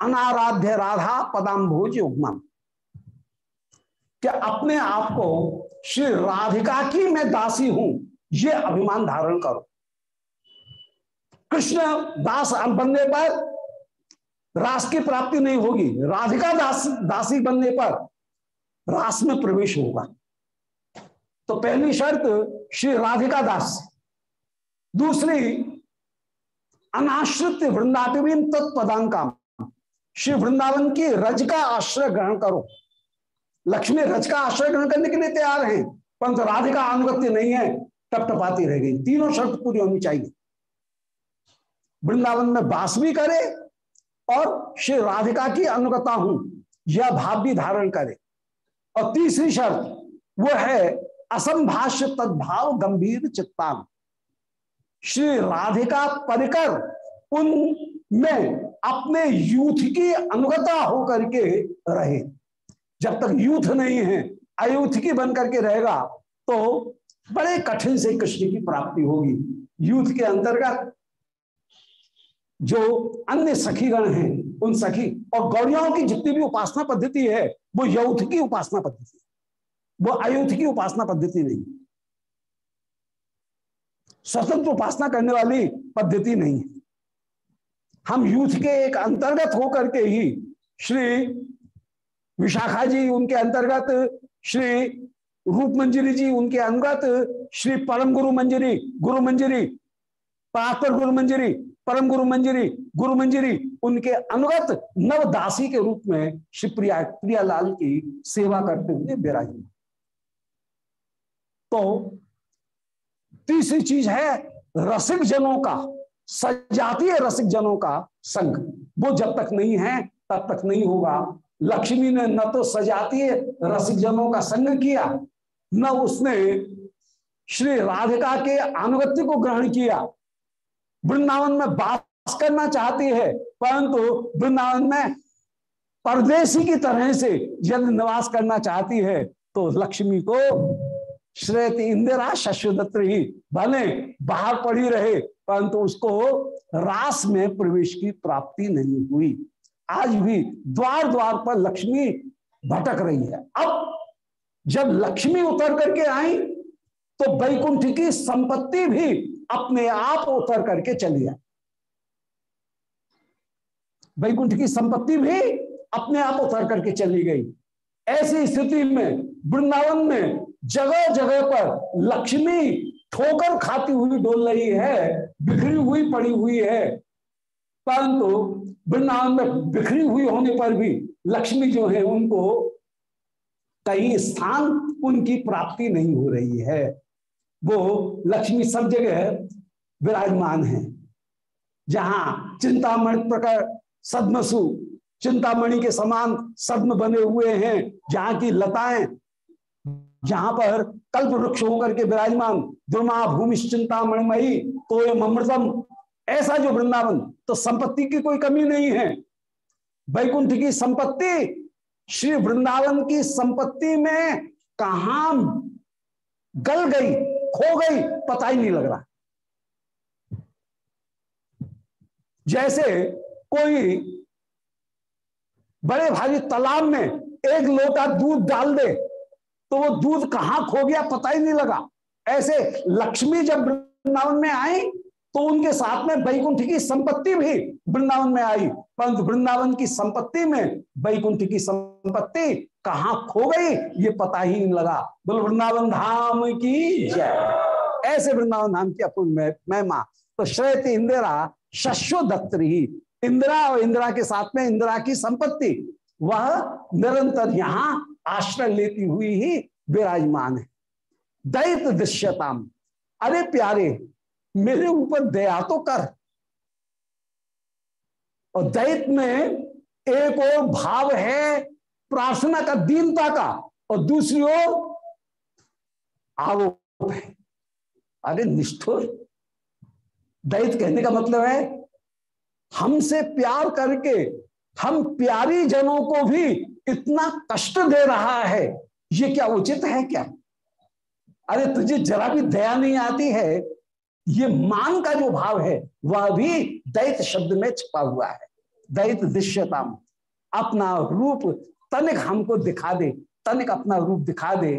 अनाराध्य राधा पदाम्भोज उगमन क्या अपने आप को श्री राधिका की मैं दासी हूँ, ये अभिमान धारण करो। कृष्ण दास बनने पर रास की प्राप्ति नहीं होगी। राधिका दास, दासी बनने पर रास में प्रवेश होगा। तो पहली शर्त श्री राधिका दास। दूसरी, अनाश्रित वृंदाटवीन तत्पदांका श्री वृंदावन की रज का आश्रय ग्रहण करो। लक्ष्मी रज का आश्रय ग्रहण करने के लिए तैयार हैं, परंतु राधिका अनुगत्य नहीं है टपटपाती रह गई। तीनों शर्त पूरी होनी चाहिए। वृंदावन में बास भी करे और श्री राधिका की अनुगता हूँ, यह भाव भी धारण करे। और तीसरी शर्त, वो है असंभाष्य तद्भाव गंभीर चित्तान श्री राधिका परिकर उन में अपने यूथ की अनुगता होकर के रहे। जब तक यूथ नहीं है, अयूथ की बन करके रहेगा तो बड़े कठिन से कृष्ण की प्राप्ति होगी। यूथ के अंतर्गत जो अन्य सखीगण हैं, उन सखी, और गौड़ियाओं की जितनी भी उपासना पद्धति है, वो यौथ की उपासना पद्धति है। वो अयुथ की उपासना पद्धति नहीं। स्वतंत्र उपासना करने वाली पद्धति नहीं है। हम यूथ के एक अंतर्गत होकर के ही श्री विशाखा जी उनके अंतर्गत, श्री रूप मंजरी जी उनके अंगत, श्री परम गुरु मंजरी गुरु मंजरी परात्पर गुरु मंजरी परम गुरु मंजरी गुरु मंजरी, उनके अनुगत नवदासी के रूप में श्री प्रिया, प्रियालाल की सेवा करते हुए विराजी तो तीसरी चीज़ है रसिक जनों का, सजातीय रसिक जनों का संग। वो जब तक नहीं है, तब तक नहीं होगा। लक्ष्मी ने न तो सजातीय रसिक जनों का संग किया, न उसने श्री राधिका के अनुगत्य को ग्रहण किया वृंदावन में बास करना चाहती है, परंतु वृंदावन में परदेशी की तरह से यदि निवास करना चाहती है तो लक्ष्मी को श्रेत इंदिरा शशुदत्र ही भले बाहर पड़ी रहे, परंतु उसको रास में प्रवेश की प्राप्ति नहीं हुई। आज भी द्वार द्वार पर लक्ष्मी भटक रही है। अब जब लक्ष्मी उतर करके आई तो वैकुंठ की संपत्ति भी अपने आप उतर करके चली जाए। वैकुंठ की संपत्ति भी अपने आप उतर करके चली गई। ऐसी स्थिति में, वृंदावन में जगह जगह पर लक्ष्मी ठोकर खाती हुई डोल रही है, बिखरी हुई, पड़ी हुई है। परंतु वृंदावन में बिखरी हुई होने पर भी लक्ष्मी जो है, उनको कहीं स्थान उनकी प्राप्ति नहीं हो रही है। वो लक्ष्मी सब जगह विराजमान है। जहाँ चिंतामणि प्रकार सदमसु, चिंतामणि के समान सदम बने हुए हैं, जहाँ की लताएँ, जहाँ पर कल्प वृक्ष होकर के विराजमान, दुर्मा भूमि चिंतामणिमयी तो अमृतम। ऐसा जो वृंदावन तो संपत्ति की कोई कमी नहीं है। वैकुंठ की संपत्ति, श्री वृंदावन की संपत्ति में कहा गल गई। खो गई, पता ही नहीं लग रहा। जैसे कोई बड़े भारी तालाब में एक लोटा दूध डाल दे तो वो दूध कहाँ खो गया पता ही नहीं लगा। ऐसे लक्ष्मी जब वृंदावन में आई तो उनके साथ में वैकुंठ की संपत्ति भी वृंदावन में आई। परंतु वृंदावन की संपत्ति में वैकुंठ की संपत्ति कहा खो गई, ये पता ही नहीं लगा। बोल, वृंदावन धाम की जय। ऐसे वृंदावन धाम की अपूर्ण महिमा। तो श्रेत इंदिरा शस्यो दत्तरी इंदिरा और इंदिरा के साथ में इंदिरा की संपत्ति, वह निरंतर यहाँ आश्रय लेती हुई ही विराजमान है। दैत दृश्यताम। अरे प्यारे मेरे ऊपर दया तो कर। और दैत में एक और भाव है प्रार्थना का, दीनता का, और दूसरी ओर आरोप है। अरे निष्ठुर। दैत कहने का मतलब है, हमसे प्यार करके हम प्यारी जनों को भी इतना कष्ट दे रहा है, ये क्या उचित है क्या? अरे तुझे जरा भी दया नहीं आती है ये मान का जो भाव है, वह भी दैत शब्द में छिपा हुआ है। दैत दृश्यताम, अपना रूप तनिक हमको दिखा दे, तनिक अपना रूप दिखा दे।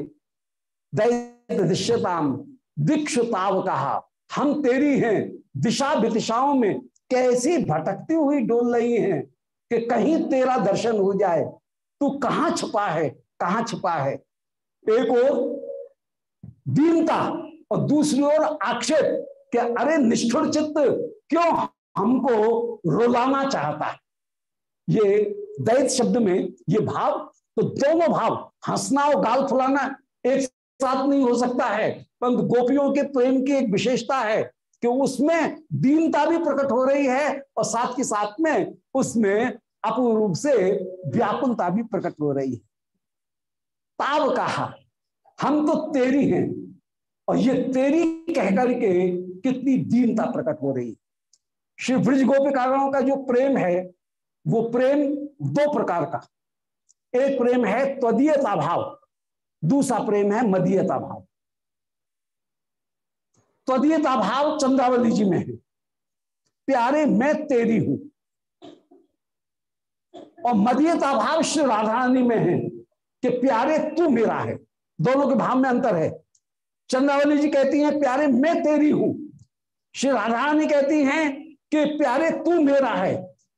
दैत दृश्यताम दीक्षुताव कहा हम तेरी हैं दिशा विदिशाओं में कैसी भटकती हुई डोल रही हैं कि कहीं तेरा दर्शन हो जाए। तू कहाँ छुपा है, कहाँ छुपा है? एक और दीनता और दूसरी ओर आक्षेप। कि अरे निष्ठुर चित्त क्यों हमको रुलाना चाहता है? ये दैत शब्द में ये भाव तो दोनों भाव, हंसना और गाल फुलाना एक साथ नहीं हो सकता है। परंतु गोपियों के प्रेम की एक विशेषता है कि उसमें दीनता भी प्रकट हो रही है और साथ के साथ में उसमें अपूर्ण रूप से व्याकुलता भी प्रकट हो रही है। ताव कहा, हम तो तेरी हैं। और ये तेरी कहकर के कितनी दीनता प्रकट हो रही। श्री ब्रज गोपिकाओं का जो प्रेम है, वो प्रेम दो प्रकार का। एक प्रेम है त्वदीयता भाव, दूसरा प्रेम है मदीयता भाव। त्वदीयता भाव चंद्रावली जी में है। प्यारे, मैं तेरी हूँ। और मदीयता भाव श्री राधारानी में है कि प्यारे, तू मेरा है। दोनों के भाव में अंतर है। चंद्रावली जी कहती हैं, प्यारे, मैं तेरी हूँ। श्री राधारानी कहती हैं कि प्यारे, तू मेरा है,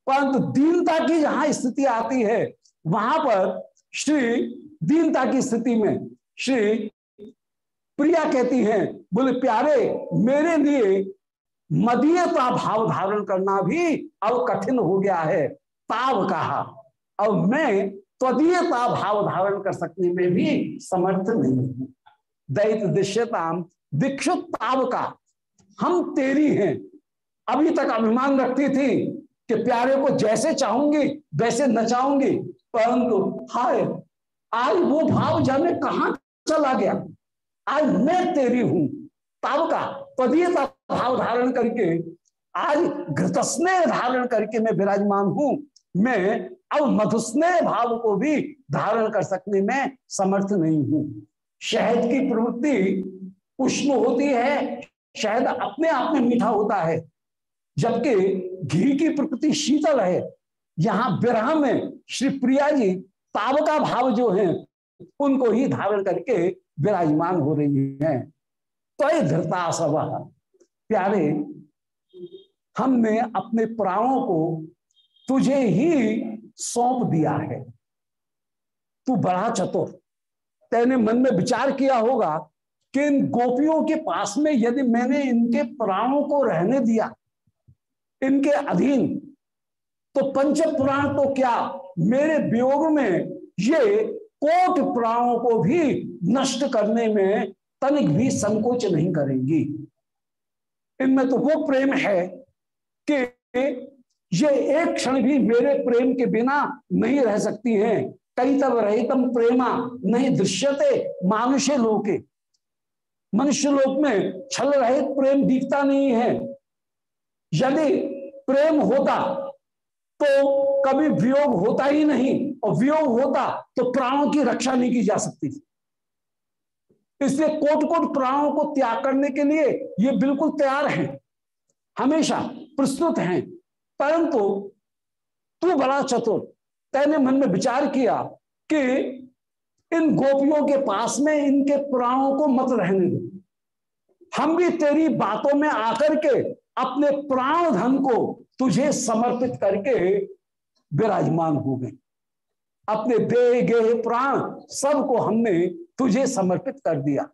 परंतु दीनता की जहाँ स्थिति आती है, वहाँ पर श्री दीनता की स्थिति में श्री प्रिया कहती हैं, बोले, प्यारे, मेरे लिए मदीयता भाव धारण करना भी अब कठिन हो गया है। ताव कहा। अब मैं त्वदीयता भाव धारण कर सकने में भी समर्थ नहीं हूँ। दैत दृश्यताम, दीक्षुत ताव का हम तेरी हैं। अभी तक अभिमान रखती थी कि प्यारे को जैसे चाहूँगी, वैसे न चाहूँगी। परंतु हाय, आज वो भाव जाने कहा चला गया? आज मैं तेरी हूँ। तब का पदीयता भाव धारण करके, आज घृतस्नेह धारण करके मैं विराजमान हूँ। मैं अब मधुस्नेह भाव को भी धारण कर सकने में समर्थ नहीं हूँ। शहद की प्रवृत्ति उष्ण होती है शायद अपने आप में मीठा होता है, जबकि घी की प्रकृति शीतल है। यहाँ विरह में श्री प्रिया जी ताव का भाव जो है, उनको ही धारण करके विराजमान हो रही है। तो धरता सब प्यारे हमने अपने प्राणों को तुझे ही सौंप दिया है। तू बड़ा चतुर। तेने मन में विचार किया होगा कि इन गोपियों के पास में यदि मैंने इनके प्राणों को रहने दिया, इनके अधीन तो पंच पुराण तो क्या मेरे वियोग में ये कोट प्राणों को भी नष्ट करने में तनिक भी संकोच नहीं करेंगी? इनमें तो वो प्रेम है कि ये एक क्षण भी मेरे प्रेम के बिना नहीं रह सकती हैं। कई तब रहितम प्रेमा नहीं दृश्यते मानुष्य लोके। मनुष्य लोक में छल रहित प्रेम दिखता नहीं है। यदि प्रेम होता तो कभी वियोग होता ही नहीं, और वियोग होता तो प्राणों की रक्षा नहीं की जा सकती इसलिए कोट कोट प्राणों को त्याग करने के लिए ये बिल्कुल तैयार हैं, हमेशा प्रस्तुत हैं। परंतु तू बड़ा चतुर, तेने मन में विचार किया कि इन गोपियों के पास में इनके प्राणों को मत रहने दो। हम भी तेरी बातों में आकर के अपने प्राण धन को तुझे समर्पित करके विराजमान हो गए। अपने दे गे प्राण सबको हमने तुझे समर्पित कर दिया।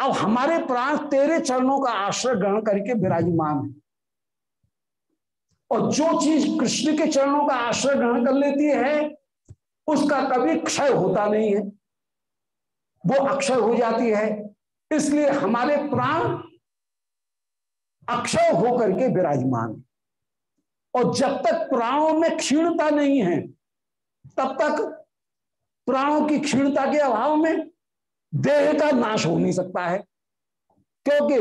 अब हमारे प्राण तेरे चरणों का आश्रय ग्रहण करके विराजमान है। और जो चीज़ कृष्ण के चरणों का आश्रय ग्रहण कर लेती है उसका कभी क्षय होता नहीं है। वो अक्षय हो जाती है, इसलिए हमारे प्राण अक्षय होकर के विराजमान और जब तक प्राणों में क्षीणता नहीं है, तब तक प्राणों की क्षीणता के अभाव में देह का नाश हो नहीं सकता है। क्योंकि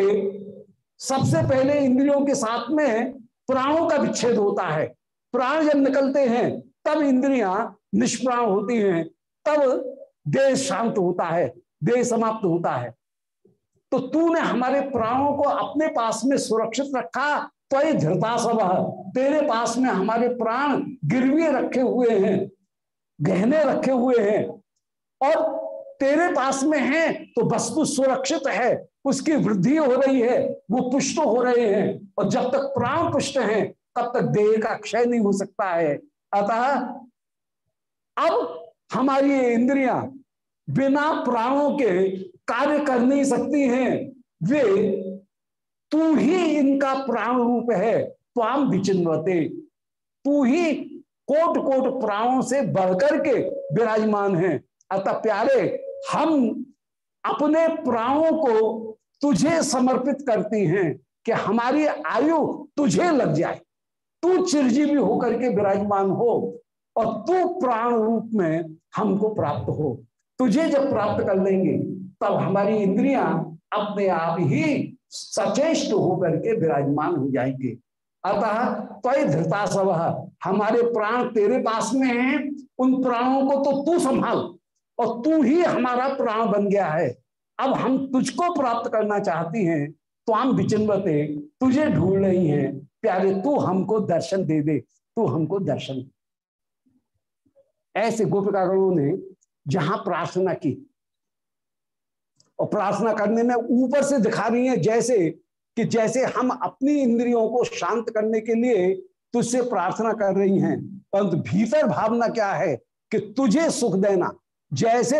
सबसे पहले इंद्रियों के साथ में प्राणों का विच्छेद होता है। प्राण जब निकलते हैं तब इंद्रियाँ निष्प्राण होती हैं, तब देह शांत होता है, देह समाप्त होता है। तो तूने हमारे प्राणों को अपने पास में सुरक्षित रखा तो ये धृता सब तेरे पास में हमारे प्राण गिरवी रखे हुए हैं, गहने रखे हुए हैं। और तेरे पास में है तो वस्तु सुरक्षित है, उसकी वृद्धि हो रही है, वो पुष्ट हो रहे हैं। और जब तक प्राण पुष्ट हैं, तब तक देह का क्षय नहीं हो सकता है। अतः अब हमारी इंद्रियाँ बिना प्राणों के कार्य कर नहीं सकती हैं। वे तू ही इनका प्राण रूप है त्वाम विचिन्वते। तू ही कोट कोट प्राणों से बढ़कर के विराजमान है। अतः प्यारे, हम अपने प्राणों को तुझे समर्पित करती हैं कि हमारी आयु तुझे लग जाए। तू चिरजीवी होकर के विराजमान हो और तू प्राण रूप में हमको प्राप्त हो। तुझे जब प्राप्त कर लेंगे, तब हमारी इंद्रियाँ अपने आप ही सचेष्ट होकर के विराजमान हो जाएँगे। अतः तय धृता सब हमारे प्राण तेरे पास में हैं, उन प्राणों को तो तू संभाल और तू ही हमारा प्राण बन गया है। अब हम तुझको प्राप्त करना चाहती हैं तो हम विचिन्वते तुझे ढूंढ रही हैं प्यारे, तू हमको दर्शन दे दे, तू हमको दर्शन ऐसे गोपिकागणों ने जहाँ प्रार्थना की, और प्रार्थना करने में ऊपर से दिखा रही है जैसे कि जैसे हम अपनी इंद्रियों को शांत करने के लिए तुझसे प्रार्थना कर रही हैं, परंतु भीतर भावना क्या है कि तुझे सुख देना? जैसे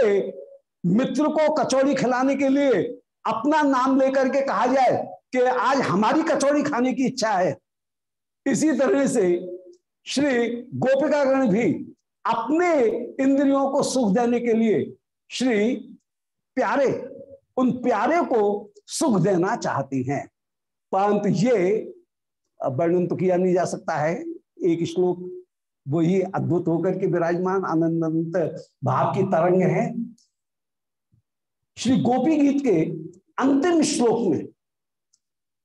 मित्र को कचौड़ी खिलाने के लिए अपना नाम लेकर के कहा जाए कि आज हमारी कचौड़ी खाने की इच्छा है इसी तरह से श्री गोपिकागण भी अपने इंद्रियों को सुख देने के लिए श्री प्यारे, उन प्यारे को सुख देना चाहती हैं। परंतु ये वर्णन तो किया नहीं जा सकता है। एक श्लोक वही अद्भुत होकर के विराजमान आनंद भाव की तरंग है। श्री गोपी गीत के अंतिम श्लोक में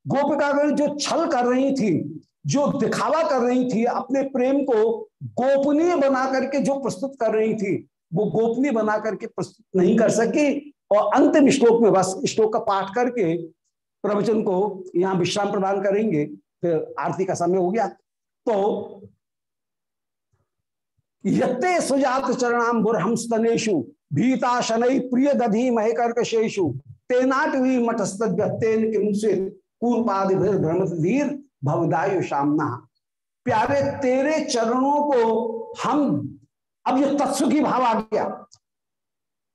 गोपिकागण जो छल कर रही थी जो दिखावा कर रही थी, अपने प्रेम को गोपनीय बना करके जो प्रस्तुत कर रही थी, वो गोपनीय बना करके प्रस्तुत नहीं कर सकी। और अंतिम श्लोक में, बस श्लोक का पाठ करके प्रवचन को यहाँ विश्राम प्रदान करेंगे। फिर आरती का समय हो गया। तो यत्ते सुजात चरणाम बुरहम स्तनेशु भीता शनै प्रिय दधी महकर्कशेषु तेनाट मठस्तन किमसित कूर्पाद भ्रमत धीर। भवदायु सामना प्यारे, तेरे चरणों को हम, अब ये तत्सुखी भाव आ गया।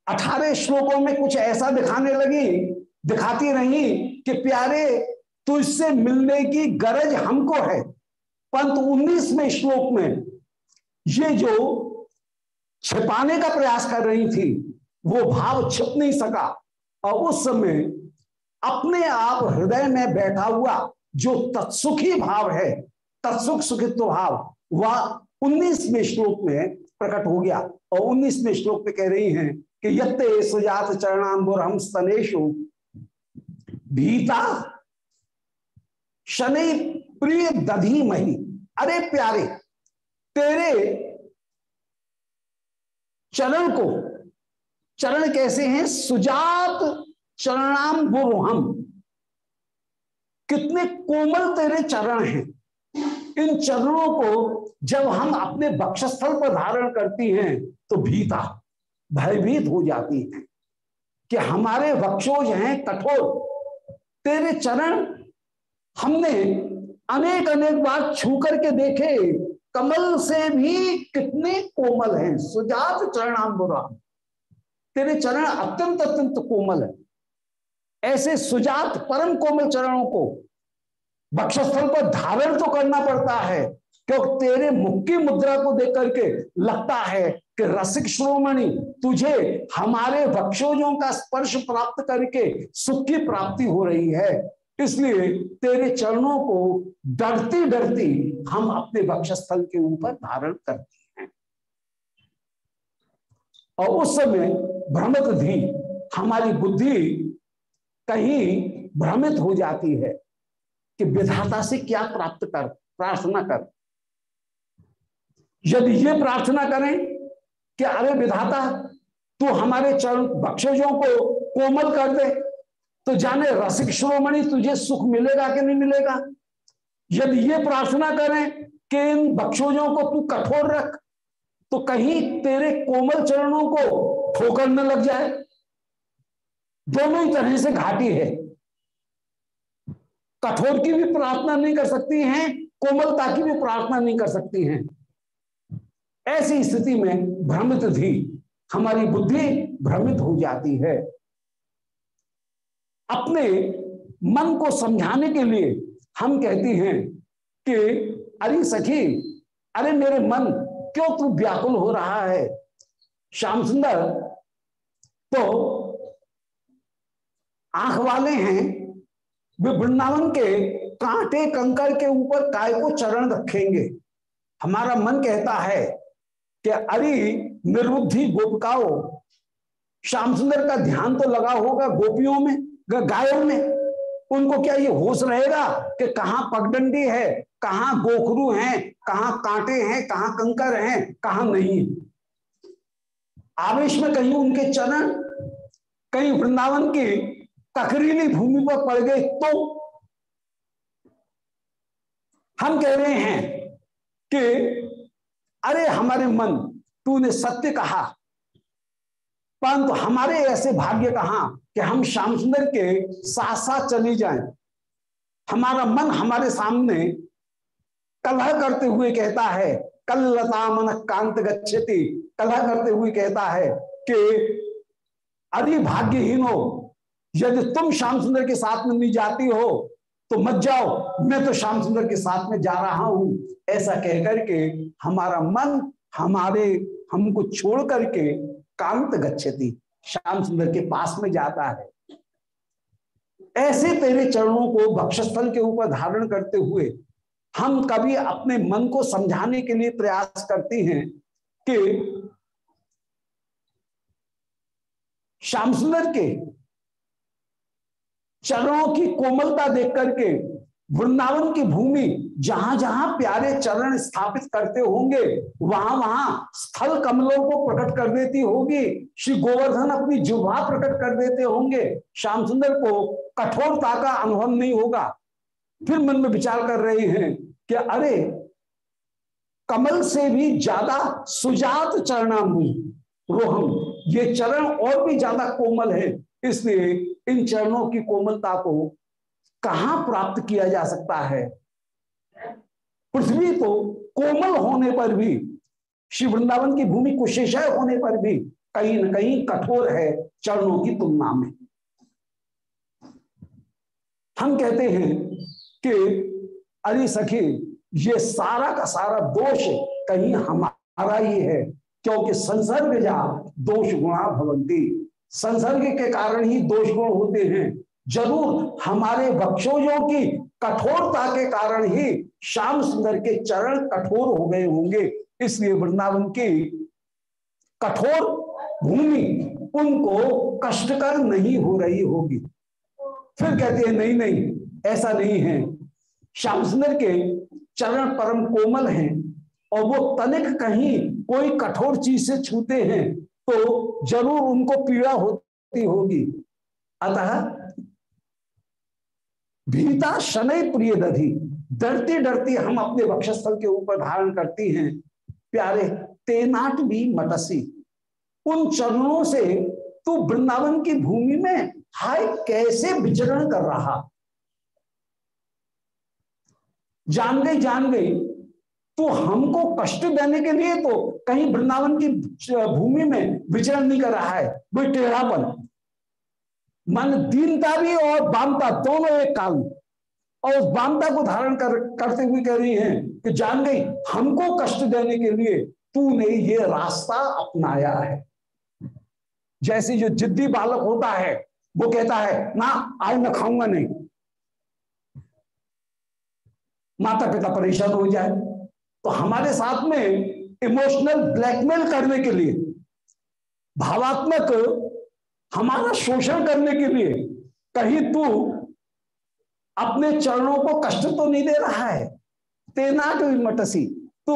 अठारह श्लोकों में कुछ ऐसा दिखाने लगी, दिखाती रही कि प्यारे तुझसे मिलने की गरज हमको है। परंतु उन्नीसवें श्लोक में ये जो छिपाने का प्रयास कर रही थी, वो भाव छिप नहीं सका। और उस समय अपने आप हृदय में बैठा हुआ जो तत्सुखी भाव है, तत्सुख सुखित्व भाव, वह उन्नीसवें श्लोक में प्रकट हो गया और उन्नीसवें श्लोक में कह रही हैं कि यत्ते सुजात चरणाम्बुर हम स्तनेशु भीता, शनि प्रिय दधी मही। अरे प्यारे, तेरे चरण को, चरण कैसे हैं? सुजात चरणाम हम। कितने कोमल तेरे चरण हैं। इन चरणों को जब हम अपने बक्षस्थल पर धारण करती हैं तो भीता भयभीत हो जाती है कि हमारे वक्षोज हैं कठोर। तेरे चरण हमने अनेक अनेक बार छू करके देखे। कमल से भी कितने कोमल हैं। सुजात चरणाम्बुरा तेरे चरण अत्यंत अत्यंत कोमल है। ऐसे सुजात परम कोमल चरणों को बक्षस्थल पर धारण तो करना पड़ता है क्योंकि तेरे मुख की मुद्रा को देख करके लगता है कि रसिक श्रोमणी, तुझे हमारे वक्षोजों का स्पर्श प्राप्त करके सुख की प्राप्ति हो रही है। इसलिए तेरे चरणों को डरती डरती हम अपने वक्षस्थल के ऊपर धारण करते हैं। और उस समय भ्रमित धी हमारी बुद्धि कहीं भ्रमित हो जाती है कि विधाता से क्या प्राप्त कर, प्रार्थना कर। यदि ये प्रार्थना करें कि अरे विधाता, तू हमारे चरण बक्षजों को कोमल कर दे तो जाने रसिक श्रोमणि तुझे सुख मिलेगा कि नहीं मिलेगा? यदि ये प्रार्थना करें कि इन बक्षोजों को तू कठोर रख तो कहीं तेरे कोमल चरणों को ठोकर न लग जाए। दोनों ही तरह से घाटी है। कठोर की भी प्रार्थना नहीं कर सकती हैं, कोमलता की भी प्रार्थना नहीं कर सकती हैं। ऐसी स्थिति में भ्रमित थी हमारी बुद्धि भ्रमित हो जाती है। अपने मन को समझाने के लिए हम कहती हैं कि, अरे सखी, अरे मेरे मन, क्यों तू व्याकुल हो रहा है? श्याम सुंदर तो आँख वाले हैं, वे वृंदावन के कांटे कंकर के ऊपर काय को चरण रखेंगे। हमारा मन कहता है कि अरे, निर्बुद्धि गोपिकाओ, श्याम सुंदर का ध्यान तो लगा होगा गोपियों में गायों में। उनको क्या ये होश रहेगा कि कहाँ पगडंडी है, कहाँ गोखरू है, कहाँ कांटे हैं, कहाँ कंकर हैं, कहाँ नहीं? आवेश में कहीं उनके चरण, कहीं वृंदावन की तकरीली भूमि पर पड़ गए तो हम कह रहे हैं कि, अरे हमारे मन, तूने सत्य कहा। परंतु तो हमारे ऐसे भाग्य कहा कि हम श्याम सुंदर के साथ साथ चली जाएँ। हमारा मन हमारे सामने कलह करते हुए कहता है कल लता मन कांत गच्छति। कलह करते हुए कहता है कि अरे भाग्यहीन यदि तुम श्याम सुंदर के साथ में नहीं जाती हो तो मत जाओ। मैं तो श्याम सुंदर के साथ में जा रहा हूँ। ऐसा कहकर के हमारा मन हमारे, हमको छोड़ करके कांत गच्छति। श्याम सुंदर के पास में जाता है। ऐसे तेरे चरणों को भक्षस्थल के ऊपर धारण करते हुए हम कभी अपने मन को समझाने के लिए प्रयास करते हैं कि श्याम सुंदर के चरणों की कोमलता देख करके वृंदावन की भूमि, जहाँ जहाँ प्यारे चरण स्थापित करते होंगे, वहाँ वहाँ स्थल कमलों को प्रकट कर देती होगी। श्री गोवर्धन अपनी जुहा प्रकट कर देते होंगे। श्याम सुंदर को कठोरता का अनुभव नहीं होगा। फिर मन में विचार कर रहे हैं कि अरे, कमल से भी ज़्यादा सुजात चरणामृत रोहम ये चरण और भी ज़्यादा कोमल है। इसलिए इन चरणों की कोमलता को कहाँ प्राप्त किया जा सकता है? पृथ्वी तो कोमल होने पर भी, श्री वृंदावन की भूमि कुशेषय होने पर भी कहीं न कहीं कठोर है चरणों की तुलना में। हम कहते हैं कि, अरे सखी, ये सारा का सारा दोष कहीं हमारा ही है, क्योंकि संसर्ग जा दोष गुणा भवंती। संसर्ग के कारण ही दोष गुण होते हैं। ज़रूर हमारे वक्षोजों की कठोरता के कारण ही श्याम सुंदर के चरण कठोर हो गए होंगे, इसलिए वृंदावन की कठोर भूमि उनको कष्टकर नहीं हो रही होगी। फिर कहते हैं, नहीं नहीं, ऐसा नहीं है। श्याम सुंदर के चरण परम कोमल हैं और वो तनिक कहीं कोई कठोर चीज़ से छूते हैं। तो ज़रूर उनको पीड़ा होती होगी। अतः भीता शनय प्रिय दधी, डरती डरती हम अपने वक्षस्थल के ऊपर धारण करती हैं। प्यारे, तेनाट भी मटसी, उन चरणों से तू वृंदावन की भूमि में हाय कैसे विचरण कर रहा? जान गई जान गई। तो हमको कष्ट देने के लिए तो कहीं वृंदावन की भूमि में विचरण नहीं कर रहा है। वो टेढ़ापन मन दीनता भी और बामता दोनों एक काल और उस बामता को धारण कर, करते हुए कह रही हैं कि जान गई, हमको कष्ट देने के लिए तूने ये रास्ता अपनाया है। जैसे जो जिद्दी बालक होता है, वो कहता है, ना, आज मैं खाऊँगा नहीं। माता पिता परेशान हो जाए। तो हमारे साथ में इमोशनल ब्लैकमेल करने के लिए, भावात्मक हमारा शोषण करने के लिए कहीं तू अपने चरणों को कष्ट तो नहीं दे रहा है? तेनाट मटसी। तू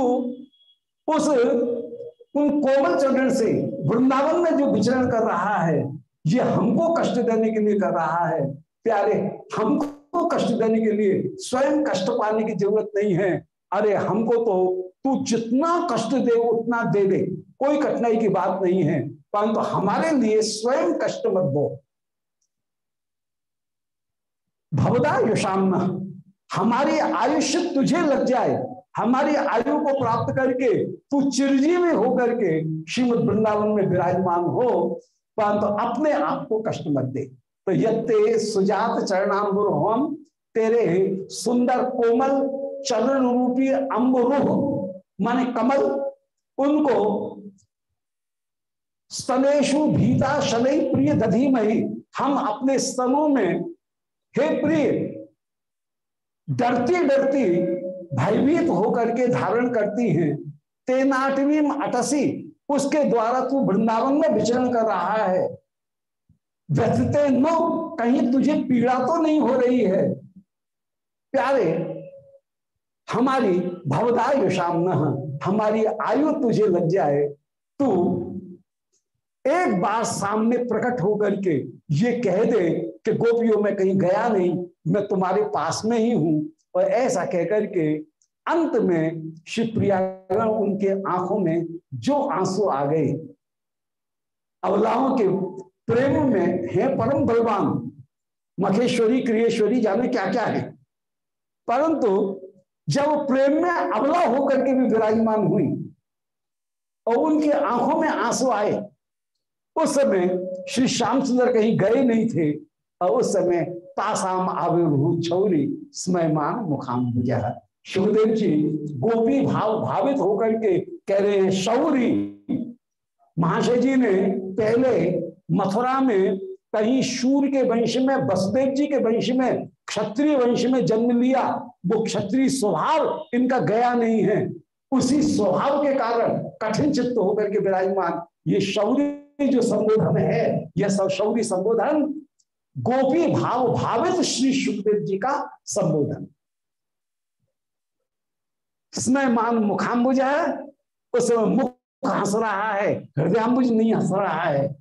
उस, उन कोमल चरण से वृंदावन में जो विचरण कर रहा है, ये हमको कष्ट देने के लिए कर रहा है। प्यारे, हमको कष्ट देने के लिए स्वयं कष्ट पाने की ज़रूरत नहीं है। अरे हमको तो तू जितना कष्ट दे, उतना दे दे। कोई कठिनाई की बात नहीं है, परंतु हमारे लिए स्वयं कष्ट मत दो। भवदा युषाम हमारी आयुष्य तुझे लग जाए, हमारी आयु को प्राप्त करके, तू चिरजीवी होकर के श्रीमद वृंदावन में विराजमान हो, परंतु तो अपने आप को कष्ट मत दे। तो यत्ते सुजात चरणाम्बुर हम तेरे सुंदर कोमल चरण रूपी अम्बुरुह, माने कमल, उनको स्तनेशु भीता शनै प्रिय दधी हम अपने स्तनों में, हे प्रिय, डरती डरती भयभीत होकर के धारण करती हैं। तेनाटवी अटसी, उसके द्वारा तू वृंदावन में विचरण कर रहा है। व्यथते नो कहीं तुझे पीड़ा तो नहीं हो रही है। प्यारे हमारी भवदायु शाम न हमारी आयु तुझे लग जाए, तू एक बार सामने प्रकट होकर के ये कह दे कि गोपियों, में कहीं गया नहीं, मैं तुम्हारे पास में ही हूँ। और ऐसा कहकर के अंत में शिवप्रिया उनके आँखों में जो आँसू आ गए, अवलाहों के प्रेम में, है परम बलवान मखेश्वरी क्रियेश्वरी, जाने क्या क्या है? परंतु जब प्रेम में अबला होकर के भी विराजमान हुई और उनकी आँखों में आँसू आए, उस समय श्री श्याम सुंदर कहीं गए नहीं थे और उस समय तासाम आविर्भूत छौरी स्मयमान मुखाम बुझा शिवदेव जी गोपी भाव भावित होकर के कह रहे हैं शौरी महाशय जी ने पहले मथुरा में कहीं शूर के वंश में, बसदेव जी के वंश में क्षत्रिय वंश में जन्म लिया, वो क्षत्रिय स्वभाव इनका गया नहीं है। उसी स्वभाव के कारण कठिन चित्त होकर के विराजमान। ये शौरी जो संबोधन है, यह सब शौर्य संबोधन गोपी भाव भावित श्री सुखदेव जी का संबोधन। स्मयमान मुखाम्बुज है उस समय मुख हंस रहा है, हृदयांबुज नहीं हंस रहा है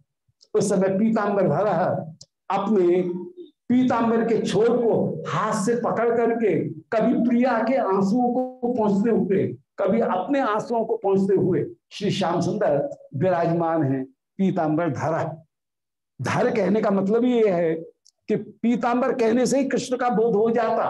उस समय पीताम्बर भर अपने पीताम्बर के छोर को हाथ से पकड़ करके कभी प्रिया के आंसुओं को पहुँचते हुए, कभी अपने आंसुओं को पहुँचते हुए श्री श्याम सुंदर विराजमान है पीताम्बर धरा। धर कहने का मतलब ये है कि पीतांबर कहने से ही कृष्ण का बोध हो जाता।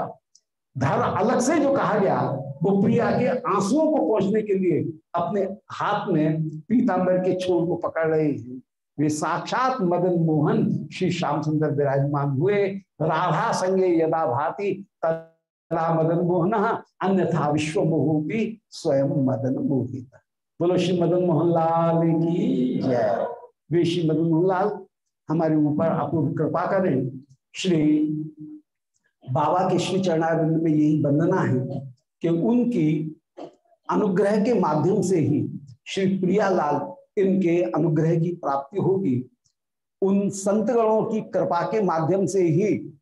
धर अलग से जो कहा गया, वो प्रिया के आंसुओं को पहुँचने के लिए अपने हाथ में पीतांबर के छोर को पकड़ रहे हैं। वे साक्षात मदन मोहन श्री श्याम सुंदर विराजमान हुए। राधा संगे यदा भाती, तदा मदन मोहन अन्यथा विश्व मोहूपी स्वयं मदन मोहित। बोलो, श्री मदन मोहन लाल की जय। वे श्री मदन मोहन लाल हमारे ऊपर अपूर्व कृपा करें। श्री बाबा के श्री चरणारिंद में यही वंदना है कि उनकी अनुग्रह के माध्यम से ही श्री प्रियालाल इनके अनुग्रह की प्राप्ति होगी। उन संतगणों की कृपा के माध्यम से ही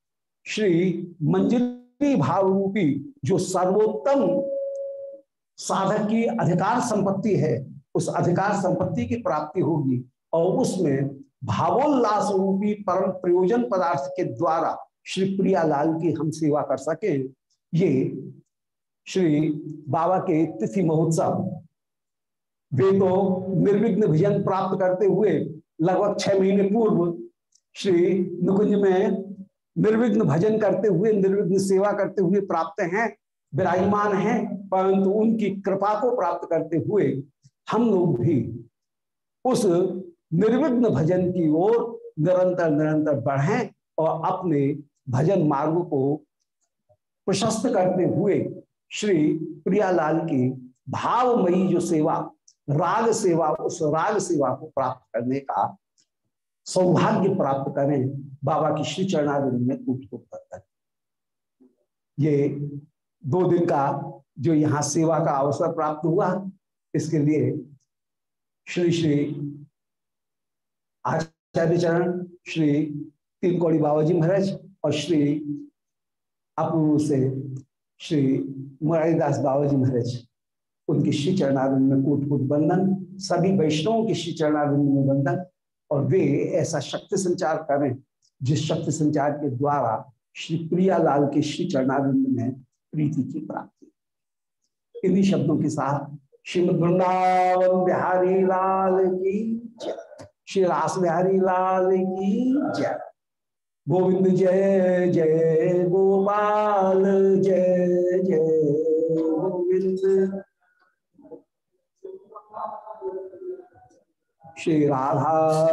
श्री मंजरी भाव रूपी जो सर्वोत्तम साधक की अधिकार संपत्ति है, उस अधिकार संपत्ति की प्राप्ति होगी और उसमें भावोल्लास रूपी परम प्रयोजन पदार्थ के द्वारा श्री प्रियालाल की हम सेवा कर सके। ये श्री बाबा के तिथि महोत्सव वे तो निर्विघ्न भजन प्राप्त करते हुए लगभग छह महीने पूर्व श्री नुकुंज में निर्विघ्न भजन करते हुए, निर्विघ्न सेवा करते हुए प्राप्त हैं, विराजमान हैं, परंतु उनकी कृपा को प्राप्त करते हुए हम लोग भी उस निर्विघ्न भजन की ओर निरंतर निरंतर बढ़ें और अपने भजन मार्ग को प्रशस्त करते हुए श्री प्रियालाल की भावमयी जो सेवा राग सेवा उस राग सेवा को प्राप्त करने का सौभाग्य प्राप्त करें। बाबा की श्री चरणारिंद में कूट कूट कर ये दो दिन का जो यहाँ सेवा का अवसर प्राप्त हुआ, इसके लिए श्री श्री आचार्य चरण, श्री तीन कौड़ी बाबा जी महाराज और श्री अपूर्व से श्री मुरारीदास बाबा जी महाराज उनकी श्री चरणारिंद में कूट कूट बंधन, सभी वैष्णवों के श्री चरणारिंद में बंधन, और वे ऐसा शक्ति संचार करें जिस शक्ति संचार के द्वारा श्री प्रियालाल के श्री चरणारिंद में प्रीति की प्राप्ति। इन्हीं शब्दों के साथ श्रीमद वृंदावन बिहारी लाल की जय। श्री रास बिहारी लाल की जय। गोविंद जय जय गोपाल, जय जय गोविंद। श्री राधा